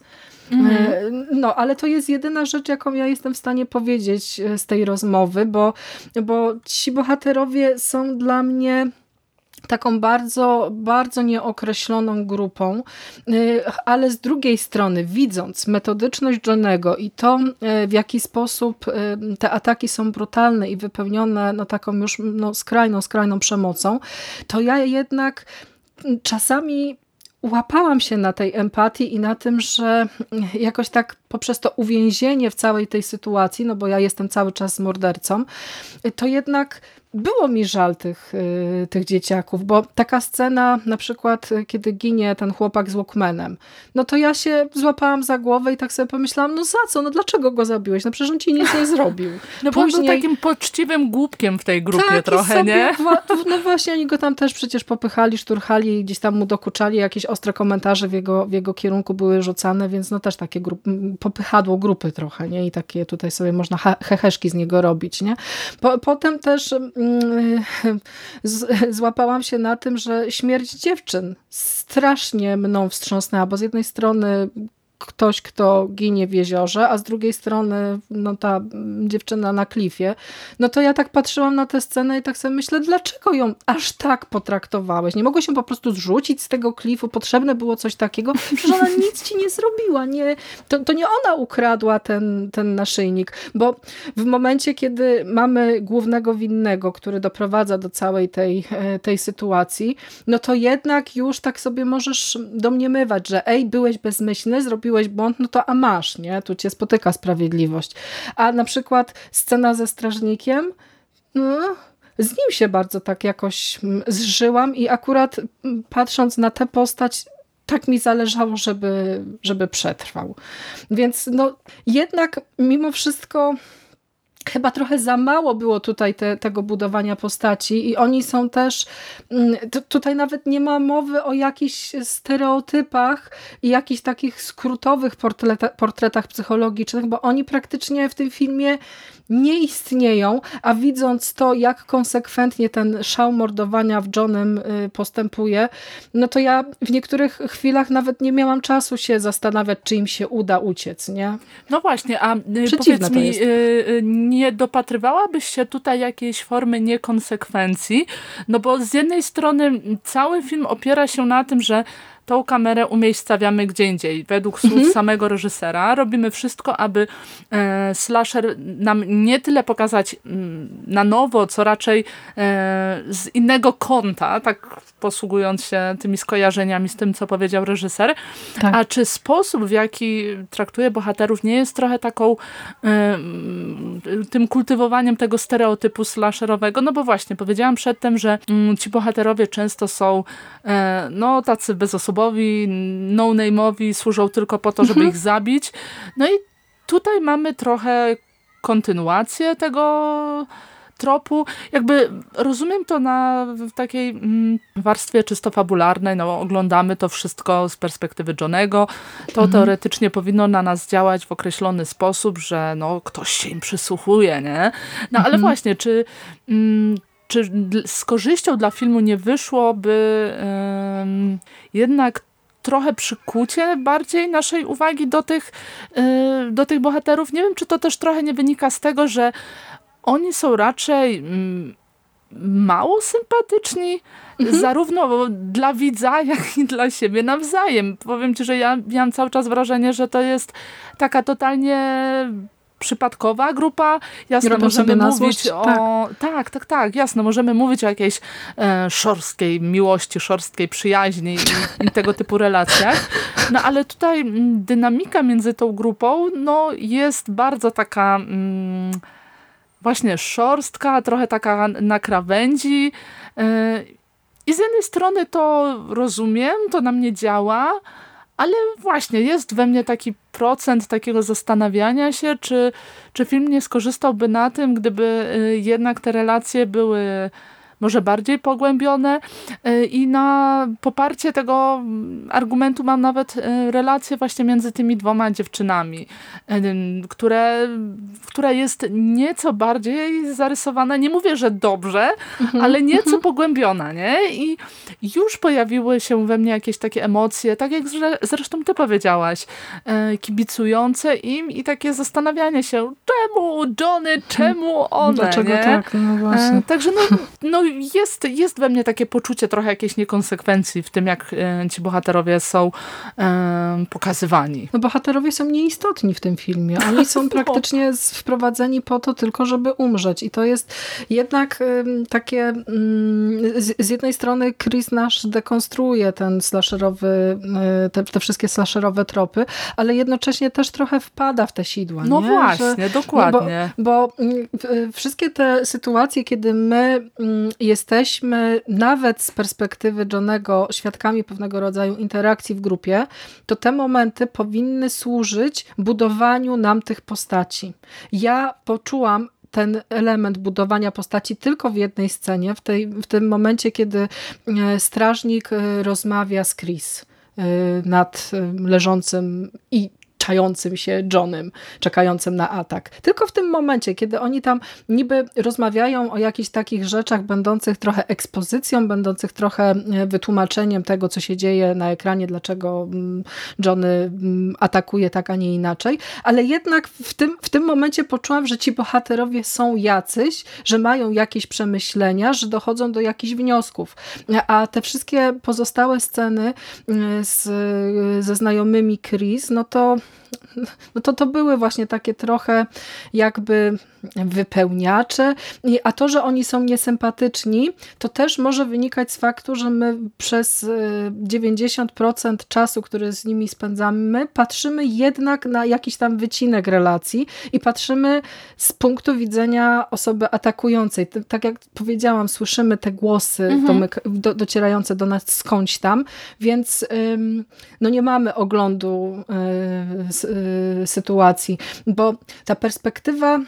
Mhm. E, no, ale to jest jedyna rzecz, jaką ja jestem w stanie powiedzieć e, z tej rozmowy, bo, bo ci bohaterowie są dla mnie taką bardzo, bardzo nieokreśloną grupą, e, ale z drugiej strony widząc metodyczność Johnego i to w jaki sposób te ataki są brutalne i wypełnione no, taką już no, skrajną, skrajną przemocą, to ja jednak czasami łapałam się na tej empatii i na tym, że jakoś tak poprzez to uwięzienie w całej tej sytuacji, no bo ja jestem cały czas mordercą, to jednak było mi żal tych, y, tych dzieciaków, bo taka scena na przykład, y, kiedy ginie ten chłopak z Walkmanem, no to ja się złapałam za głowę i tak sobie pomyślałam, no za co, no dlaczego go zabiłeś? No przecież on ci nic nie [laughs] zrobił. No bo Później... był takim poczciwym głupkiem w tej grupie trochę, sobie, nie? No właśnie, oni go tam też przecież popychali, szturchali, gdzieś tam mu dokuczali, jakieś ostre komentarze w jego, w jego kierunku były rzucane, więc no też takie grup, popychadło grupy trochę, nie? I takie tutaj sobie można heheszki z niego robić, nie? Po, potem też [laughs] złapałam się na tym, że śmierć dziewczyn strasznie mną wstrząsnęła, bo z jednej strony ktoś, kto ginie w jeziorze, a z drugiej strony no ta dziewczyna na klifie, no to ja tak patrzyłam na tę scenę i tak sobie myślę, dlaczego ją aż tak potraktowałeś? Nie mogłeś się po prostu zrzucić z tego klifu, potrzebne było coś takiego, że ona [laughs] nic ci nie zrobiła, nie, to, to nie ona ukradła ten, ten naszyjnik, bo w momencie, kiedy mamy głównego winnego, który doprowadza do całej tej, e, tej sytuacji, no to jednak już tak sobie możesz domniemywać, że ej, byłeś bezmyślny, zrobiłeś błąd, no to a masz, nie? Tu cię spotyka sprawiedliwość. A na przykład scena ze strażnikiem, no, z nim się bardzo tak jakoś mm, zżyłam i akurat mm, patrząc na tę postać, tak mi zależało, żeby, żeby przetrwał. Więc no, jednak mimo wszystko chyba trochę za mało było tutaj te, tego budowania postaci i oni są też, mm, tutaj nawet nie ma mowy o jakichś stereotypach i jakichś takich skrótowych portretach, portretach psychologicznych, bo oni praktycznie w tym filmie nie istnieją, a widząc to, jak konsekwentnie ten szał mordowania w Johnem y, postępuje, no to ja w niektórych chwilach nawet nie miałam czasu się zastanawiać, czy im się uda uciec, nie? No właśnie, a y, Przeciwne powiedz mi, y, nie dopatrywałabyś się tutaj jakiejś formy niekonsekwencji? No bo z jednej strony cały film opiera się na tym, że tą kamerę umiejscawiamy gdzie indziej. Według słów mhm. samego reżysera robimy wszystko, aby e, slasher nam nie tyle pokazać m, mm, na nowo, co raczej e, z innego kąta, tak posługując się tymi skojarzeniami z tym, co powiedział reżyser. Tak. A czy sposób, w jaki traktuje bohaterów nie jest trochę taką tym kultywowaniem tego stereotypu slasherowego? No bo właśnie, powiedziałam przedtem, że mm, ci bohaterowie często są e, no tacy bezosobowi osobowi, no-name'owi służą tylko po to, żeby mhm. ich zabić. No i tutaj mamy trochę kontynuację tego tropu. Jakby rozumiem to na takiej mm, warstwie czysto fabularnej, no oglądamy to wszystko z perspektywy Johnego. To mhm. teoretycznie powinno na nas działać w określony sposób, że no ktoś się im przysłuchuje, nie? No ale mhm. właśnie, czy mm, czy z korzyścią dla filmu nie wyszłoby um, jednak trochę przykucie bardziej naszej uwagi do tych, yy, do tych bohaterów. Nie wiem, czy to też trochę nie wynika z tego, że oni są raczej mm, mało sympatyczni, mhm. zarówno dla widza, jak i dla siebie nawzajem. Powiem ci, że ja miałam cały czas wrażenie, że to jest taka totalnie przypadkowa grupa. Jasno, Robią możemy mówić o... Tak. tak, tak, tak, jasno. Możemy mówić o jakiejś e, szorstkiej miłości, szorstkiej przyjaźni i, i, tego typu relacjach. No ale tutaj mm, dynamika między tą grupą no, jest bardzo taka... Mm, właśnie szorstka, trochę taka na krawędzi. E, I z jednej strony to rozumiem, to na mnie działa, ale właśnie jest we mnie taki procent takiego zastanawiania się, czy, czy film nie skorzystałby na tym, gdyby y, jednak te relacje były może bardziej pogłębione y, i na poparcie tego argumentu mam nawet y, relację właśnie między tymi dwoma dziewczynami, y, które, która jest nieco bardziej zarysowana, nie mówię, że dobrze, mhm. ale nieco mhm. pogłębiona, nie? I już pojawiły się we mnie jakieś takie emocje, tak jak zresztą ty powiedziałaś, kibicujące im i takie zastanawianie się, czemu Johnny, czemu one, Dlaczego nie? tak? No właśnie. Także no, no jest, jest we mnie takie poczucie trochę jakiejś niekonsekwencji w tym, jak e, ci bohaterowie są e, pokazywani. No bohaterowie są nieistotni w tym filmie. Oni są [laughs] no. praktycznie wprowadzeni po to tylko, żeby umrzeć. I to jest jednak takie mm, z, z jednej strony Chris nasz dekonstruuje ten slasherowy, e, te, te, wszystkie slasherowe tropy, ale jednocześnie też trochę wpada w te sidła. No nie? właśnie, Że, dokładnie. No bo, bo mm, wszystkie te sytuacje, kiedy my mm, jesteśmy nawet z perspektywy Johnego świadkami pewnego rodzaju interakcji w grupie, to te momenty powinny służyć budowaniu nam tych postaci. Ja poczułam ten element budowania postaci tylko w jednej scenie, w, tej, w tym momencie, kiedy e, strażnik e, rozmawia z Chris e, nad leżącym i czającym się Johnem, czekającym na atak. Tylko w tym momencie, kiedy oni tam niby rozmawiają o jakichś takich rzeczach będących trochę ekspozycją, będących trochę e, wytłumaczeniem tego, co się dzieje na ekranie, dlaczego mm, Johnny mm, atakuje tak, a nie inaczej, ale jednak w tym, w tym momencie poczułam, że ci bohaterowie są jacyś, że mają jakieś przemyślenia, że dochodzą do jakichś wniosków. A te wszystkie pozostałe sceny mm, z, ze znajomymi Chris, no to no to to były właśnie takie trochę jakby wypełniacze, a to, że oni są niesympatyczni, to też może wynikać z faktu, że my przez 90% y, czasu, który z nimi spędzamy, patrzymy jednak na jakiś tam wycinek relacji i patrzymy z punktu widzenia osoby atakującej. Tak jak powiedziałam, słyszymy te głosy mhm. do, docierające do nas skądś tam, więc no nie mamy oglądu y, sytuacji, bo ta perspektywa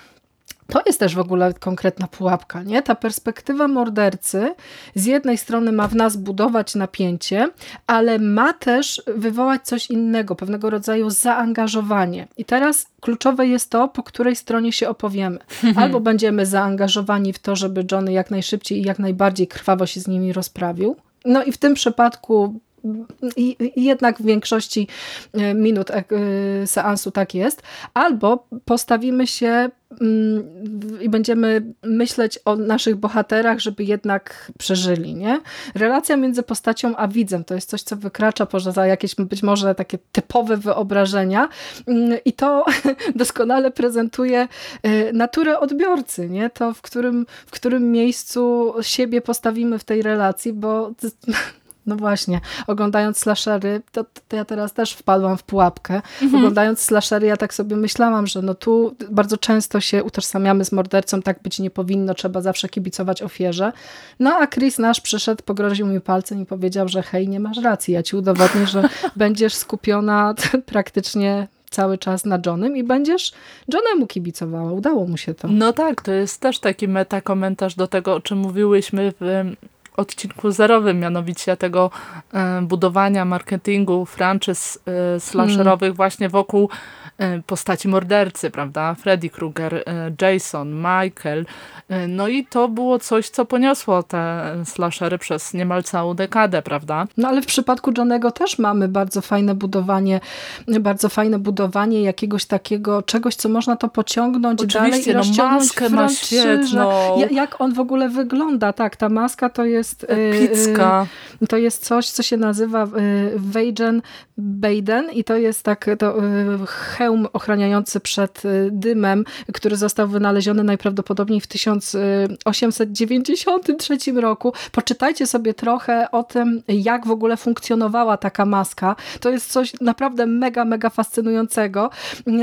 to jest też w ogóle konkretna pułapka, nie? Ta perspektywa mordercy z jednej strony ma w nas budować napięcie, ale ma też wywołać coś innego, pewnego rodzaju zaangażowanie. I teraz kluczowe jest to, po której stronie się opowiemy. [laughs] Albo będziemy zaangażowani w to, żeby Johnny jak najszybciej i jak najbardziej krwawo się z nimi rozprawił. No i w tym przypadku i, jednak w większości e, minut e, seansu tak jest. Albo postawimy się mm, i będziemy myśleć o naszych bohaterach, żeby jednak przeżyli. Nie? Relacja między postacią a widzem to jest coś, co wykracza poza jakieś być może takie typowe wyobrażenia mm, i to [laughs] doskonale prezentuje e, naturę odbiorcy. Nie? To w którym, w którym miejscu siebie postawimy w tej relacji, bo [laughs] no właśnie, oglądając slashery, to, to, ja teraz też wpadłam w pułapkę. Mhm. Oglądając slashery, ja tak sobie myślałam, że no tu bardzo często się utożsamiamy z mordercą, tak być nie powinno, trzeba zawsze kibicować ofierze. No a Chris nasz przyszedł, pogroził mi palcem i powiedział, że hej, nie masz racji, ja ci udowodnię, że [laughs] będziesz skupiona [laughs] praktycznie cały czas na Johnem i będziesz Johnemu kibicowała. Udało mu się to. No tak, to jest też taki meta komentarz do tego, o czym mówiłyśmy w odcinku zerowym, mianowicie tego e, budowania marketingu franczyz e, slasherowych hmm. właśnie wokół e, postaci mordercy, prawda? Freddy Krueger, Jason, Michael, no i to było coś, co poniosło te slashery przez niemal całą dekadę, prawda? No ale w przypadku Johnego też mamy bardzo fajne budowanie, bardzo fajne budowanie jakiegoś takiego czegoś, co można to pociągnąć Oczywiście, dalej i no rozciągnąć maskę ma świetną. Jak on w ogóle wygląda, tak, ta maska to jest e, Epicka. to jest coś, co się nazywa Wagen Baden i to jest tak to hełm ochraniający przed dymem, który został wynaleziony najprawdopodobniej w 1000 1893 roku. Poczytajcie sobie trochę o tym, jak w ogóle funkcjonowała taka maska. To jest coś naprawdę mega, mega fascynującego.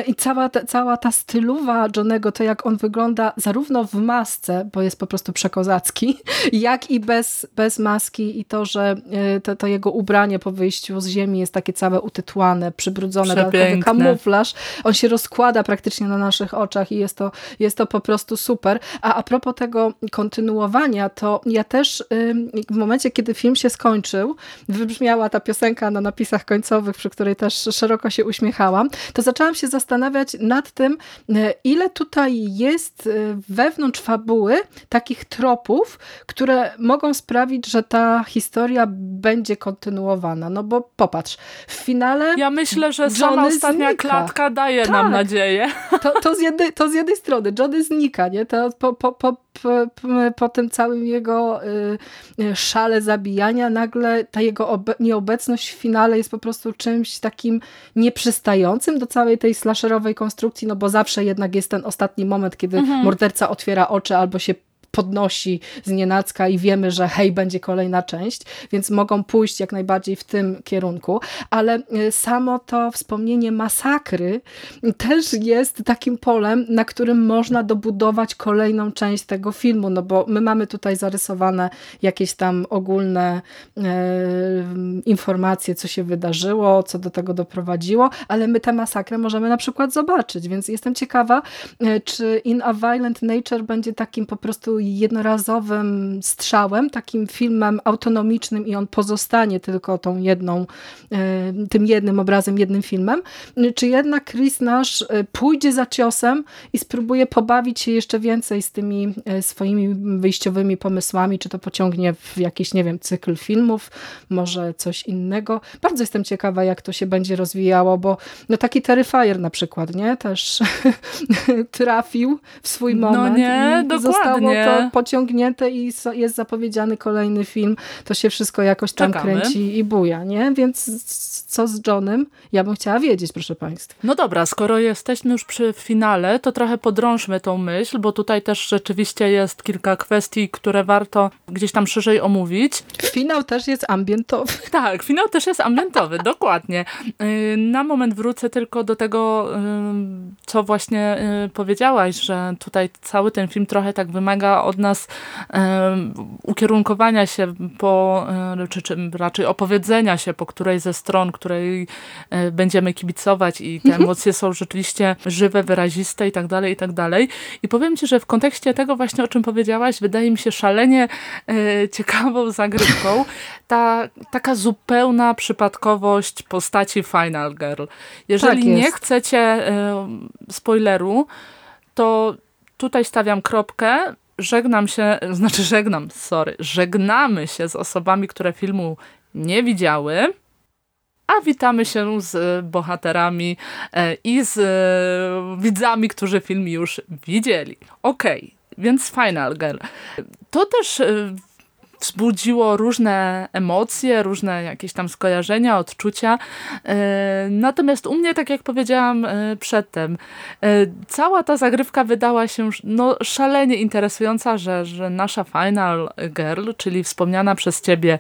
I cała, ta, cała ta stylowa Johnego, to jak on wygląda zarówno w masce, bo jest po prostu przekozacki, [laughs] jak i bez, bez maski i to, że e, to, to jego ubranie po wyjściu z ziemi jest takie całe utytłane, przybrudzone, dodatkowy kamuflaż. On się rozkłada praktycznie na naszych oczach i jest to, jest to po prostu super. A, a propos tego kontynuowania, to ja też w momencie, kiedy film się skończył, wybrzmiała ta piosenka na napisach końcowych, przy której też szeroko się uśmiechałam, to zaczęłam się zastanawiać nad tym, e, ile tutaj jest e, wewnątrz fabuły takich tropów, które mogą sprawić, że ta historia będzie kontynuowana. No bo popatrz, w finale Ja myślę, że sama ostatnia znika. klatka daje tak. nam nadzieję. [laughs] To, to, z jednej, to z jednej strony, Johnny znika, nie? To po, po, po, po, po tym całym jego y, y, szale zabijania nagle ta jego nieobecność w finale jest po prostu czymś takim nieprzystającym do całej tej slasherowej konstrukcji, no bo zawsze jednak jest ten ostatni moment, kiedy mhm. morderca otwiera oczy albo się podnosi z nienacka i wiemy, że hej, będzie kolejna część, więc mogą pójść jak najbardziej w tym kierunku, ale y, samo to wspomnienie masakry też jest takim polem, na którym można dobudować kolejną część tego filmu, no bo my mamy tutaj zarysowane jakieś tam ogólne e, informacje, co się wydarzyło, co do tego doprowadziło, ale my tę masakrę możemy na przykład zobaczyć, więc jestem ciekawa, e, czy In a Violent Nature będzie takim po prostu jednorazowym strzałem, takim filmem autonomicznym i on pozostanie tylko tą jedną, tym jednym obrazem, jednym filmem, czy jednak Chris nasz pójdzie za ciosem i spróbuje pobawić się jeszcze więcej z tymi swoimi wyjściowymi pomysłami, czy to pociągnie w jakiś, nie wiem, cykl filmów, może coś innego. Bardzo jestem ciekawa, jak to się będzie rozwijało, bo no taki Terrifier na przykład, nie? Też [laughs] trafił w swój no moment no nie, dokładnie. zostało to pociągnięte i jest zapowiedziany kolejny film. To się wszystko jakoś tam Czekamy. kręci i buja, nie? Więc co z Johnem? Ja bym chciała wiedzieć, proszę Państwa. No dobra, skoro jesteśmy już przy finale, to trochę podrążmy tą myśl, bo tutaj też rzeczywiście jest kilka kwestii, które warto gdzieś tam szerzej omówić. Finał też jest ambientowy. [laughs] Tak, finał też jest ambientowy, [laughs] dokładnie. Y, na moment wrócę tylko do tego, y, co właśnie y, powiedziałaś, że tutaj cały ten film trochę tak wymaga od nas ukierunkowania się po, czy, czy raczej opowiedzenia się po której ze stron, której będziemy kibicować i te mhm. emocje są rzeczywiście żywe, wyraziste i tak dalej, i tak dalej. I powiem Ci, że w kontekście tego właśnie, o czym powiedziałaś, wydaje mi się szalenie ciekawą zagrywką ta taka zupełna przypadkowość postaci Final Girl. Jeżeli tak nie chcecie spoileru, to tutaj stawiam kropkę. Żegnam się, znaczy żegnam, sorry, żegnamy się z osobami, które filmu nie widziały, a witamy się z bohaterami e, i z e, widzami, którzy film już widzieli. Okej, okay, więc Final Girl. To też wzbudziło różne emocje, różne jakieś tam skojarzenia, odczucia. E, natomiast u mnie, tak jak powiedziałam e, przedtem, e, cała ta zagrywka wydała się no, szalenie interesująca, że, że nasza Final Girl, czyli wspomniana przez ciebie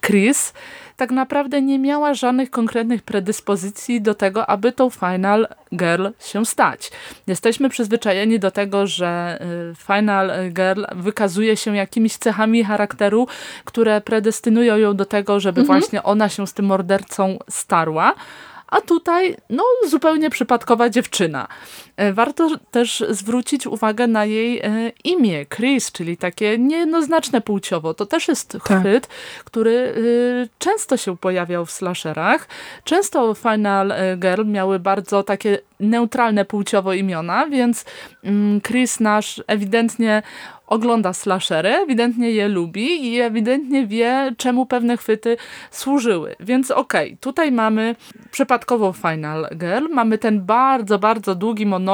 Chris, tak naprawdę nie miała żadnych konkretnych predyspozycji do tego, aby tą Final Girl się stać. Jesteśmy przyzwyczajeni do tego, że y, Final Girl wykazuje się jakimiś cechami charakteru, które predestynują ją do tego, żeby mhm. właśnie ona się z tym mordercą starła a tutaj no zupełnie przypadkowa dziewczyna. E, warto też zwrócić uwagę na jej e, imię, Chris, czyli takie niejednoznaczne płciowo. To też jest tak. chwyt, tak. który e, często się pojawiał w slasherach. Często Final Girl miały bardzo takie neutralne płciowo imiona, więc mm, Chris nasz ewidentnie ogląda slashery, ewidentnie je lubi i ewidentnie wie, czemu pewne chwyty służyły. Więc okej, okay, tutaj mamy przypadkowo Final Girl, mamy ten bardzo, bardzo długi monolog,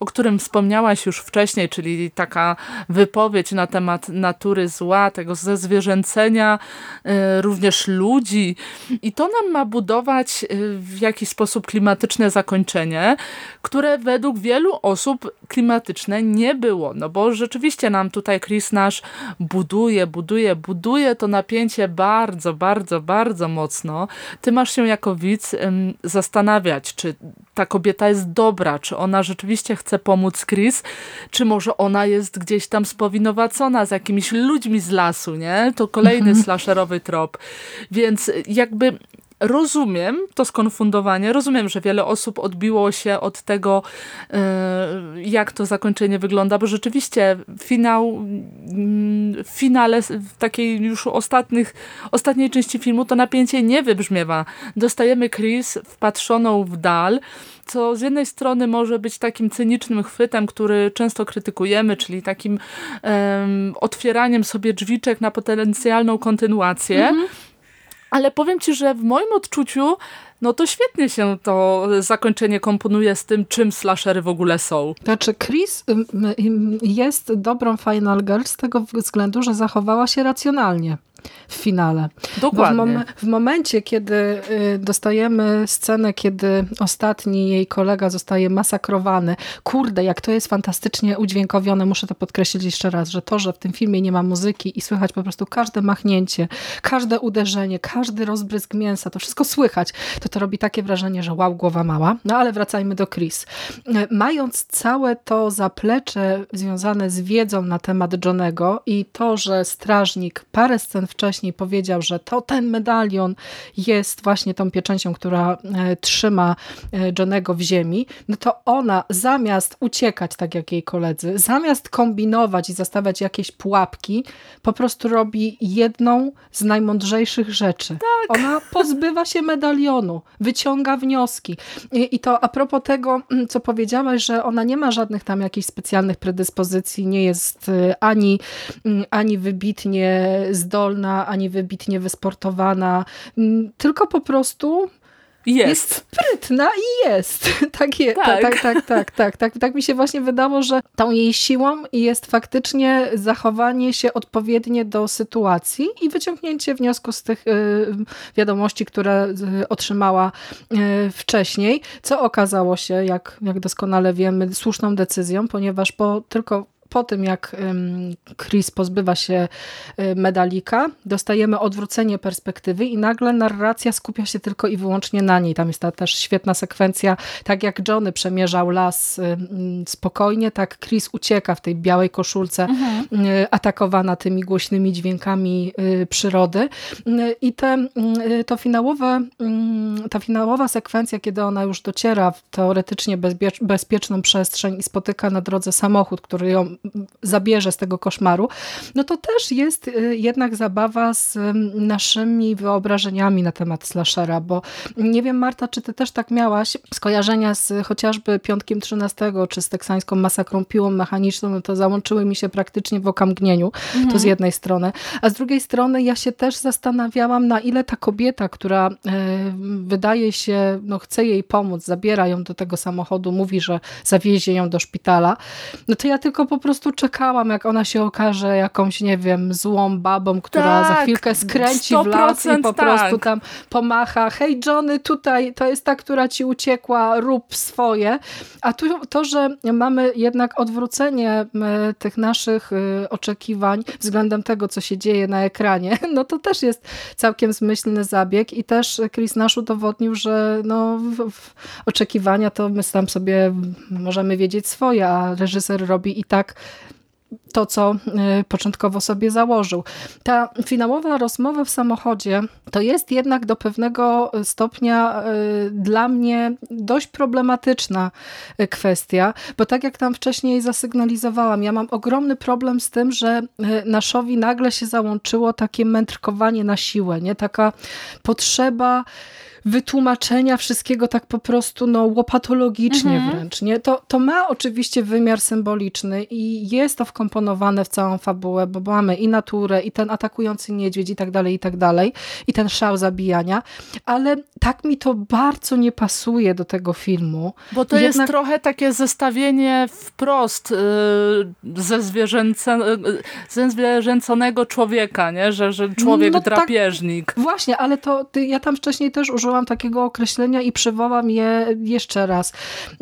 o którym wspomniałaś już wcześniej, czyli taka wypowiedź na temat natury zła, tego zezwierzęcenia y, również ludzi i to nam ma budować y, w jakiś sposób klimatyczne zakończenie, które według wielu osób klimatyczne nie było, no bo rzeczywiście nam tutaj Chris nasz buduje, buduje, buduje to napięcie bardzo, bardzo, bardzo mocno. Ty masz się jako widz zastanawiać, czy ta kobieta jest dobra, czy ona rzeczywiście chce pomóc Chris, czy może ona jest gdzieś tam spowinowacona z jakimiś ludźmi z lasu, nie? To kolejny mhm. slasherowy trop. Więc jakby rozumiem to skonfundowanie, rozumiem, że wiele osób odbiło się od tego, e, jak to zakończenie wygląda, bo rzeczywiście finał, mm, w finale w takiej już ostatnich, ostatniej części filmu to napięcie nie wybrzmiewa. Dostajemy Chris wpatrzoną w dal, co z jednej strony może być takim cynicznym chwytem, który często krytykujemy, czyli takim um, otwieraniem sobie drzwiczek na potencjalną kontynuację, mhm ale powiem ci, że w moim odczuciu no to świetnie się to zakończenie komponuje z tym, czym slashery w ogóle są. Znaczy Chris jest dobrą Final Girl z tego względu, że zachowała się racjonalnie w finale. Dokładnie. W, mom w, momencie, kiedy y, dostajemy scenę, kiedy ostatni jej kolega zostaje masakrowany, kurde, jak to jest fantastycznie udźwiękowione, muszę to podkreślić jeszcze raz, że to, że w tym filmie nie ma muzyki i słychać po prostu każde machnięcie, każde uderzenie, każdy rozbrysk mięsa, to wszystko słychać, to to robi takie wrażenie, że wow, głowa mała. No ale wracajmy do Chris. Y, mając całe to zaplecze związane z wiedzą na temat Johnego i to, że strażnik parę scen wcześniej powiedział, że to ten medalion jest właśnie tą pieczęcią, która e, trzyma e, Johnego w ziemi, no to ona zamiast uciekać tak jak jej koledzy, zamiast kombinować i zastawiać jakieś pułapki, po prostu robi jedną z najmądrzejszych rzeczy. Tak. Ona pozbywa się medalionu, wyciąga wnioski. I, I to a propos tego, mm, co powiedziałaś, że ona nie ma żadnych tam jakichś specjalnych predyspozycji, nie jest y, ani, mm, ani wybitnie zdolna, ani wybitnie wysportowana, mm, tylko po prostu jest. jest sprytna i jest. [laughs] Tak, je, tak. tak, tak, tak, tak, tak, tak. Tak mi się właśnie wydało, że tą jej siłą jest faktycznie zachowanie się odpowiednie do sytuacji i wyciągnięcie wniosku z tych y, wiadomości, które y, otrzymała y, wcześniej, co okazało się, jak, jak doskonale wiemy, słuszną decyzją, ponieważ po tylko po tym, jak Chris pozbywa się y, medalika, dostajemy odwrócenie perspektywy i nagle narracja skupia się tylko i wyłącznie na niej. Tam jest ta też świetna sekwencja, tak jak Johnny przemierzał las spokojnie, tak Chris ucieka w tej białej koszulce, mhm. Y, atakowana tymi głośnymi dźwiękami y, przyrody. I te, to finałowe, ta finałowa sekwencja, kiedy ona już dociera w teoretycznie bezpieczną przestrzeń i spotyka na drodze samochód, który ją zabierze z tego koszmaru, no to też jest y, jednak zabawa z naszymi wyobrażeniami na temat slashera, bo nie wiem Marta, czy ty też tak miałaś skojarzenia z chociażby Piątkiem 13, czy z teksańską masakrą piłą mechaniczną, no to załączyły mi się praktycznie w okamgnieniu, mhm. to z jednej strony, a z drugiej strony ja się też zastanawiałam, na ile ta kobieta, która e, wydaje się, no chce jej pomóc, zabiera ją do tego samochodu, mówi, że zawiezie ją do szpitala, no to ja tylko po prostu czekałam, jak ona się okaże jakąś, nie wiem, złą babą, która tak, za chwilkę skręci w las i po tak. prostu tam pomacha. Hej Johnny, tutaj to jest ta, która ci uciekła, rób swoje. A tu to, że mamy jednak odwrócenie tych naszych y, oczekiwań względem tego, co się dzieje na ekranie, [laughs] no to też jest całkiem zmyślny zabieg i też Chris Nash udowodnił, że no, w, w oczekiwania to my tam sobie możemy wiedzieć swoje, a reżyser robi i tak to, co y, początkowo sobie założył. Ta finałowa rozmowa w samochodzie to jest jednak do pewnego stopnia y, dla mnie dość problematyczna y, kwestia, bo tak jak tam wcześniej zasygnalizowałam, ja mam ogromny problem z tym, że Naszowi nagle się załączyło takie mędrkowanie na siłę, nie? taka potrzeba wytłumaczenia wszystkiego tak po prostu no, łopatologicznie mhm. wręcz. Nie? To, to ma oczywiście wymiar symboliczny i jest to wkomponowane w całą fabułę, bo mamy i naturę, i ten atakujący niedźwiedź i tak dalej, i tak dalej, i ten szał zabijania, ale tak mi to bardzo nie pasuje do tego filmu. Bo to Jednak... jest trochę takie zestawienie wprost yy, ze, zwierzęce, yy, ze zwierzęconego człowieka, nie? Że, że człowiek no, tak. drapieżnik. Tak, właśnie, ale to ty, ja tam wcześniej też użyłam użyłam takiego określenia i przywołam je jeszcze raz.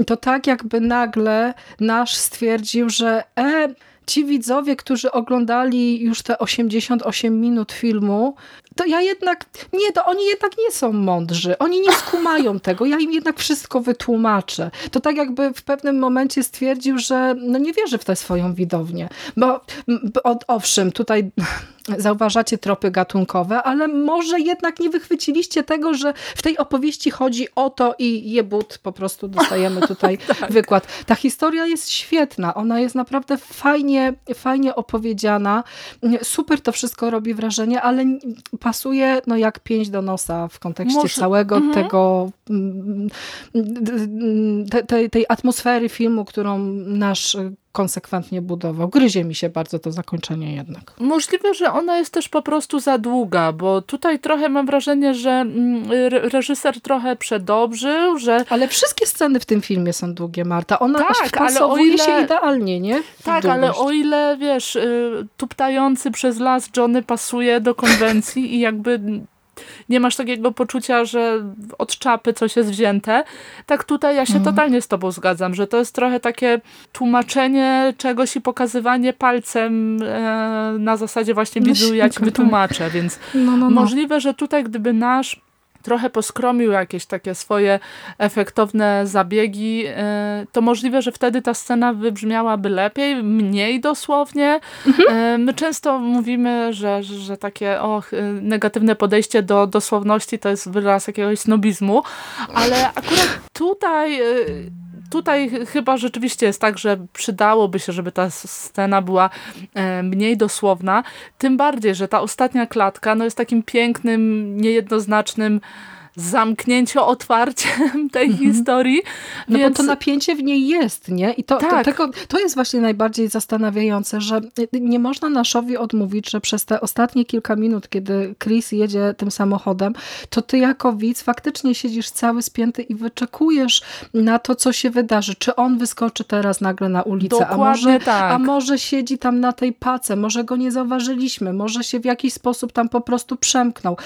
To tak jakby nagle nasz stwierdził, że e, ci widzowie, którzy oglądali już te 88 minut filmu, to ja jednak, nie, to oni jednak nie są mądrzy. Oni nie skumają [laughs] tego. Ja im jednak wszystko wytłumaczę. To tak jakby w pewnym momencie stwierdził, że no nie wierzy w tę swoją widownię. Bo, bo owszem, tutaj [laughs] zauważacie tropy gatunkowe, ale może jednak nie wychwyciliście tego, że w tej opowieści chodzi o to i jebut, po prostu dostajemy [laughs] tutaj tak. wykład. Ta historia jest świetna, ona jest naprawdę fajnie, fajnie opowiedziana, super to wszystko robi wrażenie, ale pasuje no jak pięć do nosa w kontekście może... całego mhm. tego mm, te, tej atmosfery filmu, którą nasz konsekwentnie budował. Gryzie mi się bardzo to zakończenie jednak. Możliwe, że ona jest też po prostu za długa, bo tutaj trochę mam wrażenie, że mm, reżyser trochę przedobrzył, że... Ale wszystkie sceny w tym filmie są długie, Marta. Ona tak, ale o ile... się idealnie, nie? Tak, ale o ile, wiesz, y, tuptający przez las Johnny pasuje do konwencji i jakby nie masz takiego poczucia, że od czapy coś jest wzięte. Tak tutaj ja się mhm. totalnie z tobą zgadzam, że to jest trochę takie tłumaczenie czegoś i pokazywanie palcem e, na zasadzie właśnie no, widzу, ja ci wytłumaczę, więc no, no, no. możliwe, że tutaj gdyby nasz trochę poskromił jakieś takie swoje efektowne zabiegi, e, to możliwe, że wtedy ta scena wybrzmiałaby lepiej, mniej dosłownie. Mhm. My często mówimy, że, że takie och, negatywne podejście do dosłowności to jest wyraz jakiegoś snobizmu, ale akurat tutaj tutaj chyba rzeczywiście jest tak, że przydałoby się, żeby ta scena była e, mniej dosłowna. Tym bardziej, że ta ostatnia klatka no jest takim pięknym, niejednoznacznym zamknięcio-otwarciem [laughs] tej mhm. historii. No więc... bo to napięcie w niej jest, nie? I to, tak. to, tego, to jest właśnie najbardziej zastanawiające, że nie można Naszowi odmówić, że przez te ostatnie kilka minut, kiedy Chris jedzie tym samochodem, to ty jako widz faktycznie siedzisz cały spięty i wyczekujesz na to, co się wydarzy. Czy on wyskoczy teraz nagle na ulicę, a może, tak. a może siedzi tam na tej pace, może go nie zauważyliśmy, może się w jakiś sposób tam po prostu przemknął.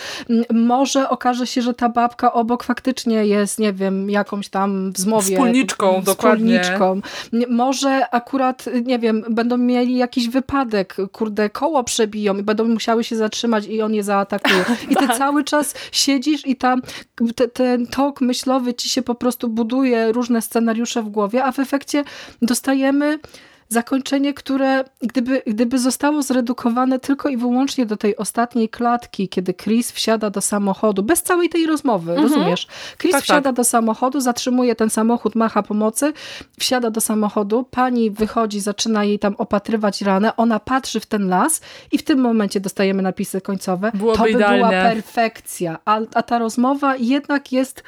Może okaże się, że ta babka obok faktycznie jest, nie wiem, jakąś tam w zmowie. Wspólniczką, wspólniczką. dokładnie. Może akurat, nie wiem, będą mieli jakiś wypadek, kurde, koło przebiją i będą musiały się zatrzymać i on je zaatakuje. [laughs] I ty tak. cały czas siedzisz i tam te, ten tok myślowy ci się po prostu buduje, różne scenariusze w głowie, a w efekcie dostajemy zakończenie, które gdyby, gdyby zostało zredukowane tylko i wyłącznie do tej ostatniej klatki, kiedy Chris wsiada do samochodu, bez całej tej rozmowy, mhm. rozumiesz? Chris tak, wsiada tak. do samochodu, zatrzymuje ten samochód, macha pomocy, wsiada do samochodu, pani wychodzi, zaczyna jej tam opatrywać ranę, ona patrzy w ten las i w tym momencie dostajemy napisy końcowe. Byłoby to by idealnie. była perfekcja, a, a ta rozmowa jednak jest,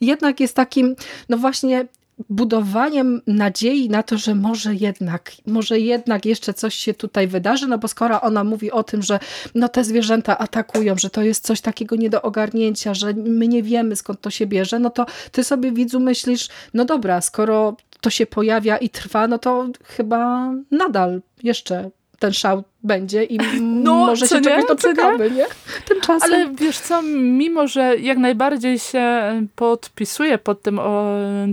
jednak jest takim, no właśnie budowaniem nadziei na to, że może jednak, może jednak jeszcze coś się tutaj wydarzy, no bo skoro ona mówi o tym, że no te zwierzęta atakują, że to jest coś takiego nie do ogarnięcia, że my nie wiemy skąd to się bierze, no to ty sobie widzu myślisz, no dobra, skoro to się pojawia i trwa, no to chyba nadal jeszcze ten szał będzie i [laughs] no, może się nie? czegoś doczekamy, nie? Tymczasem. Ale wiesz co, mimo, że jak najbardziej się podpisuję pod tym,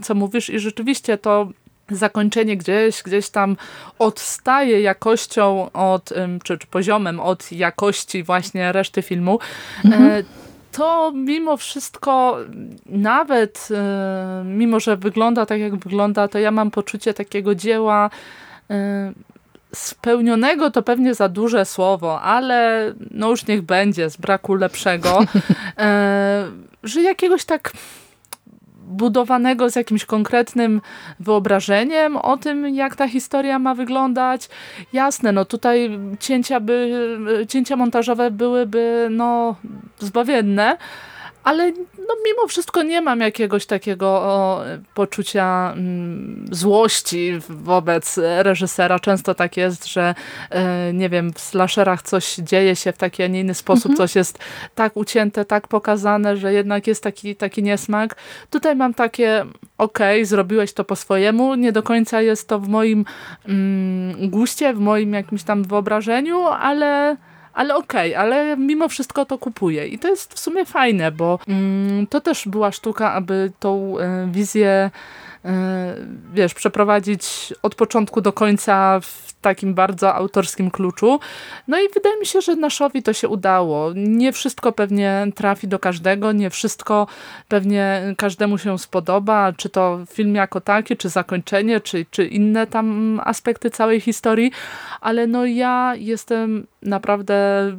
co mówisz i rzeczywiście to zakończenie gdzieś, gdzieś tam odstaje jakością od, czy, czy poziomem od jakości właśnie reszty filmu, mhm. E, to mimo wszystko, nawet e, mimo, że wygląda tak jak wygląda, to ja mam poczucie takiego dzieła e, spełnionego to pewnie za duże słowo, ale no już niech będzie z braku lepszego, [laughs] e, że jakiegoś tak budowanego z jakimś konkretnym wyobrażeniem o tym, jak ta historia ma wyglądać. Jasne, no tutaj cięcia, by, cięcia montażowe byłyby no zbawienne, ale no, mimo wszystko nie mam jakiegoś takiego poczucia mm, złości wobec reżysera. Często tak jest, że e, nie wiem, w slasherach coś dzieje się w taki, a nie inny sposób, mhm. coś jest tak ucięte, tak pokazane, że jednak jest taki, taki niesmak. Tutaj mam takie, okej, okay, zrobiłeś to po swojemu, nie do końca jest to w moim mm, guście, w moim jakimś tam wyobrażeniu, ale ale okej, okay, ale mimo wszystko to kupuję. I to jest w sumie fajne, bo mm, to też była sztuka, aby tą y, wizję wiesz, przeprowadzić od początku do końca w takim bardzo autorskim kluczu. No i wydaje mi się, że Naszowi to się udało. Nie wszystko pewnie trafi do każdego, nie wszystko pewnie każdemu się spodoba, czy to film jako taki, czy zakończenie, czy, czy inne tam aspekty całej historii, ale no ja jestem naprawdę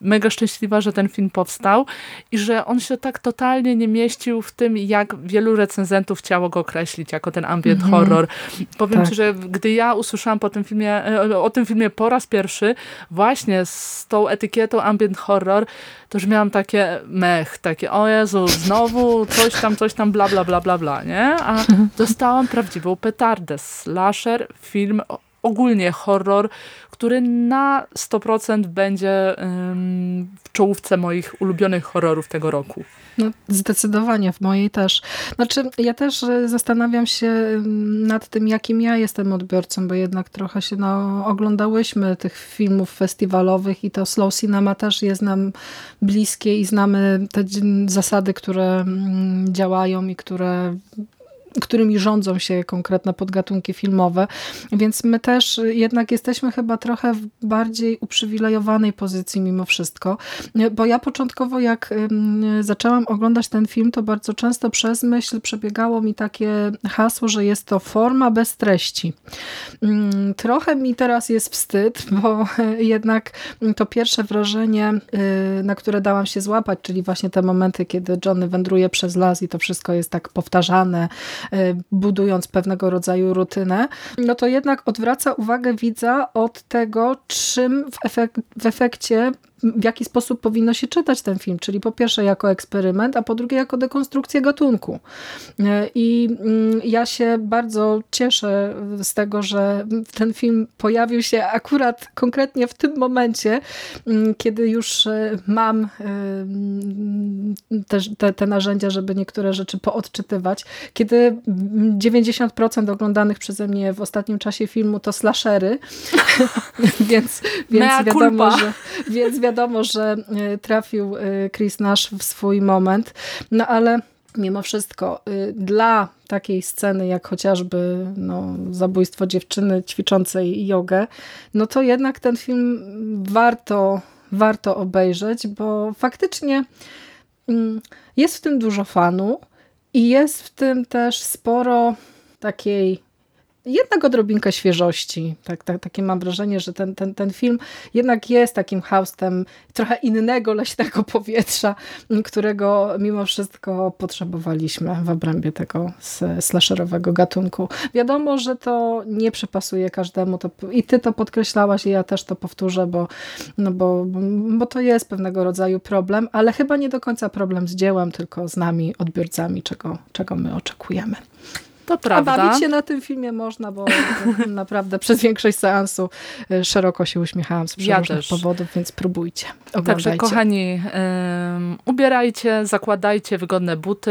mega szczęśliwa, że ten film powstał i że on się tak totalnie nie mieścił w tym, jak wielu recenzentów chciało go określić jako ten ambient mm -hmm. horror. Powiem tak. ci, że gdy ja usłyszałam po tym filmie, e, o tym filmie po raz pierwszy, właśnie z tą etykietą ambient horror, to już miałam takie mech, takie o Jezu, znowu coś tam, coś tam, bla, bla, bla, bla, bla, nie? A dostałam prawdziwą petardę. Slasher, film ogólnie horror, który na 100% będzie w czołówce moich ulubionych horrorów tego roku. No, zdecydowanie, w mojej też. Znaczy, ja też e, zastanawiam się nad tym, jakim ja jestem odbiorcą, bo jednak trochę się no, oglądałyśmy tych filmów festiwalowych i to slow cinema też jest nam bliskie i znamy te zasady, które działają i które którymi rządzą się konkretne podgatunki filmowe, więc my też jednak jesteśmy chyba trochę w bardziej uprzywilejowanej pozycji mimo wszystko, bo ja początkowo jak zaczęłam oglądać ten film, to bardzo często przez myśl przebiegało mi takie hasło, że jest to forma bez treści. Mm, trochę mi teraz jest wstyd, [laughs] bo jednak to pierwsze wrażenie, y, na które dałam się złapać, czyli właśnie te momenty, kiedy Johnny wędruje przez las i to wszystko jest tak powtarzane, budując pewnego rodzaju rutynę, no to jednak odwraca uwagę widza od tego, czym w, efek w efekcie w jaki sposób powinno się czytać ten film, czyli po pierwsze jako eksperyment, a po drugie jako dekonstrukcję gatunku. E, I mm, ja się bardzo cieszę z tego, że ten film pojawił się akurat konkretnie w tym momencie, mm, kiedy już e, mam e, mm, te, te, te narzędzia, żeby niektóre rzeczy poodczytywać. Kiedy 90% oglądanych przeze mnie w ostatnim czasie filmu to slashery, [laughs] więc, więc wiadomo, że więc wiadomo, że e, trafił e, Chris Nash w swój moment, no ale mimo wszystko y, dla takiej sceny jak chociażby no, zabójstwo dziewczyny ćwiczącej jogę, no to jednak ten film warto, warto obejrzeć, bo faktycznie mm, jest w tym dużo fanu i jest w tym też sporo takiej jednak odrobinkę świeżości. Tak, tak, takie mam wrażenie, że ten, ten, ten film jednak jest takim haustem trochę innego leśnego [laughs] powietrza, którego mimo wszystko potrzebowaliśmy w obrębie tego slasherowego gatunku. Wiadomo, że to nie przypasuje każdemu to, i ty to podkreślałaś i ja też to powtórzę, bo, no bo, bo to jest pewnego rodzaju problem, ale chyba nie do końca problem z dziełem, tylko z nami, odbiorcami, czego, czego my oczekujemy. To prawda. A bawić się na tym filmie można, bo [laughs] naprawdę przez większość seansu e, szeroko się uśmiechałam z ja powodów, więc próbujcie. Oglądajcie. Także kochani, um, ubierajcie, zakładajcie wygodne buty,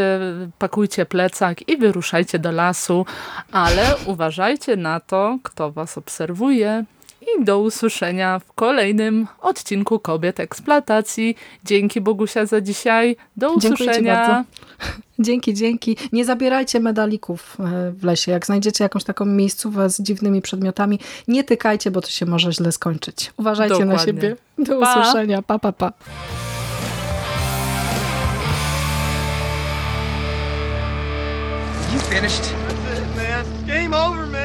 pakujcie plecak i wyruszajcie do lasu, ale uważajcie na to, kto was obserwuje. I do usłyszenia w kolejnym odcinku Kobiet Eksploatacji. Dzięki Bogusia za dzisiaj. Do usłyszenia. [laughs] Dzięki, dzięki. Nie zabierajcie medalików e, w lesie. Jak znajdziecie jakąś taką miejscówę z dziwnymi przedmiotami, nie tykajcie, bo to się może źle skończyć. Uważajcie Dokładnie. na siebie. Do pa. usłyszenia. Pa, pa, pa. You finished? That's it, man. Game over, man.